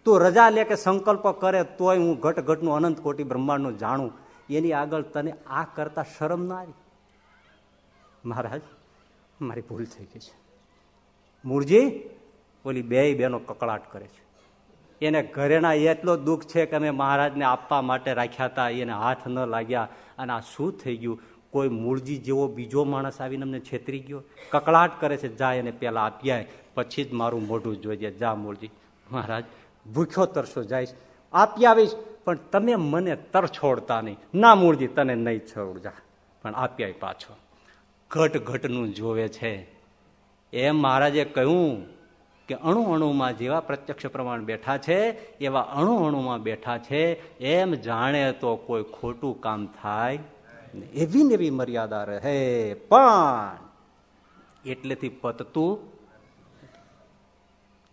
તું રજા લે કે સંકલ્પ કરે, તોય હું ઘટ ઘટનું અનંત કોટી બ્રહ્માંડનું જાણું એની આગળ તને આ કરતા શરમ ના આવી? મહારાજ, મારી ભૂલ થઈ ગઈ છે. મૂળજી, ઓલી બે બેનો કકળાટ કરે છે. એને ઘરેના એટલો દુઃખ છે કે અમે મહારાજને આપવા માટે રાખ્યા હતા, એને હાથ ન લાગ્યા. અને આ શું થઈ ગયું? કોઈ મૂળજી જેવો બીજો માણસ આવીને અમને છેતરી ગયો? કકળાટ કરે છે, જા એને પહેલાં આપ્યા પછી જ મારું મોઢું જોઈએ જા મૂળજી, મહારાજ, ભૂખ્યો તરસો જાય આપી આવીશ પણ તમે મને તર છોડતા નહીં. ના મૂળજી તને નહીં છોડજા પણ આપ્યા પાછો. ઘટ ઘટનું જોવે છે. એમ મહારાજે કહ્યું કે અણુ અણુમાં જેવા પ્રત્યક્ષ પ્રમાણ બેઠા છે, એવા અણુ અણુમાં બેઠા છે, એમ જાણે તો કોઈ ખોટું કામ થાય એવી ને એવી મર્યાદા રહે. પણ એટલેથી પતતું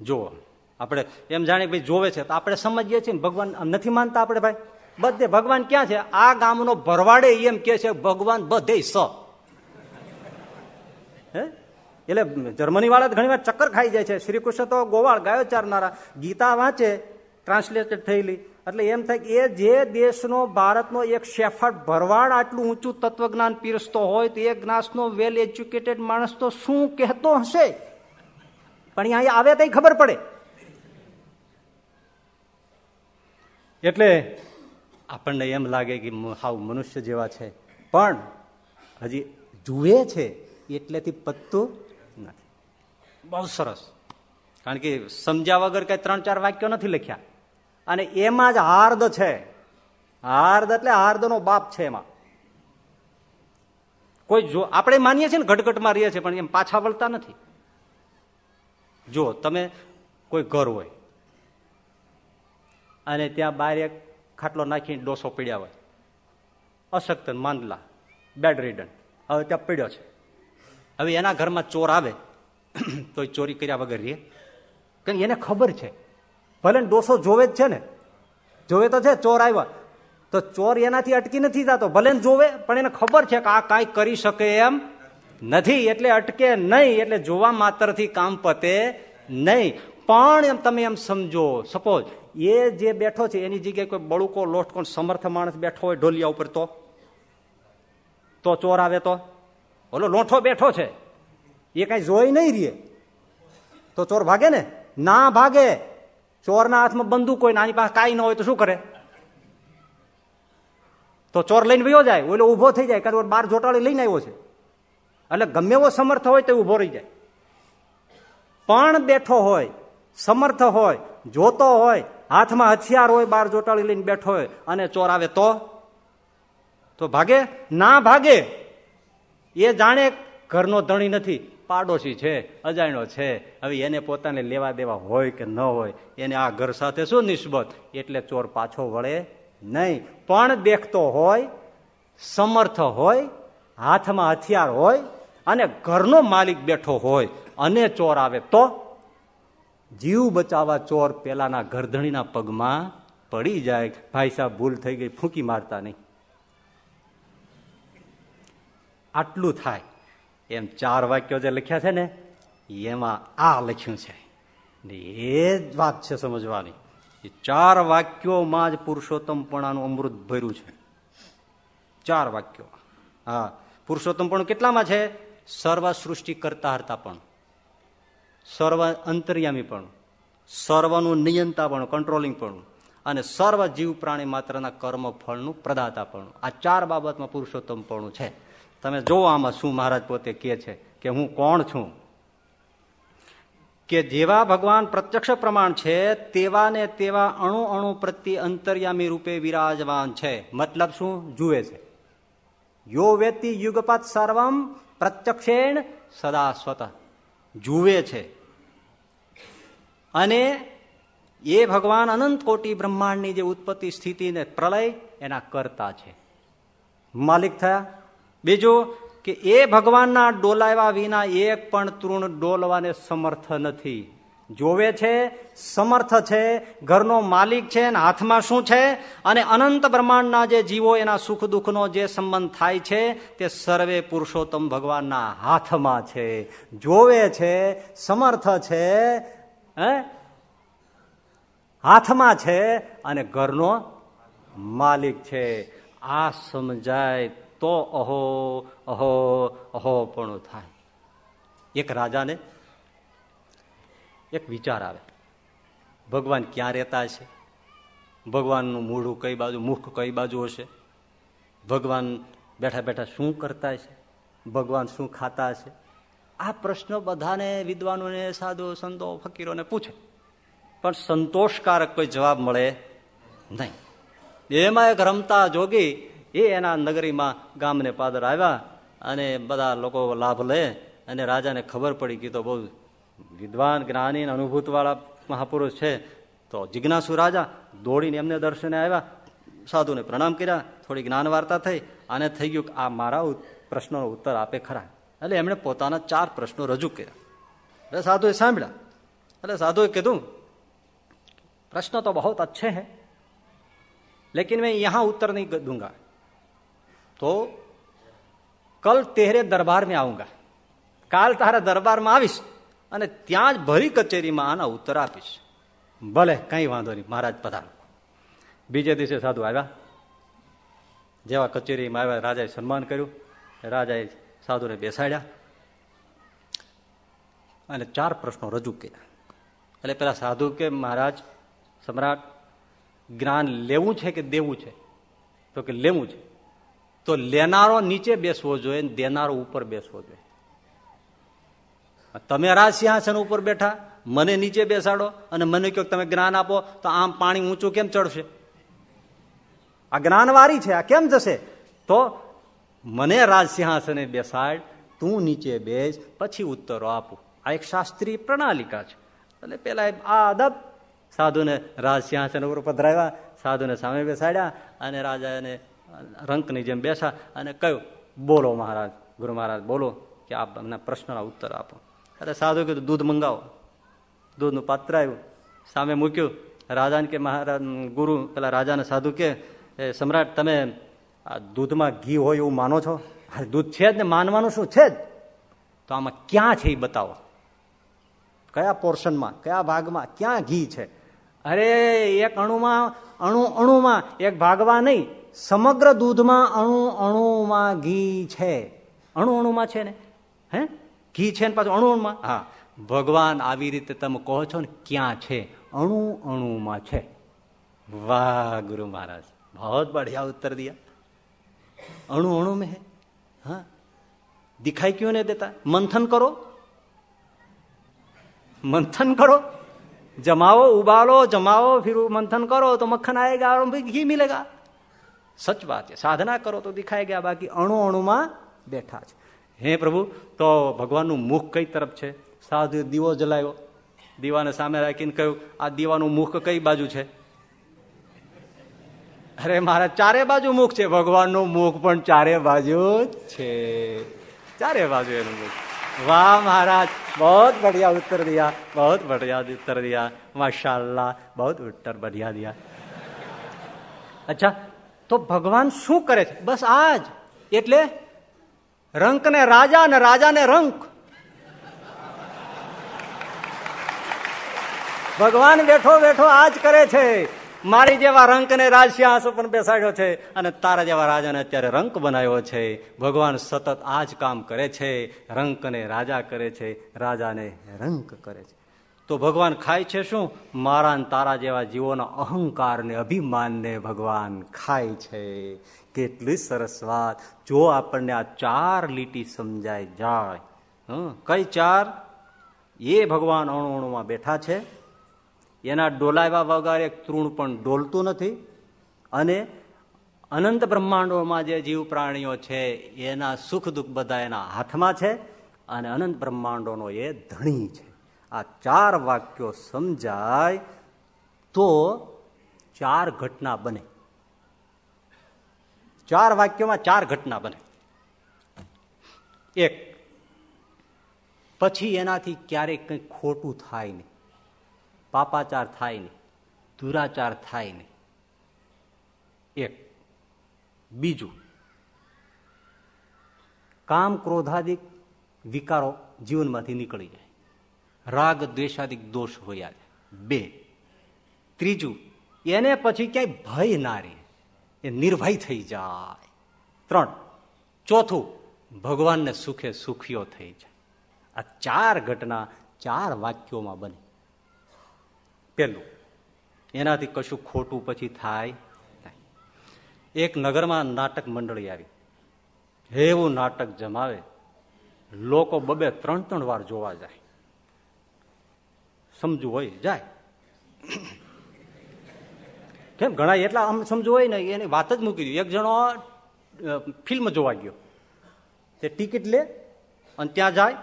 જો આપણે એમ જાણીએ ભાઈ જોવે છે, તો આપણે સમજીએ છીએ ભગવાન નથી માનતા આપણે ભાઈ? બધે ભગવાન ક્યાં છે? આ ગામનો ભરવાડે એમ કે છે, ભગવાન બધે સ. હે? એટલે જર્મની વાળા ઘણી વાર ચક્કર ખાઈ જાય છે. શ્રી કૃષ્ણ તો ગોવાળ ગાયો ચારનારા. ગીતા વાંચે ટ્રાન્સલેટેડ થયેલી. એટલે એમ થાય કે એ જે દેશનો, ભારતનો એક શેફાટ ભરવાડ આટલું ઊંચું તત્વજ્ઞાન પીરસતો હોય, તો એ જ્ઞાસનો વેલ એજ્યુકેટેડ માણસ તો શું કહેતો હશે? પણ અહીંયા આવે તો ખબર પડે. એટલે આપણને એમ લાગે કે હાવ મનુષ્ય જેવા છે. પણ હજી જુએ છે એટલેથી પત્તું નથી. બહુ સરસ. કારણ કે સમજ્યા વગર કઈ ત્રણ ચાર વાક્યો નથી લખ્યા. અને એમાં જ હાર્દ છે. હાર્દ એટલે હાર્દનો બાપ છે એમાં. કોઈ જો આપણે માનીએ છીએ ને ઘટઘટમાં રહીએ છીએ, પણ એમ પાછા વળતા નથી. જો તમે કોઈ ઘર હોય અને ત્યાં બહાર એક ખાટલો નાખીને ડોસો પીડ્યા હોય. અશક્ત માંદલા. બેડ રીડન હવે ત્યાં પીડ્યો છે. હવે એના ઘરમાં ચોર આવે. તો ચોરી કર્યા વગર રે કારણ એને ખબર છે. ભલે ડોસો જોવે જ છે ને. જોવે તો છે, ચોર આવ્યા. તો ચોર એનાથી અટકી નથી જતો. ભલે જોવે, પણ એને ખબર છે કે આ કાંઈ કરી શકે એમ નથી. એટલે અટકે નહીં. એટલે જોવા માત્રથી કામ પતે નહીં. પણ એમ તમે એમ સમજો. સપોઝ એ જે બેઠો છે, એની જગ્યાએ કોઈ બળુકો લોટ કોણ સમર્થ માણસ બેઠો હોય ઢોલિયા ઉપર તો? તો ચોર આવે તો? ઓલો લોઠો બેઠો છે. એ કઈ જોઈ નહીં રે તો ચોર ભાગે ને? ના ભાગે. ચોરના હાથમાં બંદૂક હોય આની પાસે કાંઈ ન હોય તો શું કરે? તો ચોર લઈને વયો જાય. ઓલો ઊભો થઈ જાય. કારણ બાર જોટાળી લઈને આવ્યો છે. એટલે ગમે એવો સમર્થ હોય તો ઊભો રહી જાય. પણ બેઠો હોય, સમર્થ હોય, જોતો હોય હાથમાં હથિયાર હોય, બાર ચોટાળી લઈને બેઠો હોય અને ચોર આવે તો? તો ભાગે? ના ભાગે. એ જાણે ઘરનો ધણી નથી, પાડોશી છે, અજાણ્યો છે. હવે એને પોતાને લેવા દેવા હોય કે ન હોય, એને આ ઘર સાથે શું નિસ્બત? એટલે ચોર પાછો વળે નહીં. પણ દેખતો હોય, સમર્થ હોય, હાથમાં હથિયાર હોય અને ઘરનો માલિક બેઠો હોય અને ચોર આવે તો? જીવ બચાવવા ચોર પેલાના ગરધણીના પગમાં પડી જાય, ભાઈ સાહેબ ભૂલ થઈ ગઈ, ફૂંકી મારતા નહીં. આટલું થાય. એમ ચાર વાક્યો જે લખ્યા છે ને, એમાં આ લખ્યું છે. એ જ વાત છે સમજવાની. એ ચાર વાક્યોમાં જ પુરુષોત્તમપણાનું અમૃત ભર્યું છે. ચાર વાક્યો. હા, પુરુષોત્તમપણું કેટલામાં છે? સર્વ સૃષ્ટિ કરતા હરતા પણ. સર્વ અંતર્યામી પણ, સર્વનું નિયંતા પણ કંટ્રોલિંગ પણ, અને સર્વ જીવ પ્રાણી માત્રના કર્મ ફળનું પ્રદાતા પણ આ ચાર બાબતમાં પુરુષોત્તમપણું છે. તમે જો આમાં શું મહારાજ પોતે કે છે કે હું કોણ છું? કે જેવા ભગવાન પ્રત્યક્ષ પ્રમાણ છે તેવા ને તેવા અણુ અણુ પ્રત્યે અંતર્યામી રૂપે વિરાજમાન છે. મતલબ શું? જુએ છે. યો વેતી યુગપત સર્વમ પ્રત્યક્ષેણ સદા સ્વત. જુએ છે. અને એ ભગવાન અનંત કોટી બ્રહ્માંડની જે ઉત્પત્તિ સ્થિતિ ને પ્રલય એના કરતા છે. માલિક થયા. બીજું કે એ ભગવાનના ડોલાવ્યા વિના એક પણ તૃણ ડોલવાને સમર્થ નથી. જોવે છે, સમર્થ છે, ઘરનો માલિક છે, અને હાથમાં શું છે? અને અનંત બ્રહ્માંડના જે જીવો એના સુખ દુઃખનો જે સંબંધ થાય છે, તે સર્વે પુરુષોત્તમ ભગવાનના હાથમાં છે. જોવે છે, સમર્થ છે હાથમાં છે અને ઘરનો માલિક છે. આ સમજાય તો અહો અહો અહો પણ થાય. એક રાજાને એક વિચાર આવે. ભગવાન ક્યાં રહેતા છે ભગવાનનું મૂળું કઈ બાજુ, મુખ કઈ બાજુ હશે? ભગવાન બેઠા બેઠા શું કરતા છે ભગવાન શું ખાતા છે આ પ્રશ્ન બધાને વિદ્વાનોને, સાધુ, સંતો, ફકીરોને પૂછે. પણ સંતોષકારક કોઈ જવાબ મળે નહીં. એમાં એક રમતા જોગી એ એના નગરીમાં ગામને પાદર આવ્યા અને બધા લોકો લાભ લે અને રાજાને ખબર પડી ગઈ તો બહુ વિદ્વાન, જ્ઞાની અનુભૂત વાળા મહાપુરુષ છે. તો જિજ્ઞાસુ રાજા દોડીને એમને દર્શને આવ્યા. સાધુને પ્રણામ કર્યા. થોડી જ્ઞાન વાર્તા થઈ. અને થઈ ગયું આ મારા પ્રશ્નોનો ઉત્તર આપે ખરા. એટલે એમણે પોતાના ચાર પ્રશ્નો રજૂ કર્યા એટલે સાધુએ સાંભળ્યા એટલે સાધુએ કીધું પ્રશ્ન તો બહુ અચ્છે હૈ लेकिन मैं यहां उत्तर नहीं दूंगा તો કલ તેરે દરબારમાં આવુંગા કાલ તારા દરબારમાં આવીશ અને ત્યાં જ ભરી કચેરીમાં આના ઉત્તર આપીશ ભલે કઈ વાંધો નહીં મહારાજ પધારો બીજે દિવસે સાધુ આવ્યા જેવા કચેરીમાં આવ્યા રાજાએ સન્માન કર્યું રાજાએ સાધુને બેસાડ્યા અને ચાર પ્રશ્નો રજૂ કર્યા. એટલે પેલા સાધુ કે, મહારાજ, સમ્રાટ, જ્ઞાન લેવું છે કે દેવું છે? તો કે, લેવું છે. તો લેનારો નીચે બેસવો જોઈએ દેનારો ઉપર બેસવો જોઈએ. તમે રાજ સિંહાસન ઉપર બેઠા, મને નીચે બેસાડો અને મને કહો તમે જ્ઞાન આપો, તો આમ પાણી ઊંચું કેમ ચડશે? આ જ્ઞાનવારી છે, આ કેમ જશે? તો મને રાજ સિંહાસને બેસાડ, તું નીચે બેસ પછી ઉત્તરો આપું. આ એક શાસ્ત્રીય પ્રણાલિકા છે. એટલે પેલા આ અદબ સાધુને રાજ સિંહાસન ઉપર પધરાવ્યા, સાધુને સામે બેસાડ્યા અને રાજાને રંકની જેમ બેસા અને કહ્યું, બોલો મહારાજ, ગુરુ મહારાજ, બોલો કે આપ અમને પ્રશ્નના ઉત્તર આપો. એટલે સાધુ કીધું, દૂધ મંગાવો. દૂધનું પાત્ર આવ્યું. સામે મૂક્યું, રાજાને કે મહારાજ, ગુરુ, પેલા રાજાને સાધુ કે સમ્રાટ, તમે આ દૂધમાં ઘી હોય એવું માનો છો? દૂધ છે જ ને, માનવાનું શું છે જ? તો આમાં ક્યાં છે એ બતાવો. કયા પોર્શનમાં, કયા ભાગમાં, ક્યાં ઘી છે? અરે, એક અણુમાં, અણુ, અણુમાં, એક ભાગવા નહીં, સમગ્ર દૂધમાં અણુ, અણુમાં ઘી છે. અણુ, અણુમાં છે ને? હે? ઘી છે ને પાછું અણુ, અણુમાં? હા. ભગવાન આવી રીતે તમે કહો છો ને, ક્યાં છે? અણુ, અણુમાં છે. વાહ, ગુરુ મહારાજ. બહુ બઢિયા ઉત્તર દિયા. અણુ અણુ में હા हाँ। दिखाई क्यों દેતા મંથન કરો મંથન કરો જમાવો ઉબાલો જમાવો जमाओ મંથન કરો તો तो આવેગા आएगा और घी સચ વાત છે સાધના કરો તો દેખાઈ ગયા બાકી અણુ અણુમાં બેઠા છે હે પ્રભુ તો ભગવાનનું મુખ કઈ તરફ છે સાધુ દીવો જલાયો દીવાને સામે રાખીને કહ્યું આ દીવાનું મુખ કઈ બાજુ છે અરે, મારા ચારે બાજુ મુખ છે. ભગવાનનું મુખ પણ ચારે બાજુ છે. ચારે બાજુ એનું મુખ. વાહ, મહારાજ. બહુ બઢિયા ઉત્તર દિયા. બહુ બઢિયા ઉત્તર દિયા. માશાલ્લાહ બહુ ઉત્તર બઢિયા દિયા. અચ્છા, તો ભગવાન શું કરે છે? બસ આજ. એટલે રંક ને રાજા ને રાજા ને રંક. ભગવાન બેઠો બેઠો આજ કરે છે. મારી જેવા રંક ને રાજસિંહાસ પણ બેસાડ્યો છે અને તારા જેવા રાજાને અત્યારે રંક બનાવ્યો છે. ભગવાન સતત આ જ કામ કરે છે, રંકને રાજા કરે છે, રાજાને રંક કરે છે. તો ભગવાન ખાય છે શું? મારા તારા જેવા જીવોના અહંકાર ને અભિમાનને ભગવાન ખાય છે. કેટલી સરસ વાત. જો આપણને આ ચાર લીટી સમજાય જાય. કઈ ચાર? એ ભગવાન અણુ અણુમાં બેઠા છે. એના ડોલાવ્યા વગર એક તૃણ પણ ડોલતું નથી. અને અનંત બ્રહ્માંડોમાં જે જીવ પ્રાણીઓ છે, એના સુખ દુઃખ બધા એના હાથમાં છે અને અનંત બ્રહ્માંડોનો એ ધણી છે. આ ચાર વાક્યો સમજાય તો ચાર ઘટના બને. ચાર વાક્યોમાં ચાર ઘટના બને. એક, પછી એનાથી ક્યારેક કંઈ ખોટું થાય નહીં. પાપાચાર થાય નહીં, દુરાચાર થાય નહીં. એક. બીજું. કામ ક્રોધાદિક વિકારો જીવનમાંથી નીકળી જાય. રાગ દ્વેષાદિક દોષ હોયા જાય બે. ત્રીજું, એને પછી ક્યાંય ભય ના રહે. એ નિર્ભય થઈ જાય. ત્રણ. ચોથું, ભગવાનને સુખે સુખીઓ થઈ જાય. આ ચાર ઘટના ચાર વાક્યોમાં બને. પેલું એનાથી કશું ખોટું પછી થાય એક નગરમાં નાટક મંડળી આવી. એવું નાટક જમાવે, લોકો બબે ત્રણ ત્રણ વાર જોવા જાય. સમજવું હોય, જાય. કેમ, ઘણા એટલા આમ સમજવું હોય ને, એની વાત જ મૂકી દીધી. એક જણો ફિલ્મ જોવા ગયો. તે ટિકિટ લે અને ત્યાં જાય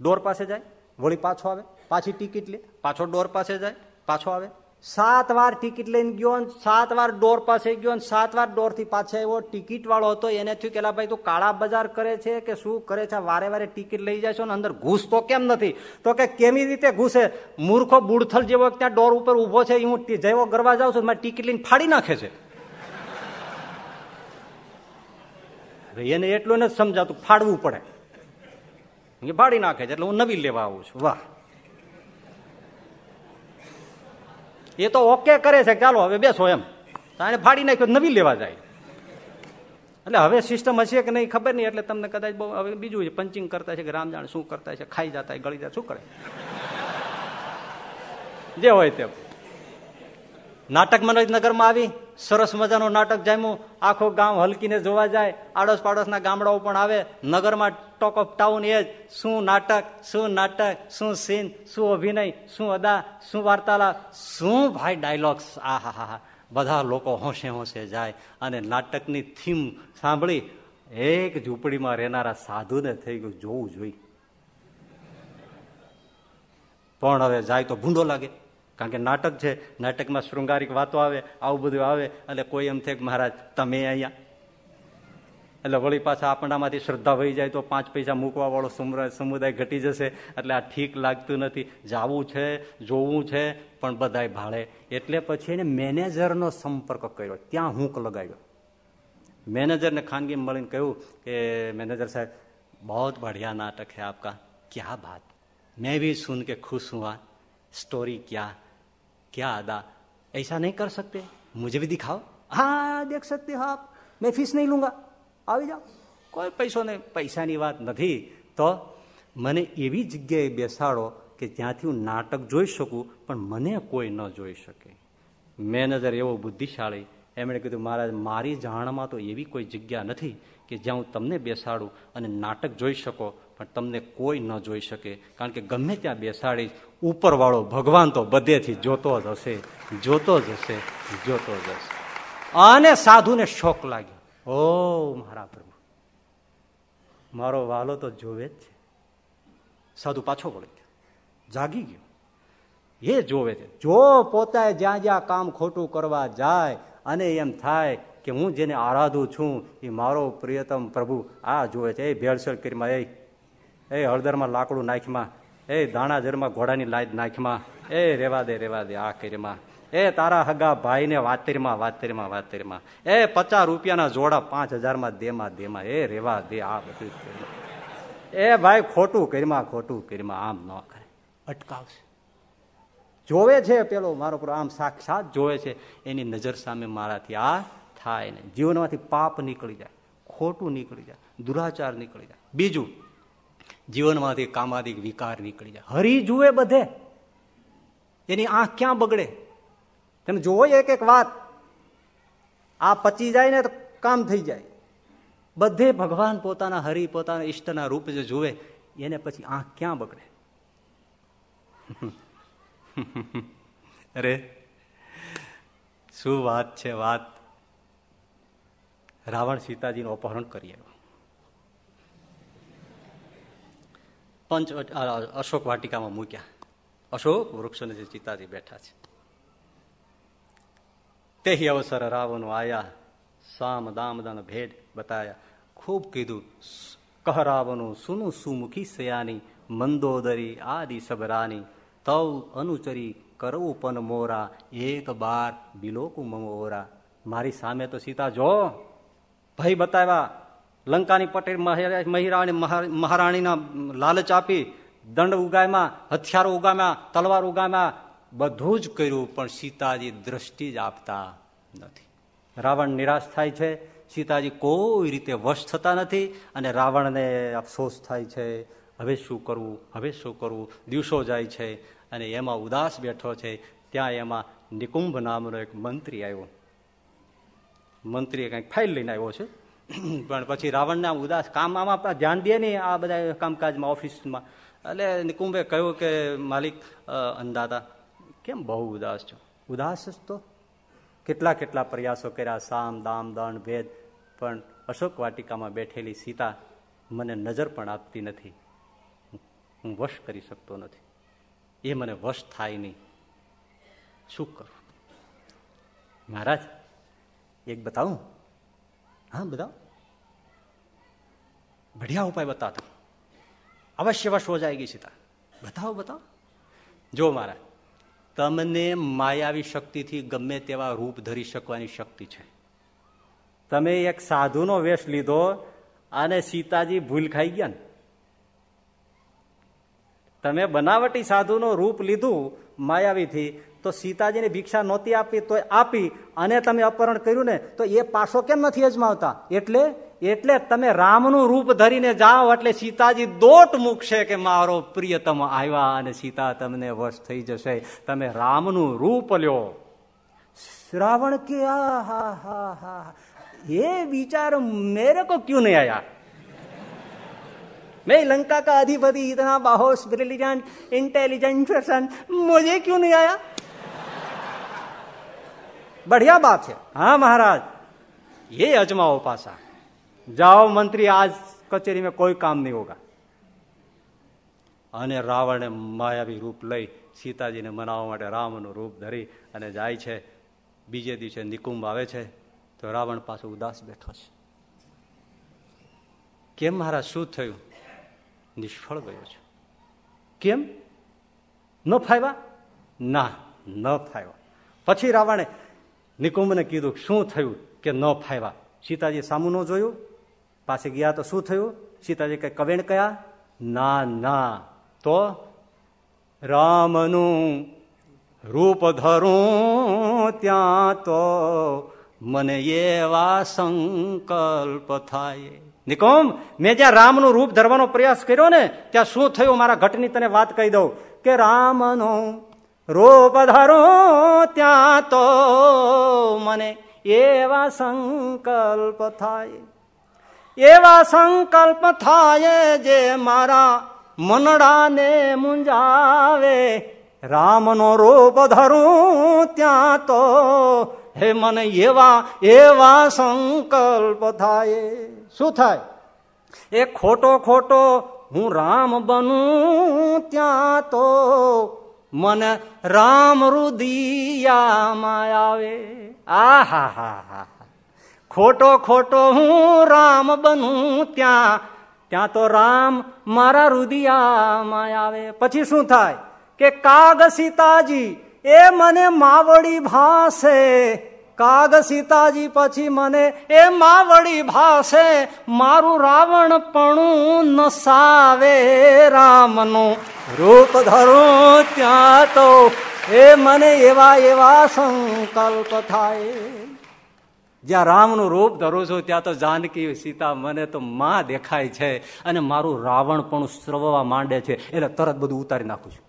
ડોર પાસે જાય, વળી પાછો આવે. પાછી ટિકિટ લે. પાછો ડોર પાસે જાય પાછો આવે. સાત વાર ટિકિટ લઈને ગયો સાત વાર ડોર પાસે ગયો સાત વાર ડોરથી પાછા એવો ટિકિટ વાળો હતો એને થયું કે ભાઈ તું કાળા બજાર કરે છે કે શું કરે છે? વારે વારે ટિકિટ લઈ જાય છો ને અંદર ઘૂસ તો કેમ નથી? તો કે કેમી રીતે ઘૂસે? મૂર્ખો બુડથલ જેવો ત્યાં ડોર ઉપર ઊભો છે હું જેવો ગરવા જાઉં છું મારી ટિકિટ લઈને ફાડી નાખે છે. એને એટલું નથી સમજાતું ફાડવું પડે. ફાડી નાખે છે એટલે હું નવી લેવા આવું છું. વાહ. એ તો ઓકે કરે છે ચાલો હવે બેસો એમ. તો ફાડી નાખ્યો, નવી લેવા જાય. એટલે હવે સિસ્ટમ હશે કે નહીં ખબર નહીં, એટલે તમને કદાચ બહુ હવે બીજું પંચિંગ કરતા છે કે રામ જાણે શું કરતા છે, ખાઈ જતા ગળી જતા શું કરે? જે હોય તે નાટક મનોજનગરમાં આવી, સરસ મજાનું નાટક જામ્યું. આખો ગામ હલકીને જોવા જાય આડોસ પાડોશના ગામડાઓ પણ આવે, નગરમાં ટોક ઓફ ટાઉન એ શું નાટક શું નાટક, શું સીન શું અભિનય, શું અદા, શું વાર્તાલાપ, શું ભાઈ ડાયલોગ્સ આ હા હા બધા લોકો હોંશે હોંશે જાય અને નાટકની થીમ સાંભળી એક ઝૂંપડીમાં રહેનારા સાધુને થઈ ગયું જોવું જોઈએ પણ હવે જાય તો ભૂંડો લાગે. કારણ કે નાટક છે, નાટકમાં શૃંગારિક વાતો આવે, આવું બધું આવે, એટલે કોઈ એમ થાય મહારાજ, તમે અહીંયા? એટલે વળી પાછા આપણામાંથી શ્રદ્ધા વહી જાય તો પાંચ પૈસા મૂકવા વાળો સમુદાય ઘટી જશે એટલે આ ઠીક લાગતું નથી જાવું છે જોવું છે પણ બધાય ભાડે એટલે પછી એને મેનેજરનો સંપર્ક કર્યો ત્યાં હુંક લગાવ્યો મેનેજરને ખાનગી મળીને કહ્યું કે મેનેજર સાહેબ બહુ બઢિયા નાટક है आपका क्या बात मैं भी सुन के खुश हुआ स्टोरी क्या क्या अदा ऐसा नहीं कर सकते मुझे भी दिखाओ हाँ देख सकते हो आप मैं फीस नहीं लूंगा આવી જાઓ. કોઈ પૈસો નહીં પૈસાની વાત નથી, તો મને એવી જગ્યાએ બેસાડો કે જ્યાંથી હું નાટક જોઈ શકું, પણ મને કોઈ ન જોઈ શકે. મેનેજર એવો બુદ્ધિશાળી, એમણે કીધું, મહારાજ, મારી જાણમાં તો એવી કોઈ જગ્યા નથી કે જ્યાં હું તમને બેસાડું અને નાટક જોઈ શકો, પણ તમને કોઈ ન જોઈ શકે. કારણ કે ગમે ત્યાં બેસાડી ઉપરવાળો ભગવાન તો બધેથી જોતો જ હશે, જોતો જ હશે, જોતો જ હશે. અને સાધુને શોખ લાગ્યો. ઓ મારા પ્રભુ, મારો વાલો તો જોવે જ છે. સાધુ પાછો વળી ગયો જાગી ગયો. એ જોવે છે. જો પોતા જ્યાં જ્યાં કામ ખોટું કરવા જાય અને એમ થાય કે હું જેને આરાધું છું, એ મારો પ્રિયતમ પ્રભુ આ જોવે છે. એ ભેળસેળ કરીમાં, એ એ હળદરમાં લાકડું નાખમાં, એ દાણાજરમાં ઘોડાની લાઈટ નાખમાં, એ રેવા દે રેવા દે આ કરીમાં. એ તારા હગા ભાઈને વાતરીમાં વાતરીમાં વાતરીમાં એ પચાસ રૂપિયાના જોડા પાંચ હજારમાં દેમાં દેમાં. એ રેવા દે આ બધું એ ભાઈ ખોટું કરીમાં ખોટું કરીમાં આમ ન કરે. અટકાવશે. જોવે છે પેલો મારો આમ સાક્ષાત જોવે છે. એની નજર સામે મારાથી આ થાય ને જીવનમાંથી પાપ નીકળી જાય ખોટું નીકળી જાય દુરાચાર નીકળી જાય. બીજું જીવનમાંથી કામાદિક વિકાર નીકળી જાય. હરી જુએ બધે. એની આંખ ક્યાં બગડે? તમે જોવો એક એક વાત. આ પચી જાય ને તો કામ થઈ જાય. બધે ભગવાન પોતાના, હરિ પોતાના, ઈષ્ટના રૂપ જે જુએ, એને પછી આંખ ક્યાં બગડે? અરે, શું વાત છે વાત? રાવણ સીતાજીનું અપહરણ કરી આવ્યો. પંચ અશોક વાટિકામાં મૂક્યા. અશોક વૃક્ષ જે સીતાજી બેઠા છે. તે અવસર રાવણ આયા, સામ દામદાન ભેદ બતાયા. ખૂબ કીધું, કહ રાવણું, સુનું સુમુખી સયાની, મંદોદરી આદિ સબરાની તવ અનુચરી કરવું પન મોરા, એક બાર બિલોકું મોરા મારી સામે તો સીતા જો, ભાઈ બતાવ્યા, લંકાની પટેલ મહિરાણી મહારાણીના લાલચ આપી, દંડ ઉગામ્યા, હથિયારો ઉગામ્યા, તલવાર ઉગામ્યા બધું જ કર્યું, પણ સીતાજી દ્રષ્ટિ જ આપતા નથી. રાવણ નિરાશ થાય છે. સીતાજી કોઈ રીતે વશ થતા નથી અને રાવણને અફસોસ થાય છે. હવે શું કરવું? હવે શું કરવું? દિવસો જાય છે અને એમાં ઉદાસ બેઠો છે. ત્યાં એમાં નિકુંભ નામનો એક મંત્રી આવ્યો. મંત્રીએ કંઈક ફાઇલ લઈને આવ્યો છે. પણ પછી રાવણને આમ ઉદાસ, કામ આમાં ધ્યાન દે નહીં આ બધા કામકાજમાં, ઓફિસમાં. એટલે નિકુંભે કહ્યું કે, માલિક અંદાતા કેમ બહુ ઉદાસ છો? ઉદાસ જ તો. કેટલા કેટલા પ્રયાસો કર્યા, સામ, દામ, દંડ, ભેદ. પણ અશોક વાટિકામાં બેઠેલી સીતા મને નજર પણ આપતી નથી. હું વશ કરી શકતો નથી. એ મને વશ થાય નહીં. શું કરું? મહારાજ, એક બતાવું? હા, બતાવો. બઢિયા ઉપાય બતાતો અવશ્ય વશ હો જાયગી સીતા. બતાવો બતાવો. જો, મહારાજ. તમને માયાવી શક્તિથી ગમે તેવા રૂપ ધરી શકવાની શક્તિ છે. તમે એક સાધુનો વેશ લીધો અને સીતાજી ભૂલ ખાઈ ગયા ને. તમે બનાવટી સાધુનો રૂપ લીધું માયાવીથી, તો સીતાજીને ભિક્ષા નહોતી આપી તો આપી અને તમે અપહરણ કર્યું ને, તો એ પાછો કેમ નથી અજમાવતા? એટલે એટલે તમે રામનું રૂપ ધરીને જાઓ એટલે સીતાજી દોટ મૂકશે કે મારો પ્રિયતમ આવ્યા અને સીતા તમને વશ થઈ જશે તમે રામનું રૂપ લ્યો રાવણ કે આ હા હા હા ये विचार मेरे को क्यों नहीं आया मैं लंका का अधिपति इतना बाहोश ब्रिलियंट इंटेलिजेंट पर्सन मुझे क्यों नहीं आया बढ़िया बात है हाँ महाराज ये अजमाओ पासा જાઓ મંત્રી આજ કચેરીમાં કોઈ કામ નહીં હોગા અને રાવણે માયાવી રૂપ લઈ સીતાજીને મનાવવા માટે રામનું રૂપ ધરી અને જાય છે. બીજે દિવસે નિકુંભ આવે છે, તો રાવણ પાછો ઉદાસ બેઠો છે. કેમ મારા શું થયું? નિષ્ફળ ગયો છે. કેમ? ન ફાવ્યા ના, ન ફાવ્યા પછી રાવણે નિકુંભને કીધું, શું થયું કે ન ફાવ્યા સીતાજી સામુ ન જોયું. પાસે ગયા તો શું થયું? સીતાજી કઈ કવેણ કયા? ના ના. તો રામનું રૂપ ધરું ત્યાં તો મને એવા સંકલ્પ થાય. નિકોમ, મેં જ્યાં રામનું રૂપ ધરવાનો પ્રયાસ કર્યો ને, ત્યાં શું થયું મારા ઘટની તને વાત કહી દઉં? કે રામનું રૂપ ધરું ત્યાં તો મને એવા સંકલ્પ થાય. એવા સંકલ્પ થાય જે મારા મનડાને મુંજાવે રામનો રૂપ ધરું ત્યાં તો હે મને એવા એવા સંકલ્પ થાય. શું થાય? એ ખોટો ખોટો હું રામ બનું ત્યાં તો મને રામ રુદિયામાં આવે. આ હા હા હા ખોટો ખોટો હું રામ બનું ત્યાં. ત્યાં તો રામ મારા રુદિયામાં આવે. પછી શું થાય? કે કાગ સીતાજી, એ મને માવડી ભાસે. કાગ સીતાજી પછી મને એ માવડી ભાસે. મારું રાવણ પણ નસાવે રામનું. રૂપ ધરું ત્યાં તો એ મને એવા એવા સંકલ્પ થાય. જ્યાં રામનું રૂપ ધરું છું, ત્યાં તો જાનકી સીતા મને તો માં દેખાય છે અને મારું રાવણ પણ સ્રવવા માંડે છે. એટલે તરત બધું ઉતારી નાખું છું.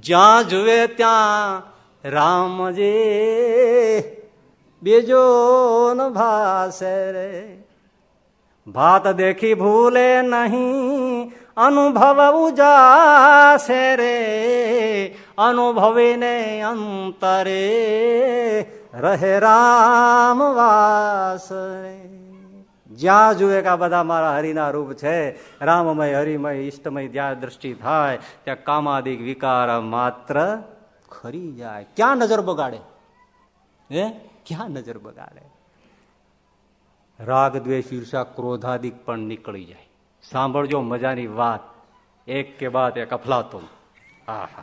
જ્યાં જુએ ત્યાં રામજી બીજો ભાસે રે. ભાત દેખી ભૂલે નહીં, અનુભવ ઉજાશે રે. અનુભવીને અંતરે રહે રામ વાસ. જ્યાં જુએ કે આ બધા મારા હરિના રૂપ છે, રામમય, હરિમય, ઈષ્ટમય જ્યાં દ્રષ્ટિ થાય, ત્યાં કામાદિક વિકાર માત્ર ખરી જાય. ક્યાં નજર બગાડે? હે? ક્યાં નજર બગાડે? રાગ, દ્વેષ, ઈર્ષા, ક્રોધાદિક પણ નીકળી જાય. સાંભળજો મજાની વાત. એક કે બાદ એક અફલાતો આહા.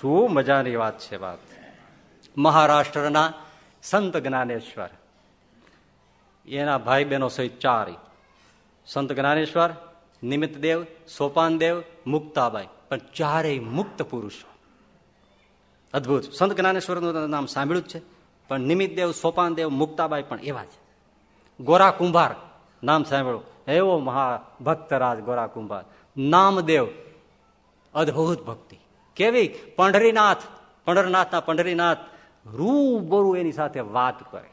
શું મજાની વાત છે વાત મહારાષ્ટ્રના સંત જ્ઞાનેશ્વર. એના ભાઈ બહેનો સહિત ચાર સંત જ્ઞાનેશ્વર, નિમિત્ત દેવ, સોપાન મુક્તાબાઈ. પણ ચારેય મુક્ત પુરુષો. અદભુત. સંત જ્ઞાનેશ્વરનું નામ સાંભળ્યું છે. પણ નિમિત્ત દેવ, સોપાન દેવ, મુક્તાબાઈ પણ એવા છે ગોરા કુંભાર નામ સાંભળ્યું એવો મહા ભક્તરાજ ગોરા કુંભાર નામદેવ. અદભુત ભક્તિ. કેવી? પંઢરીનાથ. પંઢરનાથના પંઢરીનાથ રૂબરૂ એની સાથે વાત કરે.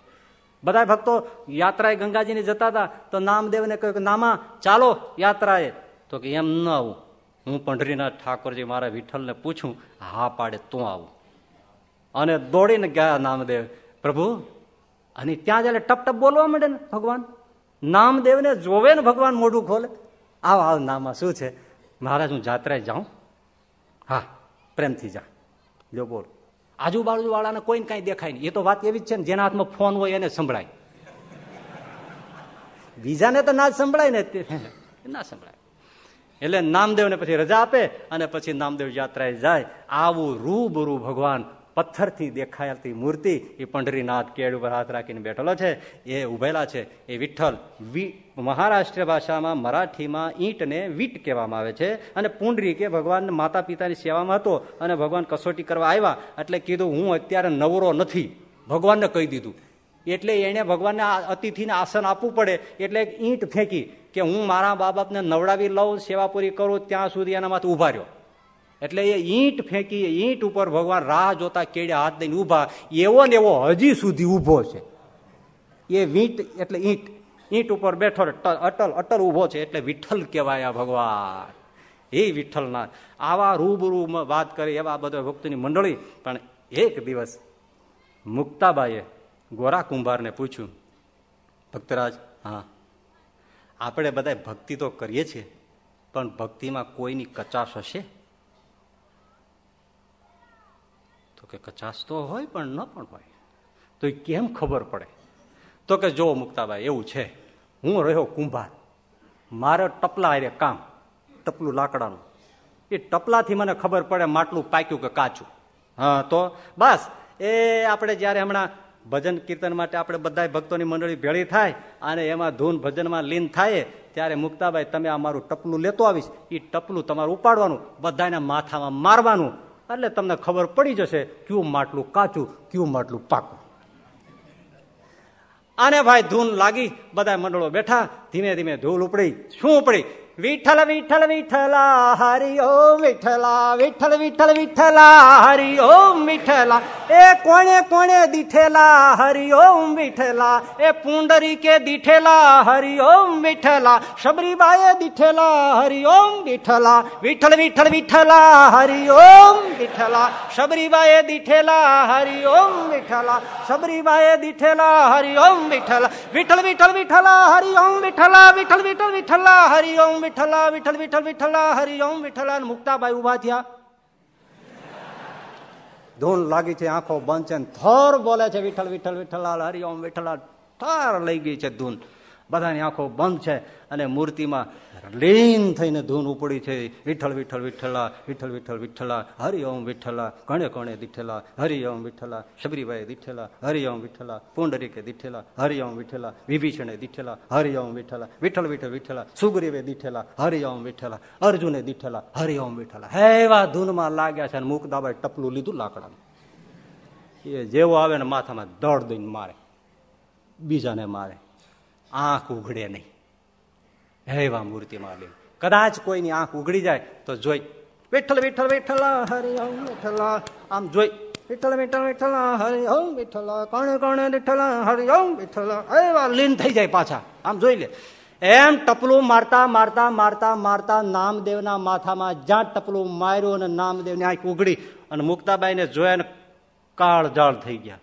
બધા ભક્તો યાત્રાએ ગંગાજીને જતા હતા, તો નામદેવને કહ્યું કે, નામા, ચાલો યાત્રાએ. તો કે, એમ ન આવું. હું પંઢરીનાથ ઠાકોરજી મારા વિઠ્ઠલને પૂછું, હા પાડે તું આવું. અને દોડીને ગયા નામદેવ. પ્રભુ, અને ત્યાં જયારે ટપ ટપ બોલવા માંડે ને ભગવાન? નામદેવને જોવે ને ભગવાન મોઢું ખોલે? આવ આવ, નામાં, શું છે? મહારાજ, હું જાત્રાએ જાઉં. હા. પ્રેમથી જા. લ્યો બોલ. આજુબાજુ વાળાને કોઈને કઈ દેખાય નહીં. એ તો વાત એવી જ છે ને, જેના હાથમાં ફોન હોય એને સંભળાય. બીજાને તો ના સંભળાય ને. ના સંભળાય. એટલે નામદેવને પછી રજા આપે અને પછી નામદેવ યાત્રાએ જાય. આવું રૂબરૂ ભગવાન પથ્થરથી દેખાયેલતી મૂર્તિ એ પંઢરીનાથ કેળ ઉપર હાથ રાખીને બેઠેલો છે. એ ઉભેલા છે. એ વિઠ્ઠલ. મહારાષ્ટ્ર ભાષામાં મરાઠીમાં ઈંટને વીટ કહેવામાં આવે છે અને પુંડરી કે ભગવાન માતા પિતાની સેવામાં હતો અને ભગવાન કસોટી કરવા આવ્યા એટલે કીધું, હું અત્યારે નવરો નથી. ભગવાનને કહી દીધું. એટલે એને ભગવાનને અતિથિને આસન આપવું પડે. એટલે ઈંટ ફેંકી કે હું મારા બા બાપને નવડાવી લઉં, સેવા પૂરી કરું, ત્યાં સુધી એના માથે ઊભા રહ્યો. એટલે એ ઈંટ ફેંકી ઈંટ ઉપર ભગવાન રાહ જોતા કેળ્યા હાથ દઈને ઊભા એવો ને એવો હજી સુધી ઊભો છે. એ વીંટ એટલે ઈંટ. ઈંટ ઉપર બેઠો અટલ અટલ ઊભો છે એટલે વિઠ્ઠલ કહેવાય ભગવાન. એ વિઠ્ઠલના આવા રૂબરૂમાં વાત કરી એવા બધા ભક્તોની મંડળી. પણ એક દિવસ મુક્તાબાઈએ ગોરા કુંભારને પૂછ્યું, ભક્તરાજ, હા, આપણે બધા ભક્તિ તો કરીએ છીએ, પણ ભક્તિમાં કોઈની કચાશ હશે? કે કચાશ તો હોય પણ ન પણ હોય. તો એ કેમ ખબર પડે? તો કે જો મુક્તાભાઈ એવું છે. હું રહ્યો કુંભાર. મારે ટપલા આરે કામ, ટપલું લાકડાનું. એ ટપલાથી મને ખબર પડે માટલું પાક્યું કે કાચું. હા, તો બસ, એ આપણે જ્યારે હમણાં ભજન કીર્તન માટે આપણે બધા ભક્તોની મંડળી ભેળી થાય અને એમાં ધૂન ભજનમાં લીન થાય, ત્યારે મુક્તાભાઈ તમે આ મારું ટપલું લેતો આવીશ. એ ટપલું તમારું ઉપાડવાનું બધાને માથામાં મારવાનું. એટલે તમને ખબર પડી જશે, કયું માટલું કાચું, કયું માટલું પાકું. આને ભાઈ ધૂન લાગી બધા મંડળો બેઠા, ધીમે ધીમે ધૂલ ઉપડી. શું ઉપડી? વિઠ્ઠલ વિઠ્ઠલ વિઠ્ઠલા હરિ ઓમ વિઠ્ઠલા વિઠ્ઠલ વિઠ્ઠલ વિઠ્ઠલા હરિ ઓમ વિઠ્ઠલા એ કોણે કોણે દીઠેલા હરિ ઓમ વિઠ્ઠલા એ પુંડરી કે દીઠેલા હરિ ઓમ વિઠ્ઠલા શબરીબાએ દીઠેલા હરિ ઓમ વિઠ્ઠલા વિઠ્ઠલ વિઠ્ઠલ વિઠ્ઠલા હરિ ઓમ વિઠ્ઠલા શબરીબાએ દીઠેલા હરિ ઓમ વિઠ્ઠલા શબરીબાએ દીઠેલા હરિ ઓમ વિઠ્ઠલા વિઠ્ઠલ વિઠ્ઠલ વિઠ્ઠલા હરિ ઓમ વિઠ્ઠલા વિઠ્ઠલ વિઠ્ઠલ વિઠ્ઠલા હરિ ઓમ વિઠ્ઠલા, વિઠ્ઠલ વિઠ્ઠલ, વિઠ્ઠલા હરિ ઓમ વિઠ્ઠલા મુક્તાબાઈ ઊભા થયા. ધૂન લાગી છે, આંખો બંધ છે થોર બોલે છે, વિઠ્ઠલ વિઠ્ઠલ, વિઠ્ઠલાલ, હરિઓમ વિઠ્ઠલા ઠાર લઈ ગઈ છે ધૂન. બધાની આંખો બંધ છે અને મૂર્તિમાં લીન થઈને ધૂન ઉપડી છે. વિઠ્ઠલ વિઠ્ઠલ, વિઠ્ઠલા, વિઠ્ઠલ વિઠ્ઠલ, વિઠ્ઠલા હરિ ઓમ વિઠ્ઠલા, કણે કણે દીઠેલા હરિ ઓમ વિઠ્ઠલા શબરીભાઈ દીઠેલા હરિ ઓમ વિઠ્ઠલા, પુંડરીકે દીઠેલા હરિ ઓમ વિઠ્ઠલા, વિભીષણે દીઠેલા હરિ ઓમ વિઠ્ઠલા, વિઠ્ઠલ વિઠ્ઠલ, વિઠ્ઠલા, સુગ્રીવે દીઠેલા હરિ ઓમ વિઠ્ઠલા, અર્જુને દીઠેલા હરિ ઓમ વિઠ્ઠલા હેવા ધૂનમાં લાગ્યા છે અને મુકદાબાઈ ટપલું લીધું લાકડાનું એ જેવો આવે ને માથામાં દળ દઈને મારે, બીજાને મારે. આંખ ઉઘડે નહીં. એવા મૂર્તિમાં લે કદાચ કોઈની આંખ ઉઘડી જાય તો જોઈ વિઠ્ઠલ વિઠ્ઠલ વિઠ્ઠલ હરિ ઓમ વિઠ્ઠલ આમ જોઈ. વિઠ્ઠલ વિઠ્ઠલ વિઠ્ઠલ હરિ ઓમ વિઠ્ઠલ કણ કણ વિઠ્ઠલ હરિ ઓમ વિઠ્ઠલ એવા લીન થઈ જાય પાછા. આમ જોઈ લે. એમ ટપલું મારતા મારતા મારતા મારતા નામદેવના માથામાં જ્યાં ટપલું માર્યું અને નામદેવની આંખ ઉઘડી અને મુક્તાબાઈને જોયા કાળ જાળ થઈ ગયા.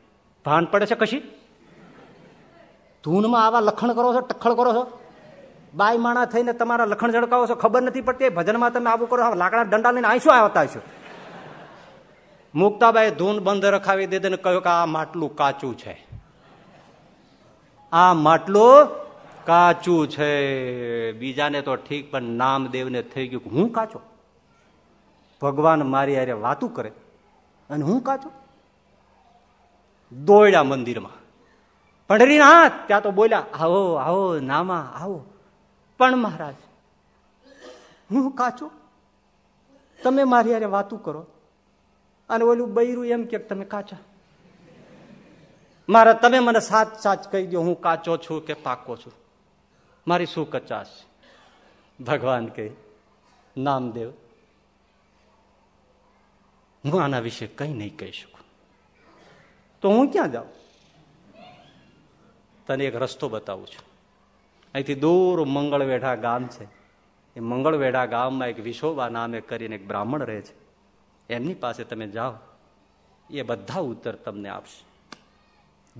ભાન પડે છે કશી? ધૂનમાં આવા લખણ કરો છો, ટખળ કરો છો? બાય માણા થઈને તમારા લખણ ઝડકાવો છો, ખબર નથી પડતી ભજનમાં તમે આવું કરો લાકડા દંડા લઈને આઈશું આવતા છો. મુક્તાબાઈ ધૂન બંધ રખાવી દીધે ને કહ્યું કે આ માટલું કાચું છે. આ માટલું કાચું છે. બીજાને તો ઠીક, પણ નામદેવને થઈ ગયું હું કાચો? ભગવાન મારી અરે વાતું કરે અને હું કાચો? દોડ્યા મંદિરમાં. પંઢરી હાથ ત્યાં તો બોલ્યા, આવો આવો, નામા, આવો. પણ મહારાજ, હું કાચો? તમે મારી યારે વાતું કરો. અને ઓલું બૈરું એમ કે તમે કાચા. મારા, તમે મને સાચ સાચ કહી દો હું કાચો છું કે પાકો છું? મારી શું કચાશ? ભગવાન કે નામદેવ, હું આના વિશે કઈ નહીં કહી શકું. તો હું ક્યાં જાઉં? તને એક રસ્તો બતાવું છું. અહીંથી દૂર મંગળવેઢા ગામ છે. એ મંગળવેઢા ગામમાં એક વિશોબા નામે કરીને એક બ્રાહ્મણ રહે છે. એમની પાસે તમે જાઓ. એ બધા ઉત્તર તમને આપશે.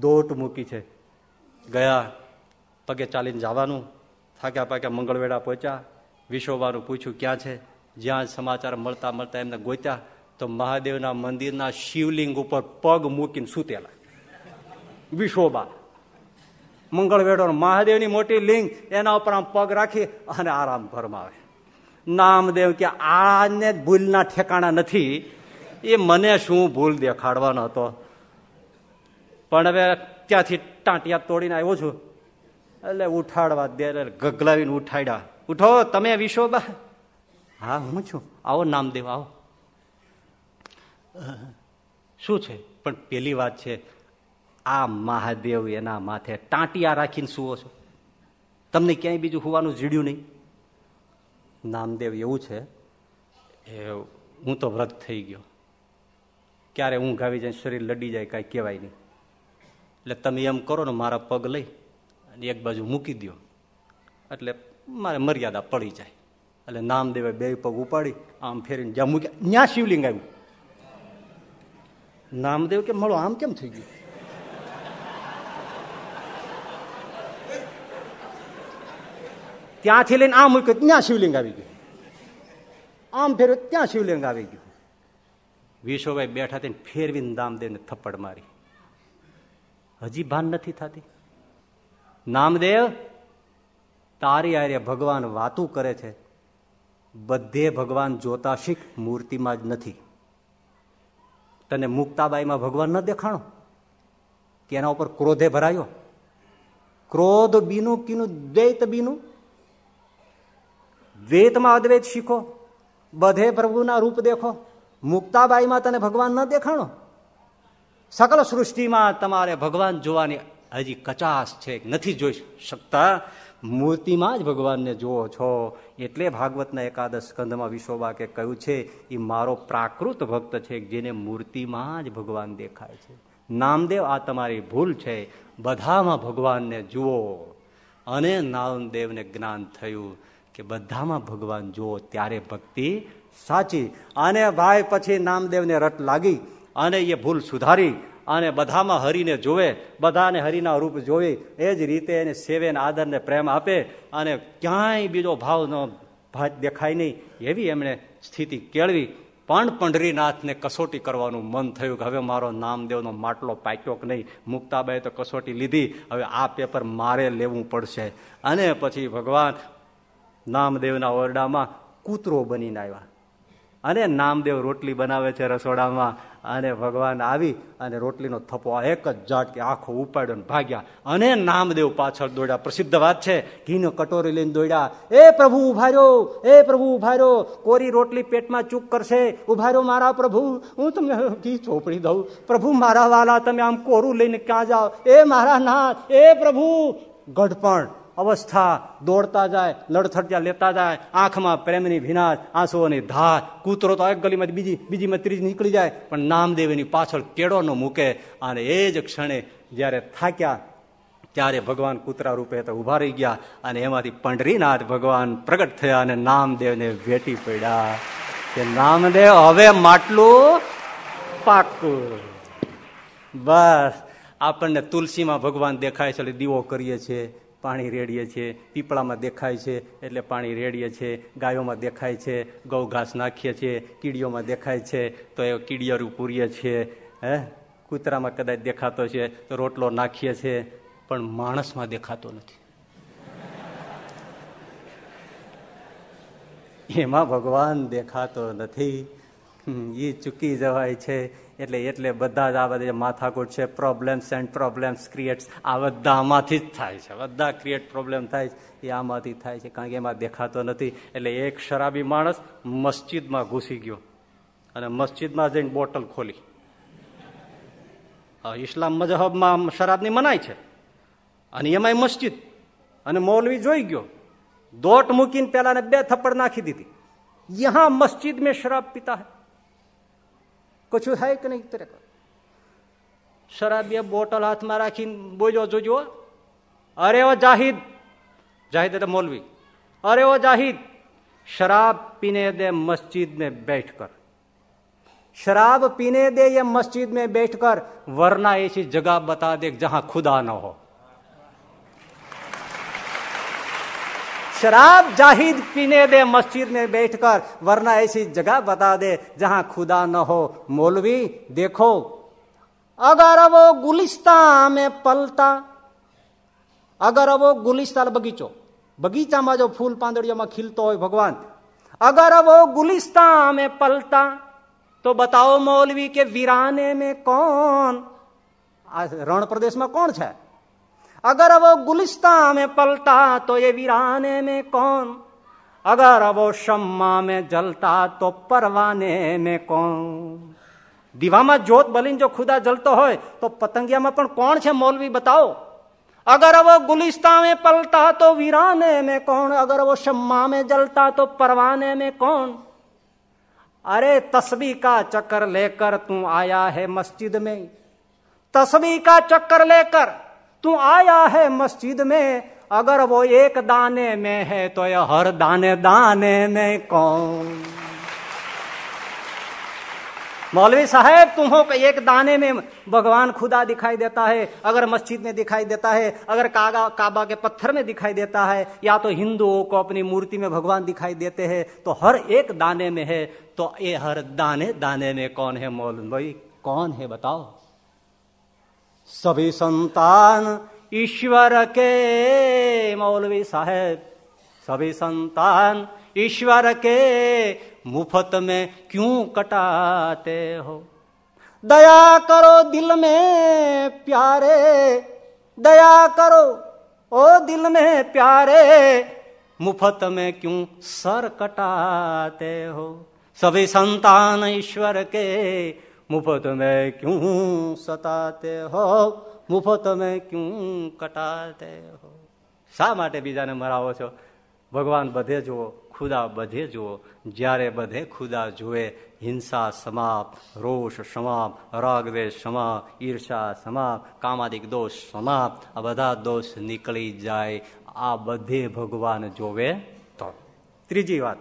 દોટ મૂકી છે. ગયા પગે ચાલીને જવાનું. થાક્યા પાક્યા મંગળવેડા પહોંચ્યા. વિશોબાનું પૂછ્યું, ક્યાં છે? જ્યાં સમાચાર મળતા મળતા એમને ગોત્યા, તો મહાદેવના મંદિરના શિવલિંગ ઉપર પગ મૂકીને સૂતેલા. વિશોબા મંગળવેડો મહાદેવની મોટી લિંગ, એના ઉપર આમ પગ રાખી અને આરામ ફરમાવે નામદેવ કે આને ભૂલના ઠેકાણા નથી, એ મને શું ભૂલ દેખાડવાનો હતો? પણ હવે ત્યાંથી ટાંટિયા તોડીને આવ્યો છું. એટલે ઉઠાડવા દે ગગલાવીને ઉઠાડ્યા. ઉઠો, તમે વિશોબા હા, હું છું. આવો નામદેવ, આવો. શું છે? પણ પેલી વાત છે આ મહાદેવ એના માથે ટાંટિયા રાખીને સુવો છો. તમને ક્યાંય બીજું હોવાનું જીડ્યું નહીં? નામદેવ એવું છે, એ હું તો વ્રત થઈ ગયો. ક્યારે હું ગાવી જાય શરીર લડી જાય કાંઈ કહેવાય નહીં. એટલે તમે એમ કરો ને મારા પગ લઈ અને એક બાજુ મૂકી દો એટલે મારે મર્યાદા પડી જાય. એટલે નામદેવે બે પગ ઉપાડી, આમ ફેરીને જ્યાં મૂક્યા, ત્યાં શિવલિંગ આવ્યું. નામદેવ કે, મળો, આમ કેમ થઈ ગયું? ત્યાંથી લઈને આમ મૂક્યું ત્યાં શિવલિંગ આવી ગયું. આમ ફેર્યું ત્યાં શિવલિંગ આવી ગયું. વિશ્વભાઈ બેઠા થઈને ફેરવીને નામદેવને થપ્પડ મારી. હજી ભાન નથી થતી. નામદેવ, તારી આર્ય ભગવાન વાતું કરે છે. બધે ભગવાન જોતા શીખ મૂર્તિમાં જ નથી. તને મુક્તાબાઈમાં ભગવાન ન દેખાણો? કે એના ઉપર ક્રોધે ભરાયો? ક્રોધ બીનું કીનું, દ્વૈત બીનું? દ્વૈતમાં અદ્વૈત શીખો. બધે પ્રભુના રૂપ દેખો. મુક્તાબાઈમાં તને ભગવાન ન દેખાણો. સકલ સૃષ્ટિમાં તમારે ભગવાન જોવાની હજી કચાશ છે, નથી જોઈ શકતા. મૂર્તિમાં જ ભગવાનને જુઓ છો. એટલે ભાગવતના એકાદશ સ્કંદમાં વિશ્વબા કે કહ્યું છે એ મારો પ્રાકૃત ભક્ત છે, જેને મૂર્તિમાં જ ભગવાન દેખાય છે. નામદેવ, આ તમારી ભૂલ છે. બધામાં ભગવાનને જુઓ. અને નામદેવને જ્ઞાન થયું. કે બધામાં ભગવાન જુઓ, ત્યારે ભક્તિ સાચી. અને ભાઈ પછી નામદેવને રટ લાગી અને એ ભૂલ સુધારી અને બધામાં હરિને જોવે, બધાને હરિના રૂપ જોવે. એ જ રીતે એને સેવે આદરને પ્રેમ આપે અને ક્યાંય બીજો ભાવનો ન દેખાય નહીં એવી એમણે સ્થિતિ કેળવી. પણ પંઢરીનાથને કસોટી કરવાનું મન થયું કે હવે મારો નામદેવનો માટલો પાક્યો કે નહીં? મુક્તાબાઈ તો કસોટી લીધી. હવે આ પેપર મારે લેવું પડશે. અને પછી ભગવાન નામદેવના ઓરડામાં કૂતરો બનીને આવ્યા. અને નામદેવ રોટલી બનાવે છે રસોડામાં અને ભગવાન આવી અને રોટલીનો થપ્પો એક જ ઝાટકે આખો ઉપાડ્યો ને ભાગ્યા. અને નામદેવ પાછળ દોડ્યા. પ્રસિદ્ધ વાત છે, ઘીનો કટોરી લઈને દોડ્યા. એ પ્રભુ ઉભાર્યો એ પ્રભુ ઉભાર્યો કોરી રોટલી પેટમાં ચૂક કરશે. ઉભાર્યો મારા પ્રભુ. હું તમને ઘી ચોપડી દઉં. પ્રભુ, મારા વાલા, તમે આમ કોરું લઈને ક્યાં જાઓ? એ મારા નાથ, એ પ્રભુ. ગઢપણ અવસ્થા દોડતા જાય લડથડિયા લેતા જાય, આંખમાં પ્રેમની ભીનાશ આંસુઓની ધાર, કૂતરો તો એક ગલીમાં બીજી, બીજીમાં ત્રીજી નીકળી જાય, પણ નામદેવની પાછળ કેળો ન મૂકે. અને એ જ ક્ષણે જ્યારે થાક્યા, ત્યારે ભગવાન કૂતરા રૂપે તો ઊભા રહી ગયા અને એમાંથી પંડરીનાથ ભગવાન પ્રગટ થયા અને નામદેવને ભેટી પડ્યા કે, નામદેવ, હવે માટલું પાકું. બસ. આપણને તુલસીમાં ભગવાન દેખાય છે એટલે દીવો કરીએ છીએ. પાણી રેડીએ છીએ, પીપળામાં દેખાય છે એટલે પાણી રેડીએ છીએ, ગાયોમાં દેખાય છે, ગૌ ઘાસ નાખીએ છીએ, કીડીઓમાં દેખાય છે, તો એ કીડીયરું પૂરીએ છીએ, હે? કૂતરામાં કદાચ દેખાતો છે તો રોટલો નાખીએ છીએ, પણ માણસમાં દેખાતો નથી. એમાં ભગવાન દેખાતો નથી. એ ચૂકી જવાય છે. એટલે એટલે બધા જ આ બધા માથાકૂટ છે પ્રોબ્લેમ્સ એન્ડ પ્રોબ્લેમ્સ ક્રિએટ્સ આ બધા આમાંથી જ થાય છે. બધા ક્રિએટ પ્રોબ્લેમ થાય છે. એ આમાંથી થાય છે, કારણ કે એમાં દેખાતો નથી. એટલે એક શરાબી માણસ મસ્જિદમાં ઘૂસી ગયો. અને મસ્જિદમાં જઈને બોટલ ખોલી. ઇસ્લામ મજહબમાં શરાબની મનાય છે. અને એમાંય મસ્જિદ. અને મૌલવી જોઈ ગયો. દોટ મૂકીને પેલા બે થપ્પડ નાખી દીધી. યહાં મસ્જિદ મેં શરાબ પીતા હૈ. કશું થાય કે નહીં તરે શરાબીએ બોટલ હાથમાં રાખીને બોલ્યો જોજો અરે ઓ જાહિદ જાહિદ એટલે મૌલવી અરે ઓ જાહિદ शराब पीने दे मस्जिद में बैठकर शराब पीने दे ये मस्जिद में बैठकर वरना ऐसी जगह बता दे जहां खुदा न हो शराब जाहिद पीने दे मस्जिद में बैठकर वरना ऐसी जगह बता दे जहां खुदा न हो मौलवी देखो अगर वो गुलिस्ता में पलता અગર અવો ગુલિસ્તાન બગીચો બગીચામાં જો ફૂલ પાંદડીઓમાં ખીલતો હોય ભગવાન અગર અવો ગુલિસ્તા મેં પલતા તો બતાવો મૌલવી કે વીરાને મેં કોણ આ રણ પ્રદેશમાં કોણ છે અગર વો ગુલિસ્તા મેં પલતા તો એ વીરાને મેં કોણ અગર વો શમ્મા મેં જલતા તો પરવાને મેં કોણ દીવામાં જોત બલીન જો ખુદા જલતો હોય તો પતંગિયામાં પણ કોણ છે મૌલવી બતાવો અગર વો ગુલિસ્તા में पलता तो वीराने में कौन अगर वो शम्मा में जलता तो परवाने में कौन अरे तस्बी का चक्कर लेकर तू आया है मस्जिद में तस्बी का चक्कर लेकर तू आया है मस्जिद में, अगर वो एक दाने में है तो ये हर दाने दाने में कौन? मौलवी साहब तुम्हों को एक दाने में भगवान खुदा दिखाई देता है, अगर मस्जिद में दिखाई देता है, अगर कागा, काबा के पत्थर में दिखाई देता है, या तो हिंदुओं को अपनी मूर्ति में भगवान दिखाई देते हैं तो हर एक दाने में है तो ये हर दाने दाने में कौन है मौलवी? कौन है, बताओ। सभी संतान ईश्वर के मौलवी साहेब सभी संतान ईश्वर के मुफत में क्यों कटाते हो? दया करो दिल में प्यारे, दया करो, ओ दिल में प्यारे, मुफत में क्यों सर कटाते हो? सभी संतान ईश्वर के मुफ्त में क्यों सताते हो મુફત મેં ક્યું કટાતે હો શા માટે બીજાને મરાવો છો ભગવાન બધે જુઓ ખુદા બધે જુઓ જ્યારે બધે ખુદા જુએ હિંસા સમાપ રોષ સમાપ રાગદ્વેષ સમાપ ઈર્ષા સમાપ કામાદિક દોષ સમાપ આ બધા દોષ નીકળી જાય આ બધે ભગવાન જોવે તો ત્રીજી વાત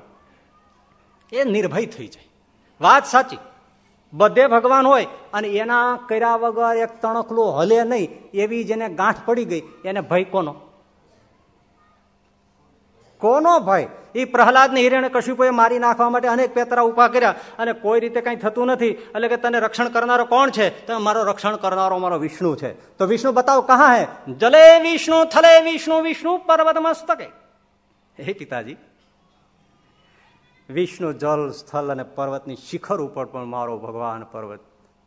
એ નિર્ભય થઈ જાય વાત સાચી બધે ભગવાન હોય અને એના કર્યા વગર એક તણકલું હલે નહીં, એવી જેને ગાંઠ પડી ગઈ. એને ભય કોનો? કોનો ભય? એ પ્રહલાદને હિરણે કશ્યપોએ મારી નાખવા માટે અનેક પેતરા ઊભા કર્યા અને કોઈ રીતે કઈ થતું નથી. એટલે કે તને રક્ષણ કરનારો કોણ છે? તો મારો રક્ષણ કરનારો મારો વિષ્ણુ છે. તો વિષ્ણુ બતાવો કહા હે? જલે વિષ્ણુ, થલે વિષ્ણુ વિષ્ણુ પર્વત મસ્તકે હે પિતાજી વિષ્ણુ જલ, સ્થળ અને પર્વતની શિખર ઉપર પણ મારો ભગવાન પર્વત,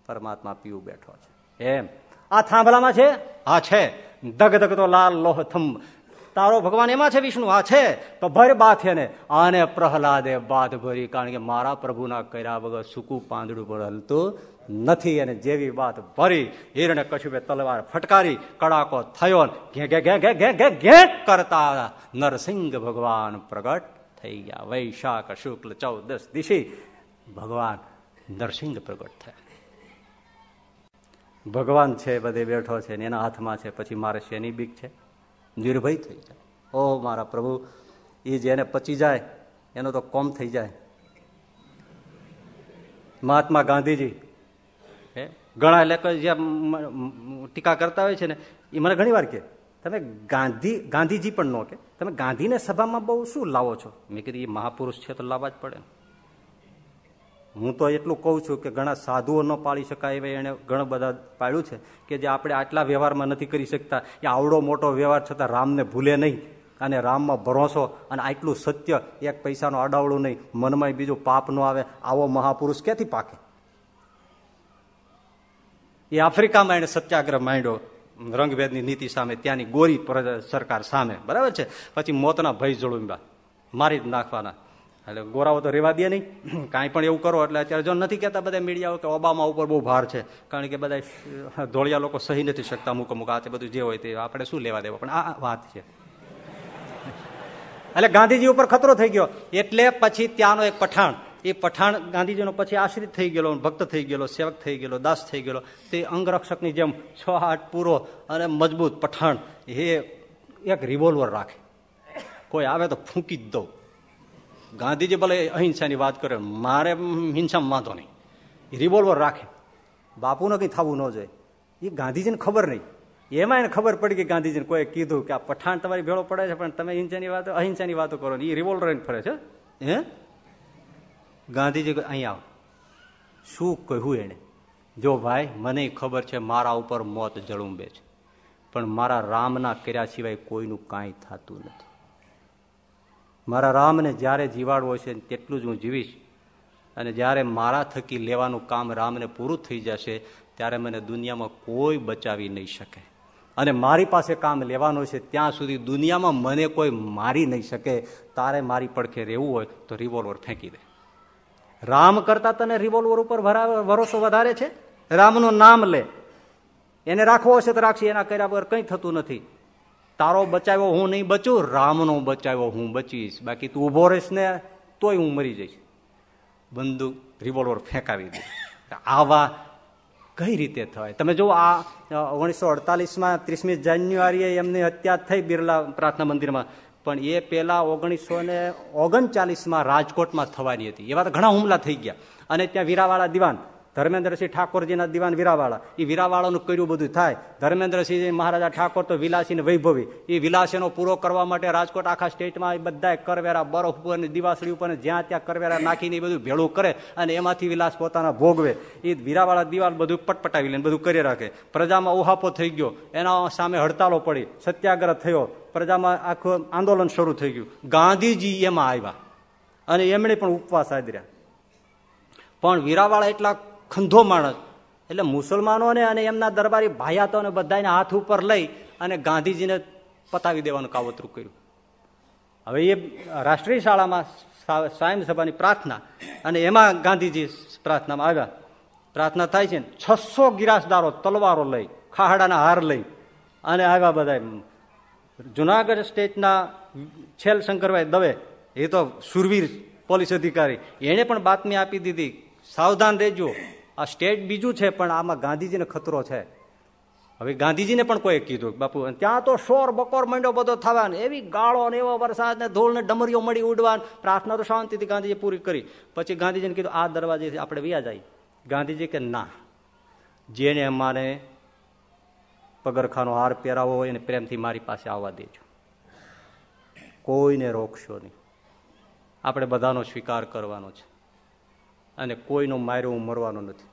પરમાત્મા પીવું બેઠો છે. એમ. આ થાંભલામાં છે? હા છે. દગ દગ તો લાલ લોહ થંભ તારો ભગવાન એમાં છે વિષ્ણુ? આ છે. તો ભર બાથે ને આને પ્રહલાદે બાદ ભરી. કારણ કે મારા પ્રભુના કર્યા વગર સૂકું પાંદડું પણ હલતું નથી. અને જેવી વાત ભરી, હિરણે કશુબે તલવાર ફટકારી, કડાકો થયો ઘે ઘે ઘે ઘે ઘે ઘે કરતા નરસિંહ ભગવાન પ્રગટ થઈ ગયા વૈશાખ, શુક્લ, ચૌદસ દિશી ભગવાન નરસિંહ પ્રગટ થયા. ભગવાન છે, બધે બેઠો છે ને એના હાથમાં છે, પછી મારે શેની બીક છે. નિર્ભય થઈ જાય. ઓ મારા પ્રભુ, એ જેને પચી જાય, એનો તો કોમ થઈ જાય. મહાત્મા ગાંધીજી ઘણા લેખક જે ટીકા કરતા હોય છે ને, એ મને ઘણી વાર કે તમે ગાંધી ગાંધીજી પણ નો કે. તમે ગાંધીને સભામાં બહુ શું લાવો છો? મેં કીધું એ મહાપુરુષ છે તો લાવવા જ પડે. હું તો એટલું કહું છું કે ઘણા સાધુઓ ન પાળી શકાય એવા એણે ઘણા બધા પાડ્યું છે કે જે આપણે આટલા વ્યવહારમાં નથી કરી શકતા. એ આવડો મોટો વ્યવહાર છતાં રામને ભૂલે નહીં અને રામમાં ભરોસો અને આટલું સત્ય એક પૈસાનો અડાવડું નહીં. મનમાં બીજું પાપ ન આવે. આવો મહાપુરુષ ક્યાંથી પાકે? એ આફ્રિકામાં એને સત્યાગ્રહ માંડ્યો. રંગભેદની નીતિ સામે ત્યાંની ગોરી સરકાર સામે. બરાબર છે? પછી મોતના ભય જોડુંબા મારી જ નાખવાના. એટલે ગોરાઓ તો રેવા દે નહીં. કાંઈ પણ એવું કરો એટલે અત્યારે જો નથી કહેતા બધા મીડિયાઓ કે ઓબામા ઉપર બહુ ભાર છે. કારણ કે બધા ધોળિયા લોકો સહી નથી શકતા અમુક અમુક આ બધું જે હોય તે. આપણે શું લેવા દેવા? પણ આ વાત છે. એટલે ગાંધીજી ઉપર ખતરો થઈ ગયો. એટલે પછી ત્યાંનો એક પઠાણ. એ પઠાણ ગાંધીજીનો પછી આશ્રિત થઈ ગયેલો ભક્ત થઈ ગયેલો, સેવક થઈ ગયેલો, દાસ થઈ ગયેલો. તે અંગરક્ષકની જેમ છ હાથ પૂરો અને મજબૂત પઠાણ એ એક રિવોલ્વર રાખે. કોઈ આવે તો ફૂંકી જ દઉં. ગાંધીજી ભલે અહિંસાની વાત કરે, મારે હિંસામાં વાંધો નહીં. રિવોલ્વર રાખે. બાપુને કંઈ થવું ન જોઈએ એ ગાંધીજીને ખબર નહીં. એમાં એને ખબર પડી કે ગાંધીજીને કોઈ કીધું કે આ પઠાણ તમારી ભેળો પડે છે, પણ તમે હિંસાની વાતો, અહિંસાની વાતો કરો ને એ રિવોલ્વર ફરે છે, હે? ગાંધીજી અહીં આવો. શું કહ્યું એને? જો ભાઈ, મને ખબર છે મારા ઉપર મોત જળુંબે છે, પણ મારા રામના કર્યા સિવાય કોઈનું કાંઈ થતું નથી. મારા રામને જ્યારે જીવાડવો છે તેટલું જ હું જીવીશ, અને જ્યારે મારા થકી લેવાનું કામ રામને પૂરું થઈ જશે, ત્યારે મને દુનિયામાં કોઈ બચાવી નહીં શકે. અને મારી પાસે કામ લેવાનું છે ત્યાં સુધી દુનિયામાં મને કોઈ મારી નહીં શકે. તારે મારી પડખે રહેવું હોય તો રિવોલ્વર ફેંકી દે. રામ કરતા તને રિવોલ્વર ઉપર ભરોસો વધારે છે? રામનું નામ લે. એને રાખવો હશે તો રાખશે, એના કર્યા વગર કંઈ થતું નથી. તારો બચાવ્યો હું નહીં બચું, રામનો બચાવ્યો હું બચીશ. બાકી તું ઊભો રહીશ ને તોય હું મરી જઈશ. બંદૂક રિવોલ્વર ફેંકાવી દે. આવા કઈ રીતે થાય? તમે જો આ ઓગણીસો અડતાલીસમાં ત્રીસમી જાન્યુઆરીએ એમની હત્યા થઈ બિરલા પ્રાર્થના મંદિરમાં. પણ એ પેલા ઓગણીસો ને ઓગણચાલીસમાં રાજકોટમાં થવાની હતી. એવા તો ઘણા હુમલા થઈ ગયા. અને ત્યાં વીરાવાળા દિવાન ધર્મેન્દ્રસિંહ ઠાકોરજીના દિવાન વીરાવાળા. એ વીરાવાળાનું કર્યું બધું થાય. ધર્મેન્દ્રસિંહ મહારાજા ઠાકોર તો વિલાસીને વૈભવી. એ વિલાસીનો પૂરો કરવા માટે રાજકોટ આખા સ્ટેટમાં એ બધા કરવેરા બરફ ઉપર દિવાસળી ઉપર જ્યાં ત્યાં કરવેરા નાખીને એ બધું ભેળું કરે અને એમાંથી વિલાસ પોતાના ભોગવે. એ વીરાવાળા દિવાલ બધું પટપટાવી લે બધું કરી રાખે. પ્રજામાં ઉહાપો થઈ ગયો. એના સામે હડતાલો પડી. સત્યાગ્રહ થયો. પ્રજામાં આખું આંદોલન શરૂ થઈ ગયું. ગાંધીજી એમાં આવ્યા. અને એમણે પણ ઉપવાસ આદર્યા. પણ વીરાવાળા એટલા ખંધો માણસ. એટલે મુસલમાનોને અને એમના દરબારી ભાયાતોને બધાને હાથ ઉપર લઈ અને ગાંધીજીને પતાવી દેવાનું કાવતરું કર્યું. હવે એ રાષ્ટ્રીય શાળામાં સ્વયંસભાની પ્રાર્થના અને એમાં ગાંધીજી પ્રાર્થનામાં આવ્યા. પ્રાર્થના થાય છે છસો ગિરાસદારો તલવારો લઈ, ખાહડાના હાર લઈ અને આવ્યા બધા જુનાગઢ સ્ટેટના છેલ શંકરભાઈ દવે, એ તો સુરવીર પોલીસ અધિકારી, એને પણ બાતમી આપી દીધી. સાવધાન રહેજો. આ સ્ટેટ બીજું છે, પણ આમાં ગાંધીજીને ખતરો છે. હવે ગાંધીજીને પણ કોઈ કીધું બાપુ ત્યાં તો શોર બકોર મંડો બધો થવા એવી ગાળો ને એવો વરસાદ ને ધૂળ ને ડમરીઓ મળી ઉડવા પ્રાર્થના તો શાંતિથી ગાંધીજી પૂરી કરી. પછી ગાંધીજીને કીધું, આ દરવાજેથી આપણે વ્યા જાય. ગાંધીજી કે, ના. જેને અમારે પગરખાનો હાર પહેરાવો એને પ્રેમથી મારી પાસે આવવા દેજો. કોઈને રોકશો નહીં. આપણે બધાનો સ્વીકાર કરવાનો છે. અને કોઈનો માર્યો મરવાનો નથી.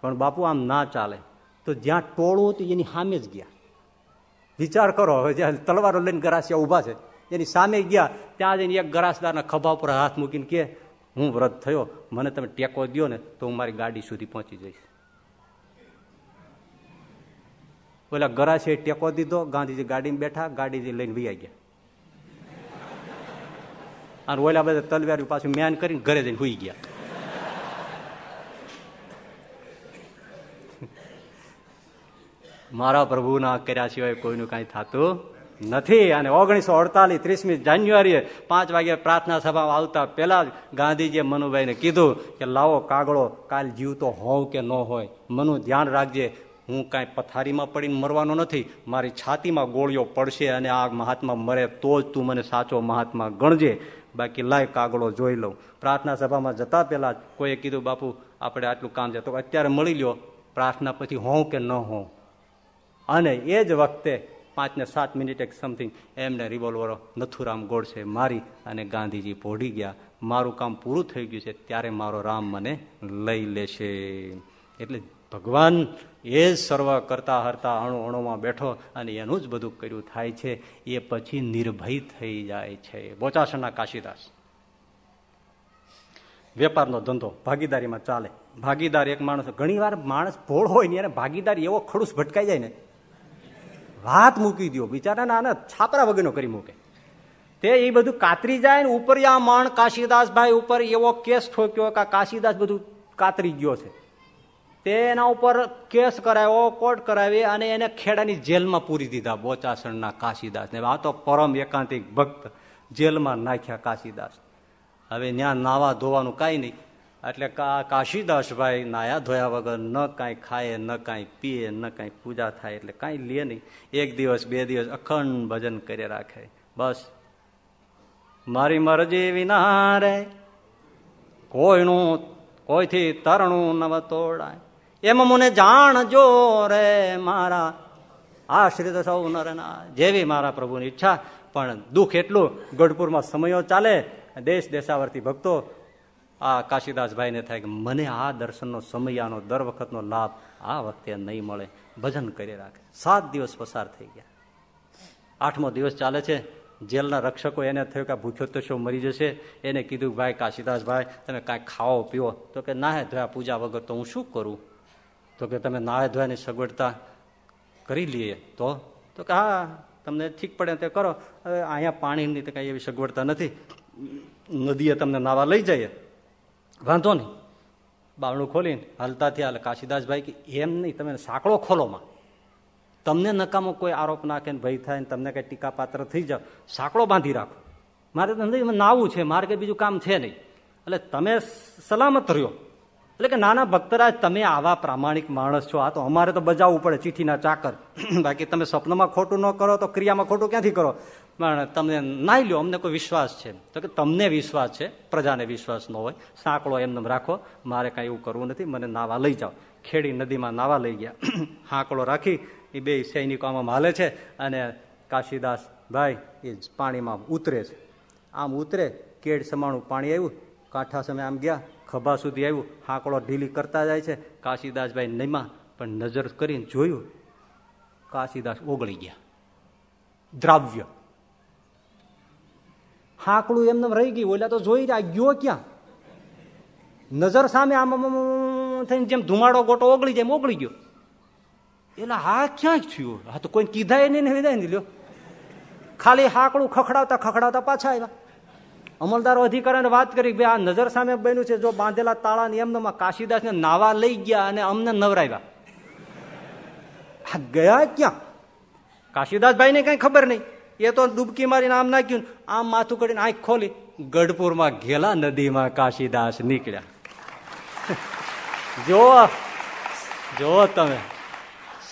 પણ બાપુ, આમ ના ચાલે. તો જ્યાં ટોળું હતું એની સામે જ ગયા. વિચાર કરો, હવે જ્યાં તલવારો લઈને ગરાસિયા ઊભા છે, એની સામે ગયા, ત્યાં જઈને એક ગરાસદારના ખભા ઉપર હાથ મૂકીને કે, હું વ્રત થયો, મને તમે ટેકો દો ને, તો હું મારી ગાડી સુધી પહોંચી જઈશ. ઓલા ગરાસે ટેકો દીધો, ગાંધીજી ગાડીમાં બેઠા ગાડીજી લઈને વૈયા ગયા. અને ઓલા બધા તલવાર પાછું મેન કરીને ઘરે જઈને હુઈ ગયા. મારા પ્રભુના કર્યા સિવાય કોઈનું કાંઈ થતું નથી. અને ઓગણીસો અડતાલીસ ત્રીસમી જાન્યુઆરીએ પાંચ વાગે પ્રાર્થના સભામાં આવતા પહેલા જ ગાંધીજીએ મનુભાઈને કીધું કે, લાવો કાગળો, કાલ જીવતો હોવ કે ન હોય? મનુ ધ્યાન રાખજે. હું કાંઈ પથારીમાં પડીને મરવાનો નથી. મારી છાતીમાં ગોળીઓ પડશે અને આ મહાત્મા મરે તો જ તું મને સાચો મહાત્મા ગણજે. બાકી લાય કાગળો, જોઈ લઉં. પ્રાર્થના સભામાં જતા પહેલા કોઈએ કીધું, બાપુ, આપણે આટલું કામ છે. તો અત્યારે મળી લ્યો. પ્રાર્થના પછી હોઉં કે ન હોઉં? અને એ જ વખતે પાંચ ને સાત મિનિટ એક સમથિંગ એમને રિવોલ્વરો નથુરામ ગોડસે મારી અને ગાંધીજી પોઢી ગયા. મારું કામ પૂરું થઈ ગયું છે, ત્યારે મારો રામ મને લઈ લેશે. એટલે ભગવાન એ જ સર્વ કરતા હરતા અણુ અણુમાં બેઠો અને એનું જ બધું કર્યું થાય છે, એ પછી નિર્ભય થઈ જાય છે. બોચાસણના કાશીદાસ. વેપારનો ધંધો ભાગીદારીમાં ચાલે. ભાગીદાર એક માણસ ઘણી વાર માણસ ભોળ હોય ને એને ભાગીદારી એવો ખડુસ ભટકાઈ જાય ને વાત મૂકી દો બિચારાને આને છાપરા વગરનો કરી મૂકે. તે એ બધું કાતરી જાય ને ઉપર આ માણ કાશીદાસભાઈ ઉપર એવો કેસ ઠોક્યો કે કાશીદાસ બધું કાતરી ગયો છે. તે એના ઉપર કેસ કરાવ્યો કોર્ટ કરાવી અને એને ખેડાની જેલમાં પૂરી દીધા બોચાસણના કાશીદાસ ને આ તો પરમ એકાંતિક ભક્ત જેલમાં નાખ્યા કાશીદાસ હવે ત્યાં નાવા ધોવાનું કાંઈ નહીં. એટલે કાશીદાસભાઈ નાયા ધોયા વગર ન કાંઈ ખાય, ન કાંઈ પીએ, ન કાંઈ પૂજા થાય, એટલે કાંઈ લે નહીં. એક દિવસ, બે દિવસ અખંડ ભજન કરી રાખે. બસ. મારી મરજી વિના રે કોઈનું, કોઈથી તરણું નવ તોડાય એમ મને જાણજો રે મારા આશ્રિત સૌ નરના, જેવી મારા પ્રભુની ઈચ્છા. પણ દુઃખ એટલું, ગઢપુરમાં સમયો ચાલે, દેશ દેશાવર્તી ભક્તો આ કાશીદાસભાઈને થાય કે મને આ દર્શનનો સમયાનો દર વખતનો લાભ આ વખતે નહીં મળે. ભજન કરી રાખે. સાત દિવસ પસાર થઈ ગયા. આઠમો દિવસ ચાલે છે. જેલના રક્ષકો એને થયું કે ભૂખ્યો તો શું મરી જશે? એને કીધું ભાઈ, કાશીદાસભાઈ, તમે કાંઈ ખાઓ પીવો તો કે, નાહે ધોયા પૂજા વગર તો હું શું કરું? તો કે, તમે નાહે ધોયાની સગવડતા કરી લઈએ તો? તો કે, હા, તમને ઠીક પડે તે કરો. હવે અહીંયા પાણીની તો કાંઈ એવી સગવડતા નથી. નદીએ તમને નાવા લઈ જઈએ. વાંધો નહીં. બાવણું ખોલીને હાલતા થયા કાશીદાસભાઈ કે એમ નહીં, તમે સાંકળો ખોલોમાં તમને નકામો કોઈ આરોપ નાખે ને ભય થાય ને તમને કંઈ ટીકા પાત્ર થઈ જાવ, સાંકળો બાંધી રાખો. મારે તો નાવું છે, મારે કંઈ બીજું કામ છે નહીં. એટલે તમે સલામત રહ્યો. એટલે કે નાના ભક્તરાજ, તમે આવા પ્રામાણિક માણસ છો. આ તો અમારે તો બજાવવું પડે, ચીઠીના ચાકર. બાકી તમે સ્વપ્નમાં ખોટું ન કરો તો ક્રિયામાં ખોટું ક્યાંથી કરો? પણ તમને નાઈ લ્યો, અમને કોઈ વિશ્વાસ છે. તો કે તમને વિશ્વાસ છે, પ્રજાને વિશ્વાસ ન હોય. સાંકળો એમને રાખો, મારે કાંઈ એવું કરવું નથી, મને નાવા લઈ જાઓ. ખેડી નદીમાં નાવા લઈ ગયા. હાંકળો રાખી, એ બે સૈનિકો આમાં હાલે છે અને કાશીદાસ ભાઈ એ પાણીમાં ઉતરે છે. આમ ઉતરે, કેડ સમાણું પાણી આવ્યું, કાંઠા સમય આમ ગયા, ખભા સુધી આવ્યું, હાંકળો ઢીલી કરતા જાય છે. કાશીદાસભાઈ નહીમાં પણ નજર કરીને જોયું, કાશીદાસ ઓગળી ગયા. દ્રાવ્ય. હાંકડું એમને રહી ગયું, ઓલા તો જોઈ રહ્યા, ગયો ક્યાં? નજર સામે આમ થઈને જેમ ધુમાડો ગોટો ઓગળી જાય ઓગળી ગયો. એટલે હા ક્યાંક થયું? હા તો કોઈ કીધા નહીં વિદાય નહીં લ્યો. ખાલી હાકડું ખખડાવતા ખખડાવતા પાછા આવ્યા. અમલદારો અધિકારીને વાત કરી ભાઈ આ નજર સામે બન્યું છે, જો બાંધેલા તાળા ને એમને કાશીદાસ ને નાવા લઈ ગયા અને અમને નવરાવ્યા. ગયા ક્યાં? કાશીદાસભાઈ ને કઈ ખબર નહીં. એ તો ડૂબકી મારીને આમ નાખ્યું આમ માથું કરીને આંખ ખોલી. ગઢપુરમાં ઘેલા નદીમાં કાશીદાસ નીકળ્યા. જો જો તમે.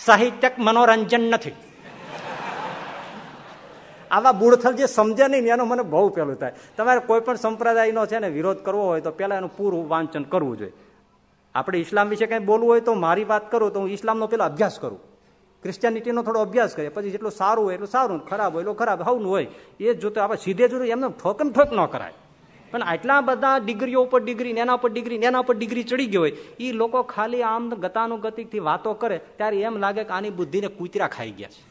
સાહિત્યક મનોરંજન નથી. આવા બુડથલ જે સમજે નહીં એનો મને બહુ પેલું થાય. તમારે કોઈ પણ સંપ્રદાયનો છે ને વિરોધ કરવો હોય તો પેલા એનું પૂરું વાંચન કરવું જોઈએ. આપણે ઇસ્લામ વિશે કંઈ બોલવું હોય તો મારી વાત કરું તો હું ઇસ્લામનો પેલો અભ્યાસ કરું. ક્રિશ્ચિયાનિટીનો થોડો અભ્યાસ કરીએ. પછી જેટલું સારું હોય એટલું સારું, ખરાબ હોય એટલું ખરાબ, હવનું હોય, એ જોતો આપણે સીધે જોડે એમને ઠોકમ ઠોક ન કરાય. પણ આટલા બધા ડિગ્રીઓ ઉપર ડિગ્રી એના ઉપર ડિગ્રી એના ઉપર ડિગ્રી ચડી ગયો હોય એ લોકો ખાલી આમ ગતાનુગતિકથી વાતો કરે, ત્યારે એમ લાગે કે આની બુદ્ધિને કૂતરા ખાઈ ગયા છે.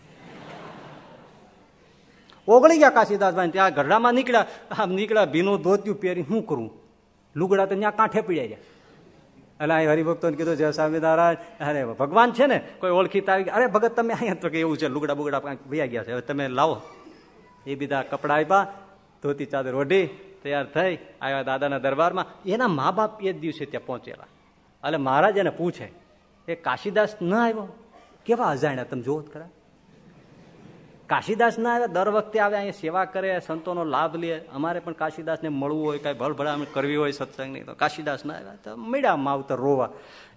ઓગળી ગયા કાશીદાસભાઈ ત્યાં ગઢડામાં નીકળ્યા. આમ નીકળ્યા, ભીનું ધોત્યું પહેરી શું કરું? લુગડા તો ત્યાં કાંઠે પીડ્યા ગયા. એટલે અહીં હરિભક્તોને કીધું જય સ્વામિનારાયણ, અરે, ભગવાન છે ને, કોઈ ઓળખીતા આવી અરે, ભગત, તમે અહીંયા તો કે એવું છે, લુગડા બુગડા ભૈયા ગયા છે. હવે તમે લાવો. એ બીજા કપડા આપ્યા ધોતી ચાદર ઓઢી, તૈયાર થઈ, આવ્યા દાદાના દરબારમાં. એના મા બાપ એ દિવસે ત્યાં પહોંચેલા. એટલે મહારાજ એને પૂછે, એ કાશીદાસ ન આવ્યો? કેવા અજાણ્યા? તમે જોવો ખરા. કાશીદાસ ના આવ્યા દર વખતે આવે, અહીંયા સેવા કરે, સંતોનો લાભ લે. અમારે પણ કાશીદાસને મળવું હોય, કાંઈ ભળભળામણ કરવી હોય સત્સંગની, તો કાશીદાસ ના આવ્યા તો મેળામાં માવતર રોવા.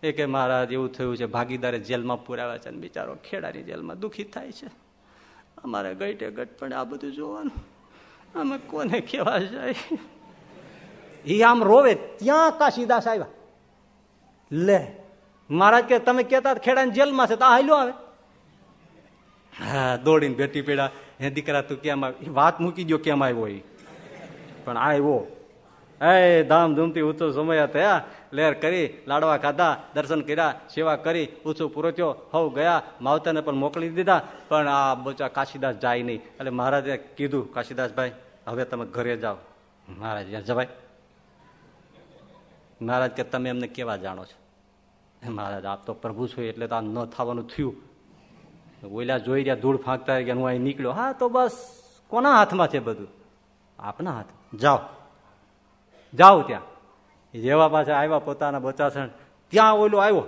એ કે મહારાજ એવું થયું છે, ભાગીદારે જેલમાં પુરાવ્યા છે અને બિચારો ખેડાની જેલમાં દુઃખી થાય છે. અમારે ગઈટે ગટ, પણ આ બધું જોવાનું. અમે કોને કેવા જાય? એ આમ રોવે, ત્યાં કાશીદાસ આવ્યા. લે, મહારાજ કે, તમે કેતા ખેડાની જેલમાં છે, તો હાલ્યો આવે. હા, દોડીને ભેટી પીડા હે, દીકરા, તું કેમ આવી વાત મૂકી ગયો કેમ આવ્યો એ પણ આવ્યો. એ, ધામધૂમથી ઊંચો સમય થયા લેર કરી, લાડવા ખાધા, દર્શન કર્યા, સેવા કરી, ઊંચો પૂરો થયો. હવ ગયા માવતરને પણ મોકલી દીધા. પણ આ બચા કાશીદાસ જાય નહીં. એટલે મહારાજે કીધું, કાશીદાસભાઈ, હવે તમે ઘરે જાઓ. મહારાજ જવાય. મહારાજ કે, તમે એમને કેવા જાણો છો? મહારાજ, આપ તો પ્રભુ છો, એટલે તો આ ન થવાનું થયું. ઓલા જોઈ રહ્યા, ધૂળ ફાંકતા ગયા હું અહીં નીકળ્યો. હા, તો બસ, કોના હાથમાં છે બધું? આપના હાથ. જાઓ. જાઓ ત્યાં. જેવા પાછા આવ્યા પોતાના બચાસણ. ત્યાં ઓલો આવ્યો.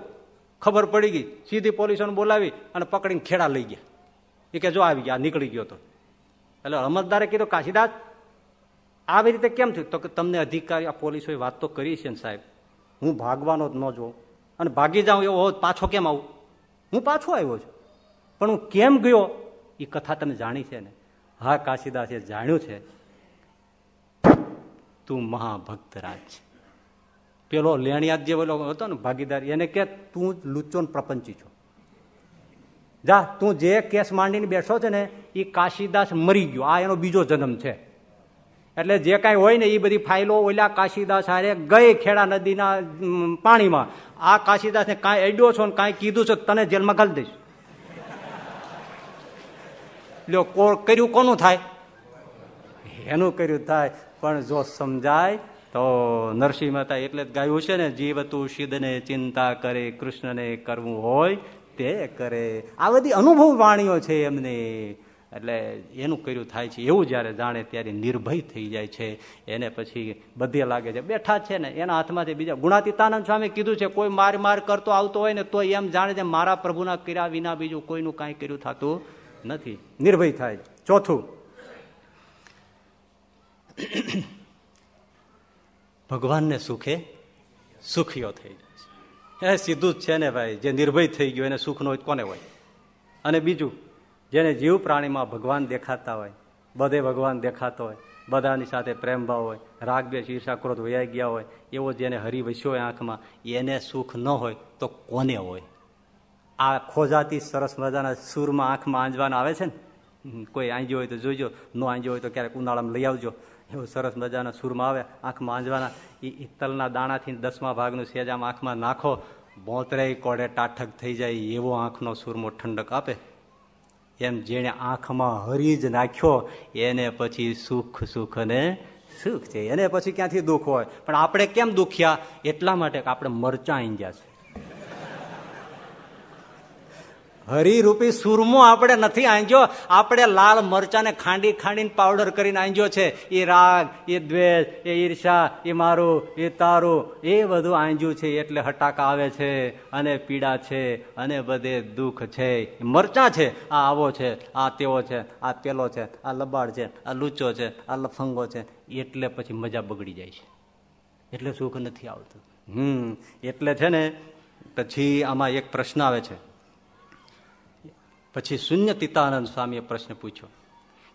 ખબર પડી ગઈ. સીધી પોલીસોને બોલાવી અને પકડીને ખેડા લઈ ગયા. એ કે જો આવી ગયા નીકળી ગયો તો. એટલે અમલદારે કીધું, કાશીદાસ, આવી રીતે કેમ થયું? તો કે, તમને અધિકારી, આ પોલીસોએ વાત તો કરી છે ને સાહેબ. હું ભાગવાનો જ ન જોઉં. અને ભાગી જાઉં એવો હોત, પાછો કેમ આવું? હું પાછો આવ્યો છું. પણ હું કેમ ગયો? એ કથા તમે જાણી છે ને? હા, કાશીદાસે જાણ્યું છે. તું મહાભક્ત રાજ. પેલો લેણિયાદ જે પેલો હતો ને ભાગીદાર, એને કે, તું લુચ્ચો પ્રપંચી છો. જા, તું જે કેસ માંડીને બેઠો છે ને એ કાશીદાસ મરી ગયો. આ એનો બીજો જન્મ છે. એટલે જે કાંઈ હોય ને એ બધી ફાઇલો ઓલા કાશીદાસ હારે ગઈ ખેડા નદીના પાણીમાં. આ કાશીદાસને કાંઈ અડ્યો છો ને, કાંઈ કીધું છે, તને જેલમાં ઘાલી દઈશ. લ્યો કર્યું, કોનું થાય? એનું કર્યું થાય, પણ જો સમજાય, તો નરસિંહ માતા એટલે જ ગાયું છે ને, જીવ તું સિદ્ધને ચિંતા કરે, કૃષ્ણને કરવું હોય તે કરે. આ બધી અનુભવ વાણીઓ છે એમને. એટલે એનું કર્યું થાય છે, એવું જ્યારે જાણે ત્યારે નિર્ભય થઈ જાય છે. એને પછી બધે લાગે છે, બેઠા છે ને, એના હાથમાંથી બીજા. ગુણાતીતાનંદ સ્વામી કીધું છે, કોઈ માર માર કરતો આવતો હોય ને તો એમ જાણે છે, મારા પ્રભુના કર્યા વિના બીજું કોઈનું કાંઈ કર્યું થતું નથી. નિર્ભય થાય. ચોથું. ભગવાનને સુખે સુખીઓ થઈ જાય એ સીધું જ છે ને ભાઈ, જે નિર્ભય થઈ ગયો એને સુખનો કોને હોય? અને બીજું, જેને જીવ પ્રાણીમાં ભગવાન દેખાતા હોય, બધે ભગવાન દેખાતો હોય, બધાની સાથે પ્રેમભાવ હોય, રાગ બે ઈર્ષા, ક્રોધ વૈયા ગયા હોય, એવો જેને હરિવસ્યો હોય આંખમાં, એને સુખ ન હોય તો કોને હોય? આ ખોજાતી સરસ મજાના સૂરમાં આંખમાં આંજવાના આવે છે ને? કોઈ આંજ્યો હોય તો જોઈજો ન આંજ્યો હોય તો ક્યારેક ઉનાળામાં લઈ આવજો. એવું સરસ મજાના સૂરમાં આવે આંખમાં આંજવાના. એ તલના દાણાથી દસમા ભાગનું સેજામ આંખમાં નાખો, બોતરે કોડે ટાઠક થઈ જાય એવો આંખનો સૂરમો ઠંડક આપે. એમ જેણે આંખમાં હરી જ નાખ્યો, એને પછી સુખ સુખ ને સુખ છે. એને પછી ક્યાંથી દુઃખ હોય? પણ આપણે કેમ દુખ્યા? એટલા માટે કે આપણે મરચા આંજ્યા છે. હરિરૂપી સુરમો આપણે નથી આંજ્યો. આપણે લાલ મરચાને ખાંડી ખાંડીને પાવડર કરીને આંજ્યો છે. એ રાગ એ દ્વેષ, એ ઈર્ષા એ મારું એ તારું, એ બધું આંજ્યું છે એટલે હટાકા આવે છે, અને પીડા છે, અને બધે દુઃખ છે. મરચા છે, આ આવો છે, આ તેવો છે, આ પેલો છે, આ લબાડ છે, આ લૂચો છે, આ લફંગો છે. એટલે પછી મજા બગડી જાય છે. એટલે સુખ નથી આવતું. હમ, એટલે છે ને પછી આમાં એક પ્રશ્ન આવે છે. પછી શૂન્ય તિતાનંદ સ્વામીએ પ્રશ્ન પૂછ્યો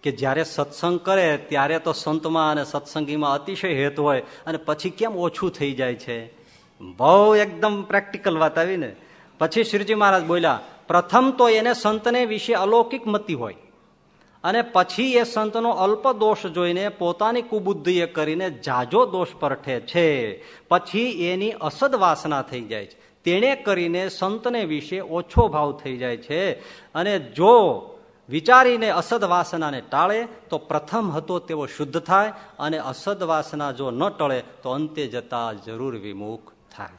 કે જ્યારે સત્સંગ કરે ત્યારે તો સંતમાં અને સત્સંગીમાં અતિશય હેત હોય અને પછી કેમ ઓછું થઈ જાય છે? બહુ એકદમ પ્રેક્ટિકલ વાત આવી ને. પછી શ્રીજી મહારાજ બોલ્યા, પ્રથમ તો એને સંતને વિશે અલૌકિક મતી હોય અને પછી એ સંતનો અલ્પ દોષ જોઈને પોતાની કુબુદ્ધિએ કરીને જાજો દોષ પરઠે છે. પછી એની અસદ વાસના થઈ જાય છે. તેણે કરીને સંતને વિશે ઓછો ભાવ થઈ જાય છે. અને જો વિચારીને અસદ વાસનાને ટાળે, તો પ્રથમ હતો તેવો શુદ્ધ થાય, અને અસદ વાસના જો ન ટળે, તો અંતે જતા જરૂર વિમુખ થાય.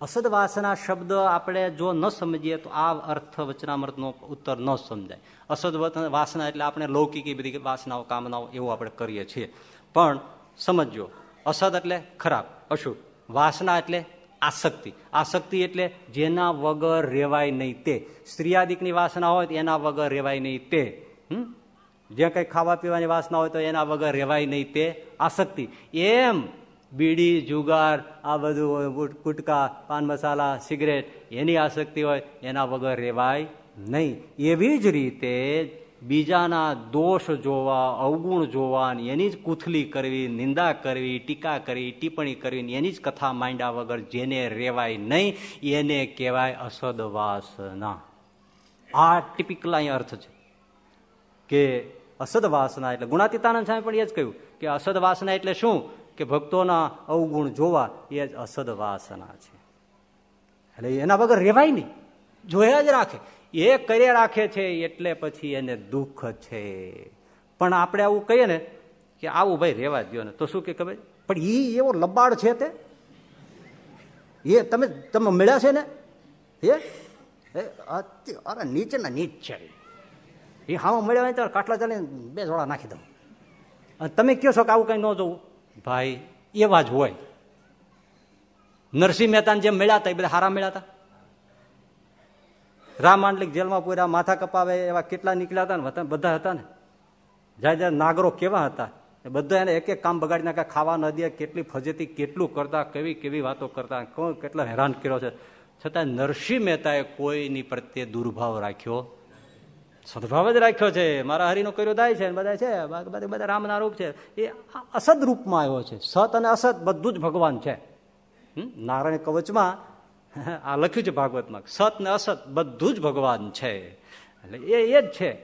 અસદ વાસના શબ્દ આપણે જો ન સમજીએ, તો આ અર્થ વચનામૃતનો ઉત્તર ન સમજાય. અસદ વાસના એટલે આપણે લૌકિકી બધી વાસનાઓ, કામનાઓ એવું આપણે કરીએ છીએ. પણ સમજો અસદ એટલે ખરાબ, અશુભ. વાસના એટલે આસક્તિ. આસક્તિ એટલે જેના વગર રેવાય નહીં તે. સ્ત્રીયાદિકની વાસના હોય એના વગર રેવાય નહીં તે. જે કંઈ ખાવા પીવાની વાસના હોય તો એના વગર રેવાય નહીં તે. આસક્તિ. એમ બીડી, જુગાર, આ બધું ગુટકા, પાન મસાલા, સિગરેટ, એની આસક્તિ હોય એના વગર રેવાય નહીં. એવી જ રીતે બીજાના દોષ જોવા, અવગુણ જોવા એની જ કુથલી કરવી, નિંદા કરવી, ટીકા કરવી, ટિપ્પણી કરવી એની જ કથા માંડ્યા વગર જેને રેવાય નહીં, એને કહેવાય અસદવાસના. આ ટિપિકલ અહીં અર્થ છે કે અસદવાસના એટલે ગુણાતીતાનંદ સામે પણ એ જ કહ્યું કે અસદવાસના એટલે શું? કે ભક્તોના અવગુણ જોવા એ જ અસદવાસના છે. એટલે એના વગર રેવાય નહીં. જોયા જ રાખે. એ કરે રાખે છે એટલે પછી એને દુઃખ છે. પણ આપણે આવું કહીએ ને કે આવું ભાઈ રેવા દો ને, તો શું કે ખબર? પણ એ એવો લબાડ છે તે. એ તમે તમે મળ્યા છે ને? એ? અરે નીચે ને નીચ છે. એ હા મળ્યા હોય તો કાટલા ચાલીને બે જોડા નાખી દઉં. અને તમે કહો છો કે આવું કઈ ન જોવું? ભાઈ, એવા જ હોય. નરસિંહ મહેતાને જેમ મળ્યા હતા, એ બધા હારા મળ્યા હતા. રામ માંડલિક જેલમાં પૂર્યા માથા કપાવે એવા કેટલા નીકળ્યા હતા ને બધા હતા ને. જાય જાય નાગરો કેવા હતા. એ બધા એને એક એક કામ બગાડી નાખે ખાવા ન દે, કેટલી ફજેતી, કેટલું કરતા, કેવી કેવી વાતો કરતા, કોણ કેટલા હેરાન કર્યો છે. છતાં નરસિંહ મહેતાએ કોઈની પ્રત્યે દુર્ભાવ રાખ્યો. સદભાવ જ રાખ્યો છે. મારા હરિનો કર્યો દાય છે બધા છે. બધા રામના રૂપ છે. એ અસદ રૂપમાં આવ્યો છે. સત અને અસત બધું જ ભગવાન છે. નારાયણ કવચમાં આ લખ્યું છે ભાગવતમાં સત ને અસત બધું જ ભગવાન છે. એટલે એ એ જ છે.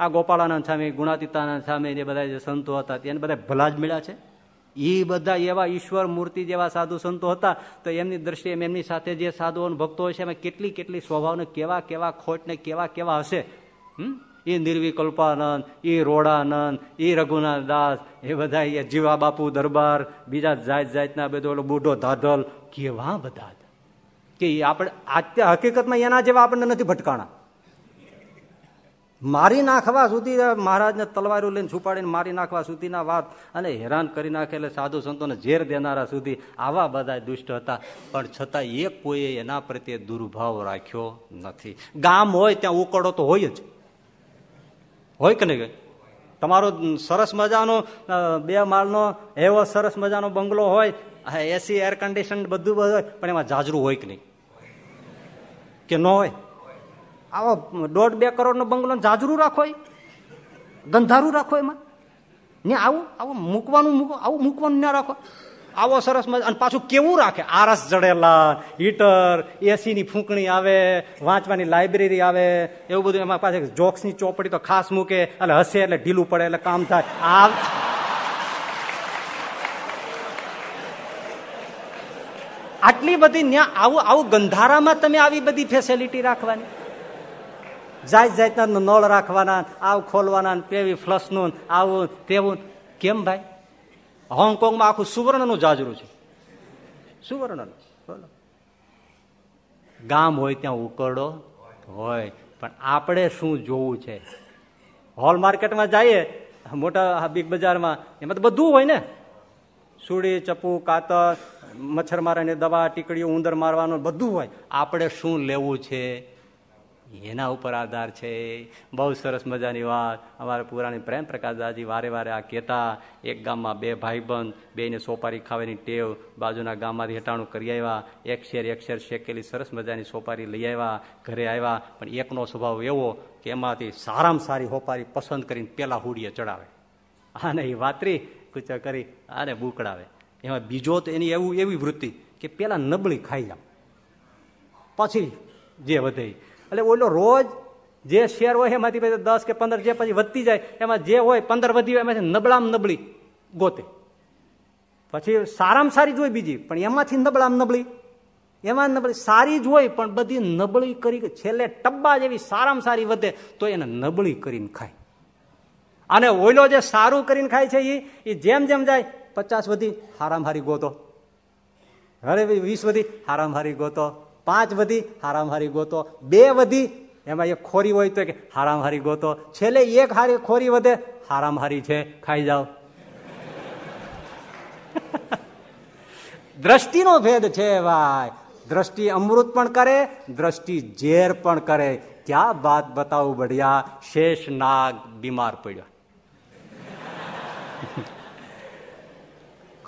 આ ગોપાળાનંદ સ્વામી, ગુણાતીતાનંદ સ્વામી જે બધા જે સંતો હતા એને બધા ભલા જ મળ્યા છે. એ બધા એવા ઈશ્વર મૂર્તિ જેવા સાધુ સંતો હતા, તો એમની દ્રષ્ટિએ એમની સાથે જે સાધુઓ ભક્તો હશે એમાં કેટલી કેટલી સ્વભાવને કેવા કેવા ખોટ ને કેવા કેવા હશે? એ નિર્વિકલ્પાનંદ એ રોડાનંદ એ રઘુનાથ દાસ, એ બધા જીવા બાપુ દરબાર, બીજા જાત જાતના બધો બુઢો ધાધલ, કેવા બધા કે આપણે અત્યારે હકીકતમાં એના જેવા આપણને નથી ભટકાણા. મારી નાખવા સુધી મહારાજને તલવારો લઈને છુપાડીને મારી નાખવા સુધીના વાત અને હેરાન કરી નાખે એટલે સાધુ સંતોને ઝેર દેનારા સુધી આવા બધા દુષ્ટ હતા. પણ છતાં એ કોઈએ એના પ્રત્યે દુર્ભાવ રાખ્યો નથી. ગામ હોય ત્યાં ઉકળો તો હોય જ. હોય કે નહીં? તમારો સરસ મજાનો બે માળનો, એવો સરસ મજાનો બંગલો હોય એસી એર કન્ડિશન બધું બધું પણ એમાં જાજરું હોય કે નહીં? કે ન હોય? આવો દોઢ બે કરોડ નો બંગલો જાજરું રાખો ગંધારું રાખો એમાં. ને આવું આવું મૂકવાનું મૂકો, આવું મૂકવાનું ના રાખો. આવો સરસ મજા અને પાછું કેવું રાખે? આરસ જડેલા, હીટર એસી ની ફૂંકણી આવે, વાંચવાની લાઇબ્રેરી આવે, એવું બધું. એમાં પાછળ જોક્સની ચોપડી તો ખાસ મૂકે, એટલે હસે એટલે ઢીલું પડે, એટલે કામ થાય. આ આટલી બધી ત્યાં આવું આવું ગંધારામાં તમે આવી બધી ફેસિલિટી રાખવાની? જાત જાતના નળ રાખવાના, આવ ખોલવાના પેવી ફ્લશનું, આવું તેવું. કેમ ભાઈ? હોંગકોંગમાં આખું સુવર્ણનું જાજરું છે. સુવર્ણનું. બોલો. ગામ હોય ત્યાં ઉકરડો હોય, પણ આપણે શું જોવું છે? હોલ માર્કેટમાં જઈએ, મોટા બિગ બજારમાં, એમાં તો બધું હોય ને. સુડી, ચપ્પુ, કાતર મચ્છર મારવાની દવા ટીકડીઓ ઉંદર મારવાનું બધું હોય. આપણે શું લેવું છે? એના ઉપર આધાર છે. બહુ સરસ મજાની વાત. અમારા પુરાણી પ્રેમ પ્રકાશ દાદી વારે વારે આ કહેતા, એક ગામમાં બે ભાઈબંધ, બેને સોપારી ખાવાની ટેવ, બાજુના ગામમાંથી હેટાણું કરી આવ્યા. એક શેર એક શેર શેકેલી સરસ મજાની સોપારી લઈ આવ્યા, ઘરે આવ્યા. પણ એકનો સ્વભાવ એવો કે એમાંથી સારામાં સારી સોપારી પસંદ કરીને પેલા હુડીએ ચડાવે. આને એ વાતરી કુચા કરી, આને બુકડાવે. એમાં બીજો તો એની એવું એવી વૃત્તિ કે પેલા નબળી ખાઈ જાવ પછી જે વધે. એટલે ઓલો રોજ જે શેર હોય એમાંથી પછી દસ કે પંદર, જે પછી વધતી જાય, એમાં જે હોય પંદર વધી હોય એમાંથી નબળામાં નબળી ગોતે. પછી સારામાં સારી જ હોય બીજી, પણ એમાંથી નબળામાં નબળી. એમાં નબળી સારી જ હોય, પણ બધી નબળી કરી છેલ્લે ટબ્બા જેવી સારામાં સારી વધે, તો એને નબળી કરીને ખાય. અને ઓઈલો જે સારું કરીને ખાય છે એ જેમ જેમ જાય પચાસ વધી હારામહારી ગોતો. હવે વીસ વધી હારામહારી ગોતો. પાંચ વધી હારામહારી ગોતો. બે વધી એમાં એક ખોરી હોય તો કે હારામહારી ગોતો. છેલ્લે એક હારી ખોરી વધે હારામહારી છે. ખાઈ જાઓ. દ્રષ્ટિનો ભેદ છે ભાઈ. દ્રષ્ટિ અમૃત પણ કરે, દ્રષ્ટિ ઝેર પણ કરે. ક્યાં વાત બતાવું બઢિયા? શેષ નાગ બીમાર પડ્યો.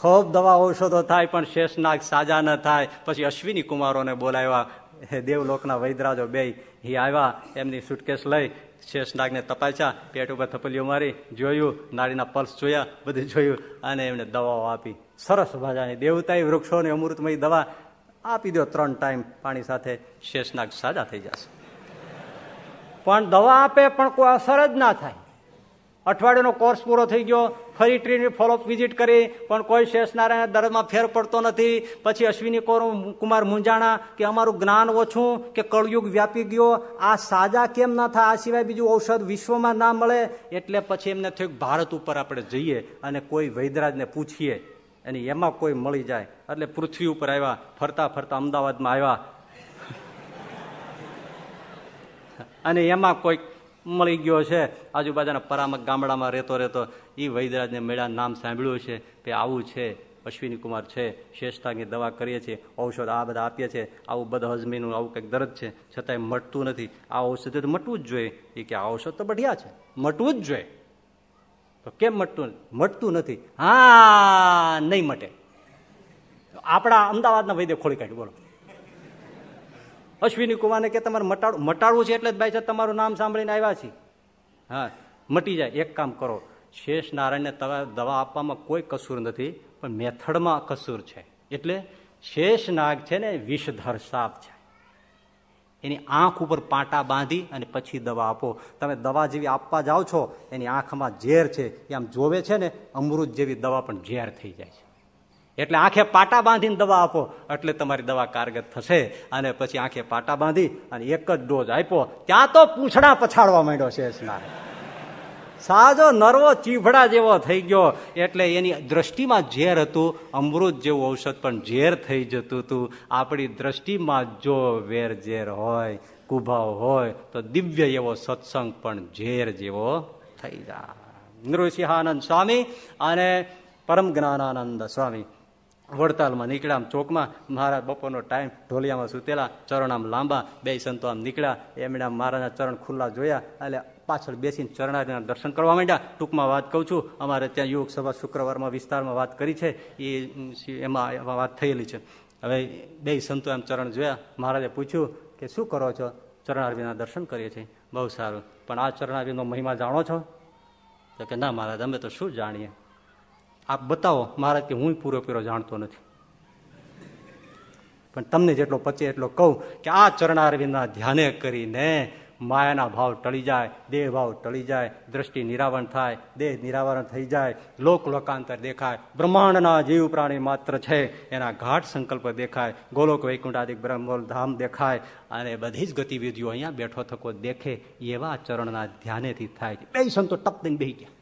ખૂબ દવા ઔષધો થાય, પણ શેષનાગ સાજા ન થાય. પછી અશ્વિની કુમારોને બોલાવ્યા દેવલોકના વૈદરાજો બે એ આવ્યા. એમની સુટકેસ લઈ શેષનાગને તપાસ્યા, પેટ ઉપર થપલીઓ મારી, જોયું, નાડીના પલ્સ જોયા, બધું જોયું, અને એમને દવાઓ આપી. સરસ ભાજાની દેવતાઈ વૃક્ષોને અમૃતમય દવા આપી દો ત્રણ ટાઈમ પાણી સાથે શેષનાગ સાજા થઈ જશે. પણ દવા આપે, પણ કોઈ અસર જ ના થાય. અઠવાડિયાનો કોર્સ પૂરો થઈ ગયો, ફરી ટ્રીની ફોલોઅપ વિઝિટ કરી, પણ કોઈ શેષનારાયણ દર્દમાં ફેર પડતો નથી. પછી અશ્વિની કુમાર મુંજાણા કે અમારું જ્ઞાન ઓછું, કે કળયુગ વ્યાપી ગયો. આ સાજા કેમ ના થાય? આ સિવાય બીજું ઔષધ વિશ્વમાં ના મળે? એટલે પછી એમને થયું ભારત ઉપર આપણે જઈએ અને કોઈ વૈદરાજને પૂછીએ અને એમાં કોઈ મળી જાય. એટલે પૃથ્વી ઉપર આવ્યા, ફરતા ફરતા અમદાવાદમાં આવ્યા. અને એમાં કોઈ મળી ગયો છે. આજુબાજુના પરામક ગામડામાં રહેતો રહેતો એ વૈદરાજને મેળા નામ સાંભળ્યું છે કે આવું છે, અશ્વિની કુમાર છે શેષતાની દવા કરીએ છીએ, ઔષધ આ બધા આપીએ છીએ, આવું બધા હજમીનું આવું કંઈક દર્દ છે, છતાંય મટતું નથી. આ ઔષધ તો મટવું જ જોઈએ. એ કે આ ઔષધ તો બઢિયા છે. મટવું જ જોઈએ. તો કેમ મટતું મટતું નથી. હા, નહીં મટે. આપણા અમદાવાદના વૈદ્ય ખોલી કાઢ્યું, બોલો. અશ્વિની કુમારને કે તમારે મટાડવું મટાડવું છે એટલે જ ભાઈ સાહેબ તમારું નામ સાંભળીને આવ્યા છીએ. હા, મટી જાય. એક કામ કરો. શેષ નારાયણને દવા આપવામાં કોઈ કસૂર નથી, પણ મેથડમાં કસૂર છે. એટલે શેષ નાગ છે ને, વિષધર સાપ છે. એની આંખ ઉપર પાટા બાંધી અને પછી દવા આપો. તમે દવા જેવી આપવા જાઓ છો, એની આંખમાં ઝેર છે. એ આમ જોવે છે ને, અમૃત જેવી દવા પણ ઝેર થઈ જાય છે. એટલે આંખે પાટા બાંધીને દવા આપો. એટલે તમારી દવા કારગત થશે અને પછી આંખે પાટા બાંધી અને એક જ ડોઝ આપ્યો. ત્યાં તો પૂંછડા પછાડવા માંડ્યો છે સાજો નરવો ચીભડા જેવો થઈ ગયો. એટલે એની દ્રષ્ટિમાં ઝેર હતું, અમૃત જેવું ઔષધ પણ ઝેર થઈ જતું હતું. આપણી દ્રષ્ટિમાં જો વેર ઝેર હોય, કુભાવ હોય, તો દિવ્ય એવો સત્સંગ પણ ઝેર જેવો થઈ જાય. નૃસિંહાનંદ સ્વામી અને પરમ જ્ઞાનાનંદ સ્વામી. વડતાલમાં નીકળ્યા. આમ ચોકમાં મહારાજ બપોરનો ટાઈમ. ઢોલિયામાં સુતેલા ચરણ આમ લાંબા. બે સંતો આમ નીકળ્યા. એમણે મહારાજના ચરણ ખુલ્લા જોયા. એટલે પાછળ બેસીને ચરણારીના દર્શન કરવા માંડ્યા. ટૂંકમાં વાત કહું છું, અમારે ત્યાં યુવક સભા શુક્રવારમાં વિસ્તારમાં વાત કરી છે. એ એમાં વાત થયેલી છે. હવે બે સંતો એમ ચરણ જોયા. મહારાજે પૂછ્યું કે શું કરો છો? ચરણારવીના દર્શન કરીએ છીએ. બહુ સારું. પણ આ ચરણારવીનો મહિમા જાણો છો? તો કે, ના મહારાજ, અમે તો શું જાણીએ? આપ બતાવો મહારાજ કે હું પૂરેપૂરો જાણતો નથી. પણ તમને જેટલો પચે એટલો કહું કે આ ચરણારવિંદના ધ્યાને કરીને માયાના ભાવ ટળી જાય, દેહ ભાવ ટળી જાય, દ્રષ્ટિ નિરાવરણ થાય, દેહ નિરાવરણ થઈ જાય, લોક લોકાંતર દેખાય, બ્રહ્માંડના જીવ પ્રાણી માત્ર છે, એના ઘાટ સંકલ્પ દેખાય, ગોલોક વૈકુંઠાદિક બ્રહ્મોલ ધામ દેખાય, અને બધી જ ગતિવિધિઓ અહીંયા બેઠો થકો દેખે એવા ચરણના ધ્યાનેથી થાય છે. બે સંતો ટપ દઈને બેહી ગયા.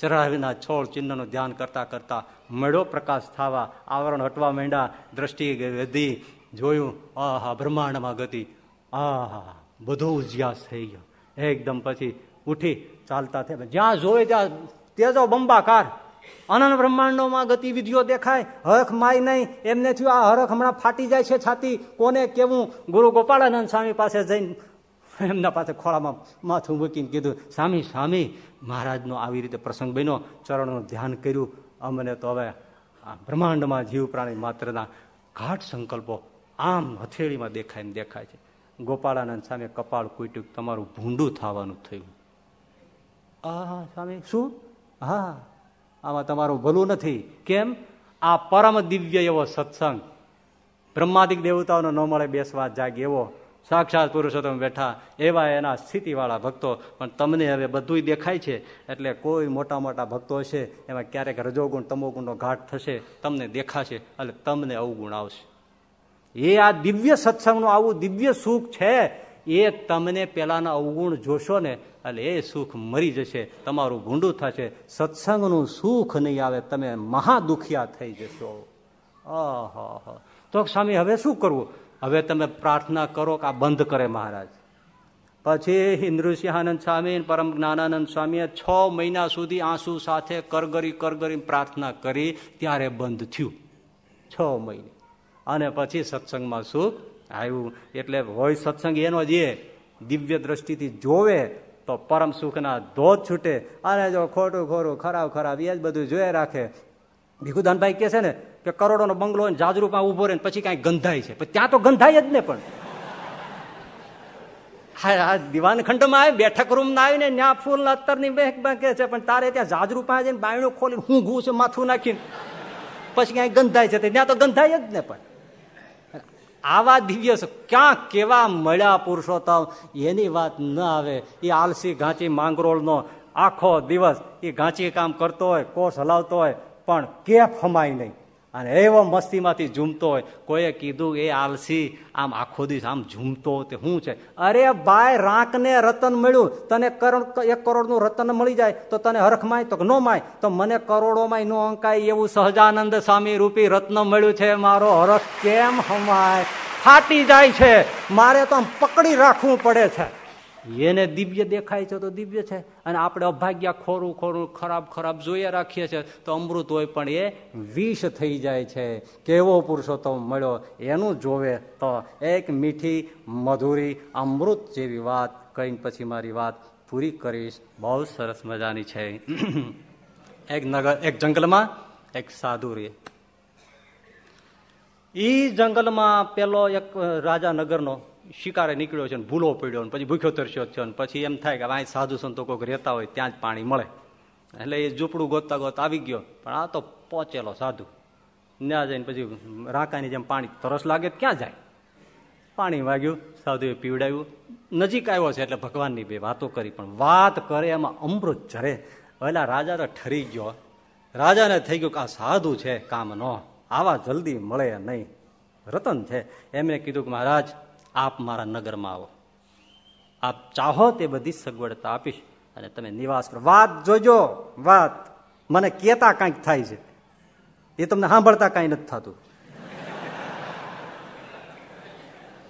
ચરણાવીના છોડ ચિહ્નનું ધ્યાન કરતા કરતા મળ્યો પ્રકાશ થવા, આવરણ હટવા માંડ્યા, દ્રષ્ટિ વધી જોયું, આહા, બ્રહ્માંડમાં ગતિ. આહા, બધો ઉજ્યાસ થઈ ગયો. એકદમ પછી ઉઠી ચાલતા થયા. જ્યાં જોયે ત્યાં તેજો બંબાકાર. અનંત બ્રહ્માંડોમાં ગતિવિધિઓ દેખાય. હરખ માય નહીં. એમને થયું આ હરખ હમણાં ફાટી જાય છે છાતી. કોને કેવું? ગુરુ ગોપાળાનંદ સ્વામી પાસે જઈને એમના પાસે ખોળામાં માથું મૂકીને કીધું સ્વામી સ્વામી મહારાજનો આવી રીતે પ્રસંગ બન્યો. ચરણનું ધ્યાન કર્યું. અમને તો હવે આ બ્રહ્માંડમાં જીવ પ્રાણી માત્રના ઘાટ સંકલ્પો આમ હથેળીમાં દેખાય ને દેખાય છે. ગોપાળાનંદ સામે કપાળ કૂટ્યું તમારું ભૂંડું થવાનું થયું. આ સ્વામી શું? હા, આમાં તમારું ભલું નથી. કેમ? આ પરમ દિવ્ય એવો સત્સંગ. બ્રહ્માદિક દેવતાઓનો ન મળે બેસવા જાગે એવો. સાક્ષાત પુરુષોત્તમ બેઠા એવા એના સ્થિતિવાળા ભક્તો. પણ તમને હવે બધું દેખાય છે, એટલે કોઈ મોટા મોટા ભક્તો હશે, એમાં ક્યારેક રજોગુણ, તમોગુણનો ઘાટ થશે, તમને દેખાશે, એટલે તમને અવગુણ આવશે. એ આ દિવ્ય સત્સંગનું આવું દિવ્ય સુખ છે, એ તમને પેલાના અવગુણ જોશો ને, એટલે એ સુખ મરી જશે, તમારું ભૂંડું થશે. સત્સંગનું સુખ નહીં આવે, તમે મહાદુખિયા થઈ જશો. આહ તો સ્વામી, હવે શું કરવું? હવે તમે પ્રાર્થના કરો કે આ બંધ કરે મહારાજ. પછી ઇન્દ્રસિંહાનંદ સ્વામી પરમ જ્ઞાનાનંદ સ્વામીએ છ મહિના સુધી આંસુ સાથે કરગરી કરગરી પ્રાર્થના કરી, ત્યારે બંધ થયું. છ મહિને. અને પછી સત્સંગમાં સુખ આવ્યું. એટલે હોય સત્સંગ એનો જ દિવ્ય દ્રષ્ટિથી જોવે તો પરમ સુખના ધોધ છૂટે. અને જો ખોટું ખોરું, ખરાબ ખરાબ, એ જ બધું જોઈ રાખે. ભીખુદાનભાઈ કે છે ને કે કરોડોનો બંગલો હોય જાજરૂપમાં ઊભો રહે પછી કાંઈ ગંધાય છે. ત્યાં તો ગંધાય જ ને પણ. હા દિવાન ખંડમાં આવે, બેઠક રૂમ ના આવીને ત્યાં ફૂલ અત્તરની બેંક બેંકે છે, પણ તારે ત્યાં જાજરૂપમાં જઈને બાયણું ખોલીને હું ઘું છે માથું નાખીને પછી ક્યાંય ગંધાય છે ત્યાં તો ગંધાય જ ને પણ. આવા દિવ્ય ક્યાં કેવા મળ્યા પુરુષોત્તમ? એની વાત ન આવે. એ આલસી ઘાંચી માંગરોળનો આખો દિવસ એ ઘાંચી કામ કરતો હોય કોષ હલાવતો હોય પણ કેફ હમાય નહીં. અને એવો મસ્તીમાંથી ઝૂમતો હોય, કોઈએ કીધું, એ આલસી, આમ આખો દિવસ આમ ઝૂમતો તે શું છે? અરે ભાઈ, રાંકને રતન મળ્યું. તને કરોડ, એક કરોડનું રતન મળી જાય તો તને હરખ માય તો ન માય. તો મને કરોડોમાં નો અંકાય એવું સહજાનંદ સ્વામી રૂપી રત્ન મળ્યું છે મારો હરખ કેમ હમાય? ફાટી જાય છે. મારે તો આમ પકડી રાખવું પડે છે. એને દિવ્ય દેખાય છે તો દિવ્ય છે. અને આપણે અભાગ્યા ખોરું ખોરું ખરાબ ખરાબ જોઈએ રાખીએ છીએ તો અમૃત હોય પણ એ વિષ થઈ જાય છે. કેવો પુરુષોત્તમ મળ્યો? એનું જોવે તો એક મીઠી, મધુરી, અમૃત જેવી વાત કહીને પછી મારી વાત પૂરી કરીશ. બહુ સરસ મજાની છે. એક નગર, એક જંગલમાં એક સાધુ રે. ઈ જંગલમાં પેલો એક રાજા નગરનો શિકારે નીકળ્યો છે ભૂલો પડ્યો પછી ભૂખ્યો તરસ્યો છે પછી એમ થાય કે આ સાધુ સંતો કોઈક રહેતા હોય ત્યાં જ પાણી મળે. એટલે એ ઝૂંપડું ગોતતા ગોત આવી ગયો. પણ આ તો પહોંચેલો સાધુ. ત્યાં જઈને પછી રાકાની જેમ પાણી તરસ લાગે ક્યાં જાય? પાણી વાગ્યું, સાધુએ પીવડાવ્યું. નજીક આવ્યો છે એટલે ભગવાનની બે વાતો કરી, પણ વાત કરે એમાં અમૃત જરે પહેલા રાજા તો ઠરી ગયો. રાજાને થઈ ગયું કે આ સાધુ છે, કામ નો. આવા જલ્દી મળે નહીં. રતન છે. એમણે કીધું કે મહારાજ આપ મારા નગરમાં આવો. આપ ચાહો તે બધી સગવડતા આપીશ અને તમે નિવાસ કરો. વાત જોજો, વાત. મને કેતા કાંઈક થાય છે. એ તમને સાંભળતા કાંઈ નથી થતું.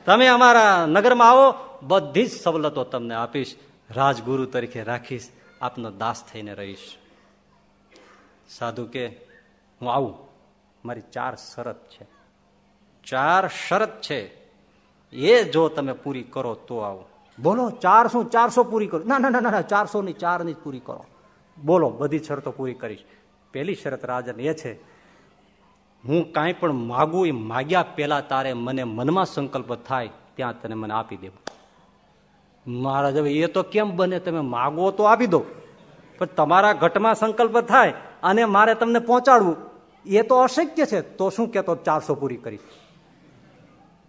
તમે અમારા નગરમાં આવો, બધી જ સવલતો તમને આપીશ. રાજગુરુ તરીકે રાખીશ, આપનો દાસ થઈને રહીશ. સાધુ કે, હું આવું. મારી ચાર શરત છે. ચાર શરત છે. એ જો તમે પૂરી કરો તો આવો. બોલો, ચારસો ચારસો પૂરી કરો. ના ના ના ના ચારસો ની ચારની પૂરી કરો. બોલો, બધી શરતો પૂરી કરીશ. પહેલી શરત રાજન એ છે, હું કાંઈ પણ માગું એ માગ્યા પહેલા તારે મને મનમાં સંકલ્પ થાય ત્યાં તને મને આપી દેવું. મહારાજ, હવે એ તો કેમ બને? તમે માગો તો આપી દો. પણ તમારા ઘટમાં સંકલ્પ થાય અને મારે તમને પહોંચાડવું. એ તો અશક્ય છે. તો શું કેતો ચારસો પૂરી કરી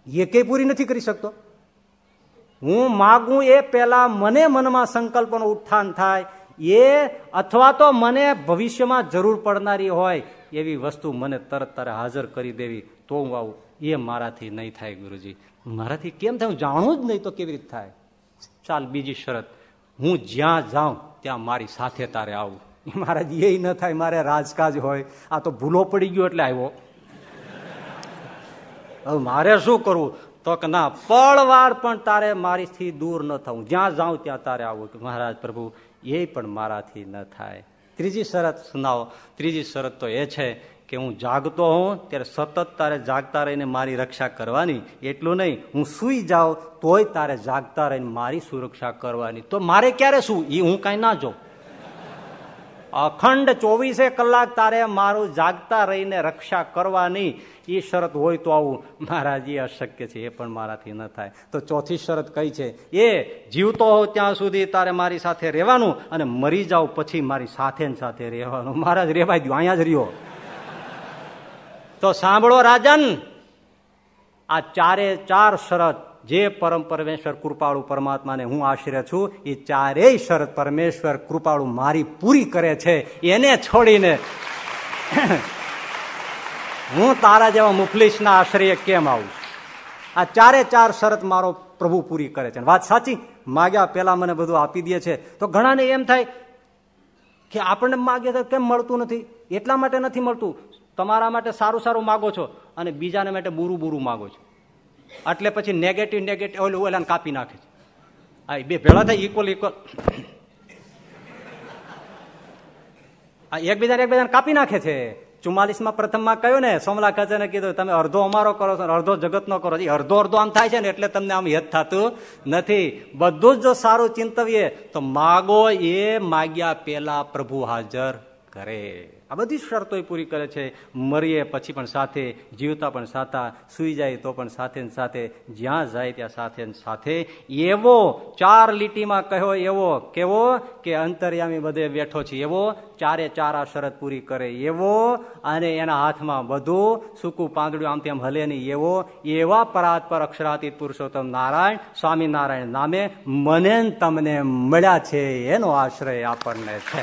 એ કઈ પૂરી નથી કરી શકતો. હું માગું એ પેલા મને મનમાં સંકલ્પનો ઉત્થાન થાય, એ અથવા તો મને ભવિષ્યમાં જરૂર પડનારી હોય એવી વસ્તુ મને તરત તારે હાજર કરી દેવી, તો હું આવું. એ મારાથી નહીં થાય ગુરુજી. મારાથી કેમ થાય? હું જાણું જ નહીં તો કેવી રીતે થાય? ચાલ, બીજી શરત. હું જ્યાં જાઉં, ત્યાં મારી સાથે તારે આવું. મહારાજ એ ન થાય, મારે રાજકાજ હોય. આ તો ભૂલો પડી ગયો એટલે આવ્યો. હવે મારે શું કરવું? તો કે ના, પળવાર પણ તારે મારીથી દૂર ન થવું. જ્યાં જાઉં ત્યાં તારે આવું કે મહારાજ પ્રભુ, એ પણ મારાથી ન થાય. ત્રીજી શરત સુનાવો. ત્રીજી શરત તો એ છે કે હું જાગતો હોઉં, ત્યારે સતત તારે જાગતા રહીને મારી રક્ષા કરવાની. એટલું નહીં, હું સુઈ જાઉં, તોય તારે જાગતા રહીને મારી સુરક્ષા કરવાની. તો મારે ક્યારે શું એ હું કાંઈ ના જોઉં. અખંડ ચોવીસે કલાક તારે મારું જાગતા રહીને રક્ષા કરવાની. એ શરત હોય તો આવું. મહારાજ એ અશક્ય છે, એ પણ મારાથી ન થાય. તો ચોથી શરત કઈ છે? એ જીવતો હોઉં ત્યાં સુધી તારે મારી સાથે રહેવાનું અને મરી જાવ પછી મારી સાથે ને સાથે રહેવાનું. મહારાજ રેવાય દો અહીંયા જ રહ્યો. તો સાંભળો રાજન, આ ચારે ચાર શરત જે પરમ પરમેશ્વર કૃપાળુ પરમાત્માને હું આશ્રય છું, એ ચારેય શરત પરમેશ્વર કૃપાળુ મારી પૂરી કરે છે. એને છોડીને હું તારા જેવા મુફલીસના આશ્રય કેમ આવું આ ચારે ચાર શરત મારો પ્રભુ પૂરી કરે છે. વાત સાચી, માગ્યા પેલા મને બધું આપી દે છે. તો ઘણાને એમ થાય કે આપણને માગ્યા તો કેમ મળતું નથી? એટલા માટે નથી મળતું. તમારા માટે સારું સારું માગો છો અને બીજાને માટે બુરું બુરું માગો છો. એટલે પછી નેગેટિવ નેગેટિવ ઓલું ઓલાને કાપી નાખે છે. આ બે ભેળા થાય ઇક્વલ ઇક્વલ આ એકબીજાને એકબીજાને કાપી નાખે છે. ચુમ્માલીસમાં પ્રથમમાં કહ્યું ને? સોમલા ખચને કીધું, તમે અડધો અમારો કરો છો અડધો જગતનો કરો છો. અડધો અડધો આમ થાય છે ને એટલે તમને આમ યદ થતું નથી. બધું જ જો સારું ચિંતવીએ, તો માગો એ માગ્યા પેલા પ્રભુ હાજર કરે. આ બધી શરતો પૂરી કરે છે. મરીએ પછી પણ સાથે, જીવતા પણ સાથા સુઈ જાય તો પણ સાથે સાથે, જ્યાં જાય ત્યાં સાથે સાથે. એવો ચાર લીટીમાં કહ્યો એવો કેવો કે અંતર્યામી બધે બેઠો છે. એવો ચારે ચાર આ શરત પૂરી કરે. એવો અને એના હાથમાં બધું સૂકું પાંદડું આમ તેમ હલે નહીં. એવો એવા પરાત પર અક્ષરાતીત પુરુષોત્તમ નારાયણ, સ્વામિનારાયણ નામે મને તમને મળ્યા છે. એનો આશ્રય આપણને છે.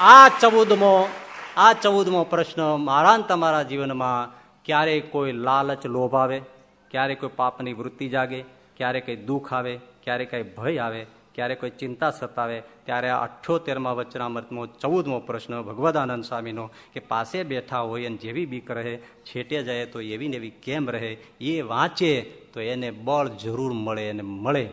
આ ચૌદમો આ ચૌદમો પ્રશ્ન મારા તમારા જીવનમાં ક્યારેય કોઈ લાલચ લોભ આવે? ક્યારે કોઈ પાપની વૃત્તિ જાગે? ક્યારે કંઈ દુઃખ આવે? ક્યારે કંઈ ભય આવે? ક્યારે કોઈ ચિંતા સતાવે ત્યારે આ અઠ્યોતેરમાં વચનામૃતમો, ચૌદમો પ્રશ્ન ભગવદાનંદ સ્વામીનો કે પાસે બેઠા હોય અને જેવી બીક રહે, છેટે જાય તો એવી ને એવી કેમ રહે, એ વાંચે તો એને બળ જરૂર મળે અને મળે.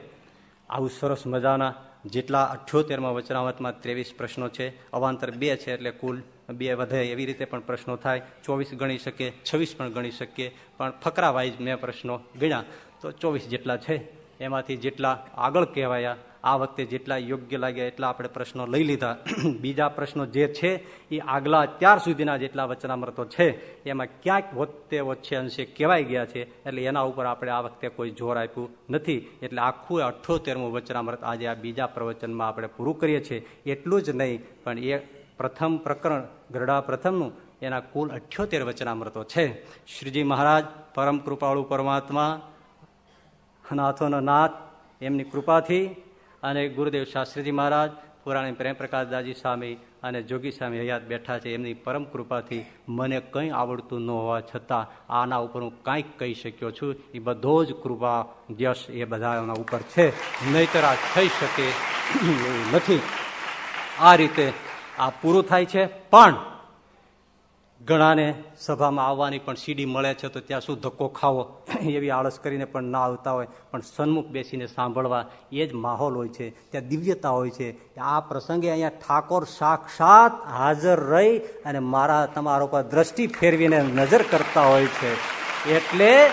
આવું સરસ મજાના જેટલા અઠ્યોતેરમાં વચનાવતમાં ત્રેવીસ પ્રશ્નો છે, અવાંતર બે છે એટલે કુલ બે વધે એવી રીતે પણ પ્રશ્નો થાય. ચોવીસ ગણી શકીએ છવ્વીસ પણ ગણી શકીએ પણ ફકરા મેં પ્રશ્નો ગણ્યા. તો ચોવીસ જેટલા છે. એમાંથી જેટલા આગળ કહેવાયા આ વખતે જેટલા યોગ્ય લાગ્યા એટલા આપણે પ્રશ્નો લઈ લીધા. બીજા પ્રશ્નો જે છે, એ આગલા અત્યાર સુધીના જેટલા વચનામૃતો છે, એમાં ક્યાંક વચ્ચે વચ્ચે અંશે કહેવાય ગયા છે, એટલે એના ઉપર આપણે આ વખતે કોઈ જોર આપ્યું નથી. એટલે આખું અઠ્ઠોતેરમું વચનામૃત આજે આ બીજા પ્રવચનમાં આપણે પૂરું કરીએ છીએ. એટલું જ નહીં, પણ એ પ્રથમ પ્રકરણ, ગરડા પ્રથમનું, એના કુલ અઠ્યોતેર વચનામૃતો છે. શ્રીજી મહારાજ, પરમ કૃપાળુ પરમાત્મા નાથોનો નાથ, એમની કૃપાથી અને ગુરુદેવ શાસ્ત્રીજી મહારાજ, પુરાણી પ્રેમ પ્રકાશ દાજી સ્વામી અને જોગી સ્વામી હયાત બેઠા છે. એમની પરમ કૃપાથી મને કંઈ આવડતું ન હોવા છતાં આના ઉપર હું કાંઈક કહી શક્યો છું. એ બધો જ કૃપા, યશ એ બધાના ઉપર છે. નહીતર આ થઈ શકે એવું નથી. આ રીતે આ પૂરું થાય છે. પણ ઘણાને સભામાં આવવાની પણ સીડી મળે છે, તો ત્યાં શું ધક્કો ખાવો? એવી આળસ કરીને પણ ના આવતા હોય. પણ સન્મુખ બેસીને સાંભળવા એ જ માહોલ હોય છે, ત્યાં દિવ્યતા હોય છે. આ પ્રસંગે અહીંયા ઠાકોર સાક્ષાત હાજર રહી અને મારા, તમારા ઉપર દ્રષ્ટિ ફેરવીને નજર કરતા હોય છે. એટલે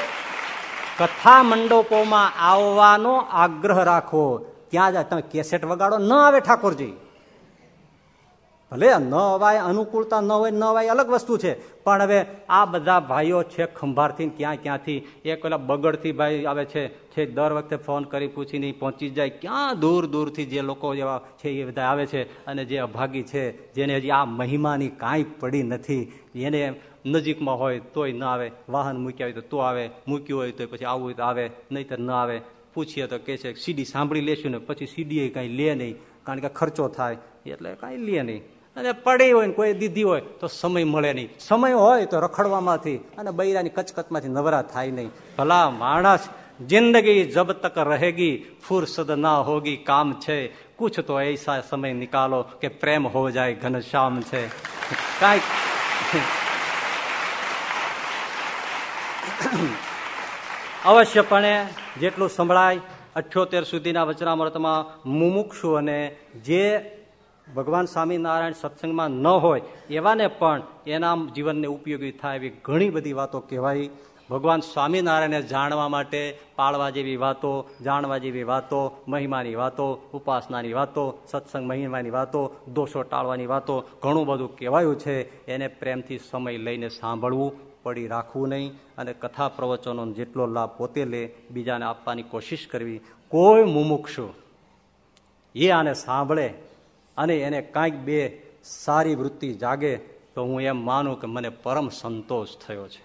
કથા મંડપોમાં આવવાનો આગ્રહ રાખો. ત્યાં જ તમે કેસેટ વગાડો. ન આવે ઠાકોરજી. ભલે ન અવાય અનુકૂળતા ન હોય, ન અવાય અલગ વસ્તુ છે. પણ હવે આ બધા ભાઈઓ છે ખંભારથી, ક્યાં ક્યાંથી? એક પેલા બગડથી ભાઈ આવે છે છે, દર વખતે ફોન કરી પૂછીને પહોંચી જાય. ક્યાં દૂર દૂરથી જે લોકો જેવા છે એ બધા આવે છે અને જે અભાગી છે, જેને હજી આ મહિમાની કાંઈ પડી નથી. એને નજીકમાં હોય તોય ન આવે. વાહન મૂક્યા હોય તો તો આવે. મૂક્યું હોય તો પછી આવું હોય તો આવે. નહીતર ન આવે. પૂછીએ તો કે છે, સીડી સાંભળી લેશું ને, પછી સીડી કાંઈ લે નહીં. કારણ કે ખર્ચો થાય. એટલે કાંઈ લે નહીં. અને પડી હોય ને કોઈ દીધી હોય, તો સમય મળે નહીં. સમય હોય તો રખડવામાંથી અને બૈરાની કચકચમાંથી નવરા થાય નહીં. ભલા માણસ જિંદગી જબ તક રહેગી, ફુરસદ ના હોગી, કામ છે. કુછ તો એસા સમય નિકાલો કે પ્રેમ હો જાય ઘનશ્યામ છે. કાંઈક અવશ્યપણે જેટલું સંભળાય, અઠ્યોતેર સુધીના વચનામૃતમાં મુમુક્ષુ અને જે ભગવાન સ્વામિનારાયણ સત્સંગમાં ન હોય, એવાને પણ એના જીવનને ઉપયોગી થાય એવી ઘણી બધી વાતો કહેવાય. ભગવાન સ્વામિનારાયણને જાણવા માટે પાળવા જેવી વાતો, જાણવા જેવી વાતો, મહિમાની વાતો, ઉપાસનાની વાતો, સત્સંગ મહિમાની વાતો, દોષો ટાળવાની વાતો, ઘણું બધું કહેવાયું છે. એને પ્રેમથી સમય લઈને સાંભળવું પડી રાખવું નહીં અને કથા પ્રવચનો જેટલો લાભ પોતે લે, બીજાને આપવાની કોશિશ કરવી. કોઈ મુમુક્ષુ એ આને સાંભળે અને એને કાંઈક બે સારી વૃત્તિ જાગે તો હું એમ માનું કે મને પરમ સંતોષ થયો છે.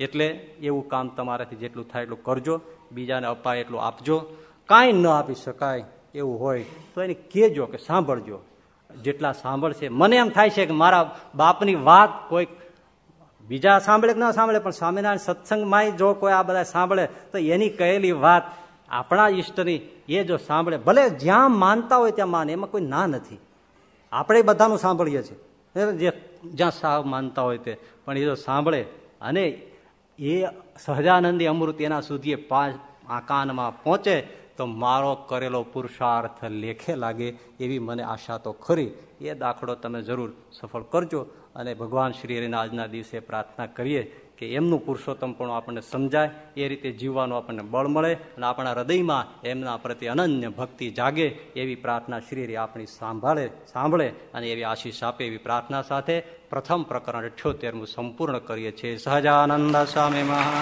એટલે એવું કામ તમારાથી જેટલું થાય એટલું કરજો, બીજાને અપાય એટલું આપજો. કાંઈ ન આપી શકાય એવું હોય તો એને કહેજો કે સાંભળજો. જેટલા સાંભળશે, મને એમ થાય છે કે મારા બાપની વાત કોઈક બીજા સાંભળે કે ન સાંભળે, પણ સ્વામિનારાયણ સત્સંગમાં જો કોઈ આ બધા સાંભળે તો એની કહેલી વાત આપણા ઈષ્ટની એ જો સાંભળે, ભલે જ્યાં માનતા હોય ત્યાં માને, એમાં કોઈ ના નથી. આપણે બધાનું સાંભળીએ છીએ. જે જ્યાં સાવ માનતા હોય તે, પણ એ જો સાંભળે અને એ સહજાનંદી અમૃત એના સુધી પાંચ કાનમાં પહોંચે, તો મારો કરેલો પુરુષાર્થ લેખે લાગે એવી મને આશા તો ખરી. એ દાખલો તમે જરૂર સફળ કરજો અને ભગવાન શ્રી હરિના આજના દિવસે પ્રાર્થના કરીએ. કે એમનું પુરુષોત્તમ પણ આપણને સમજાય, એ રીતે જીવવાનું આપણને બળ મળે અને આપણા હૃદયમાં એમના પ્રત્યે અનન્ય ભક્તિ જાગે એવી પ્રાર્થના શ્રી હરિ આપણી સાંભળે સાંભળે અને એવી આશીષ આપે એવી પ્રાર્થના સાથે પ્રથમ પ્રકરણ અઠ્યોતેરમું સંપૂર્ણ કરીએ છીએ. સહજાનંદ સ્વામી મહા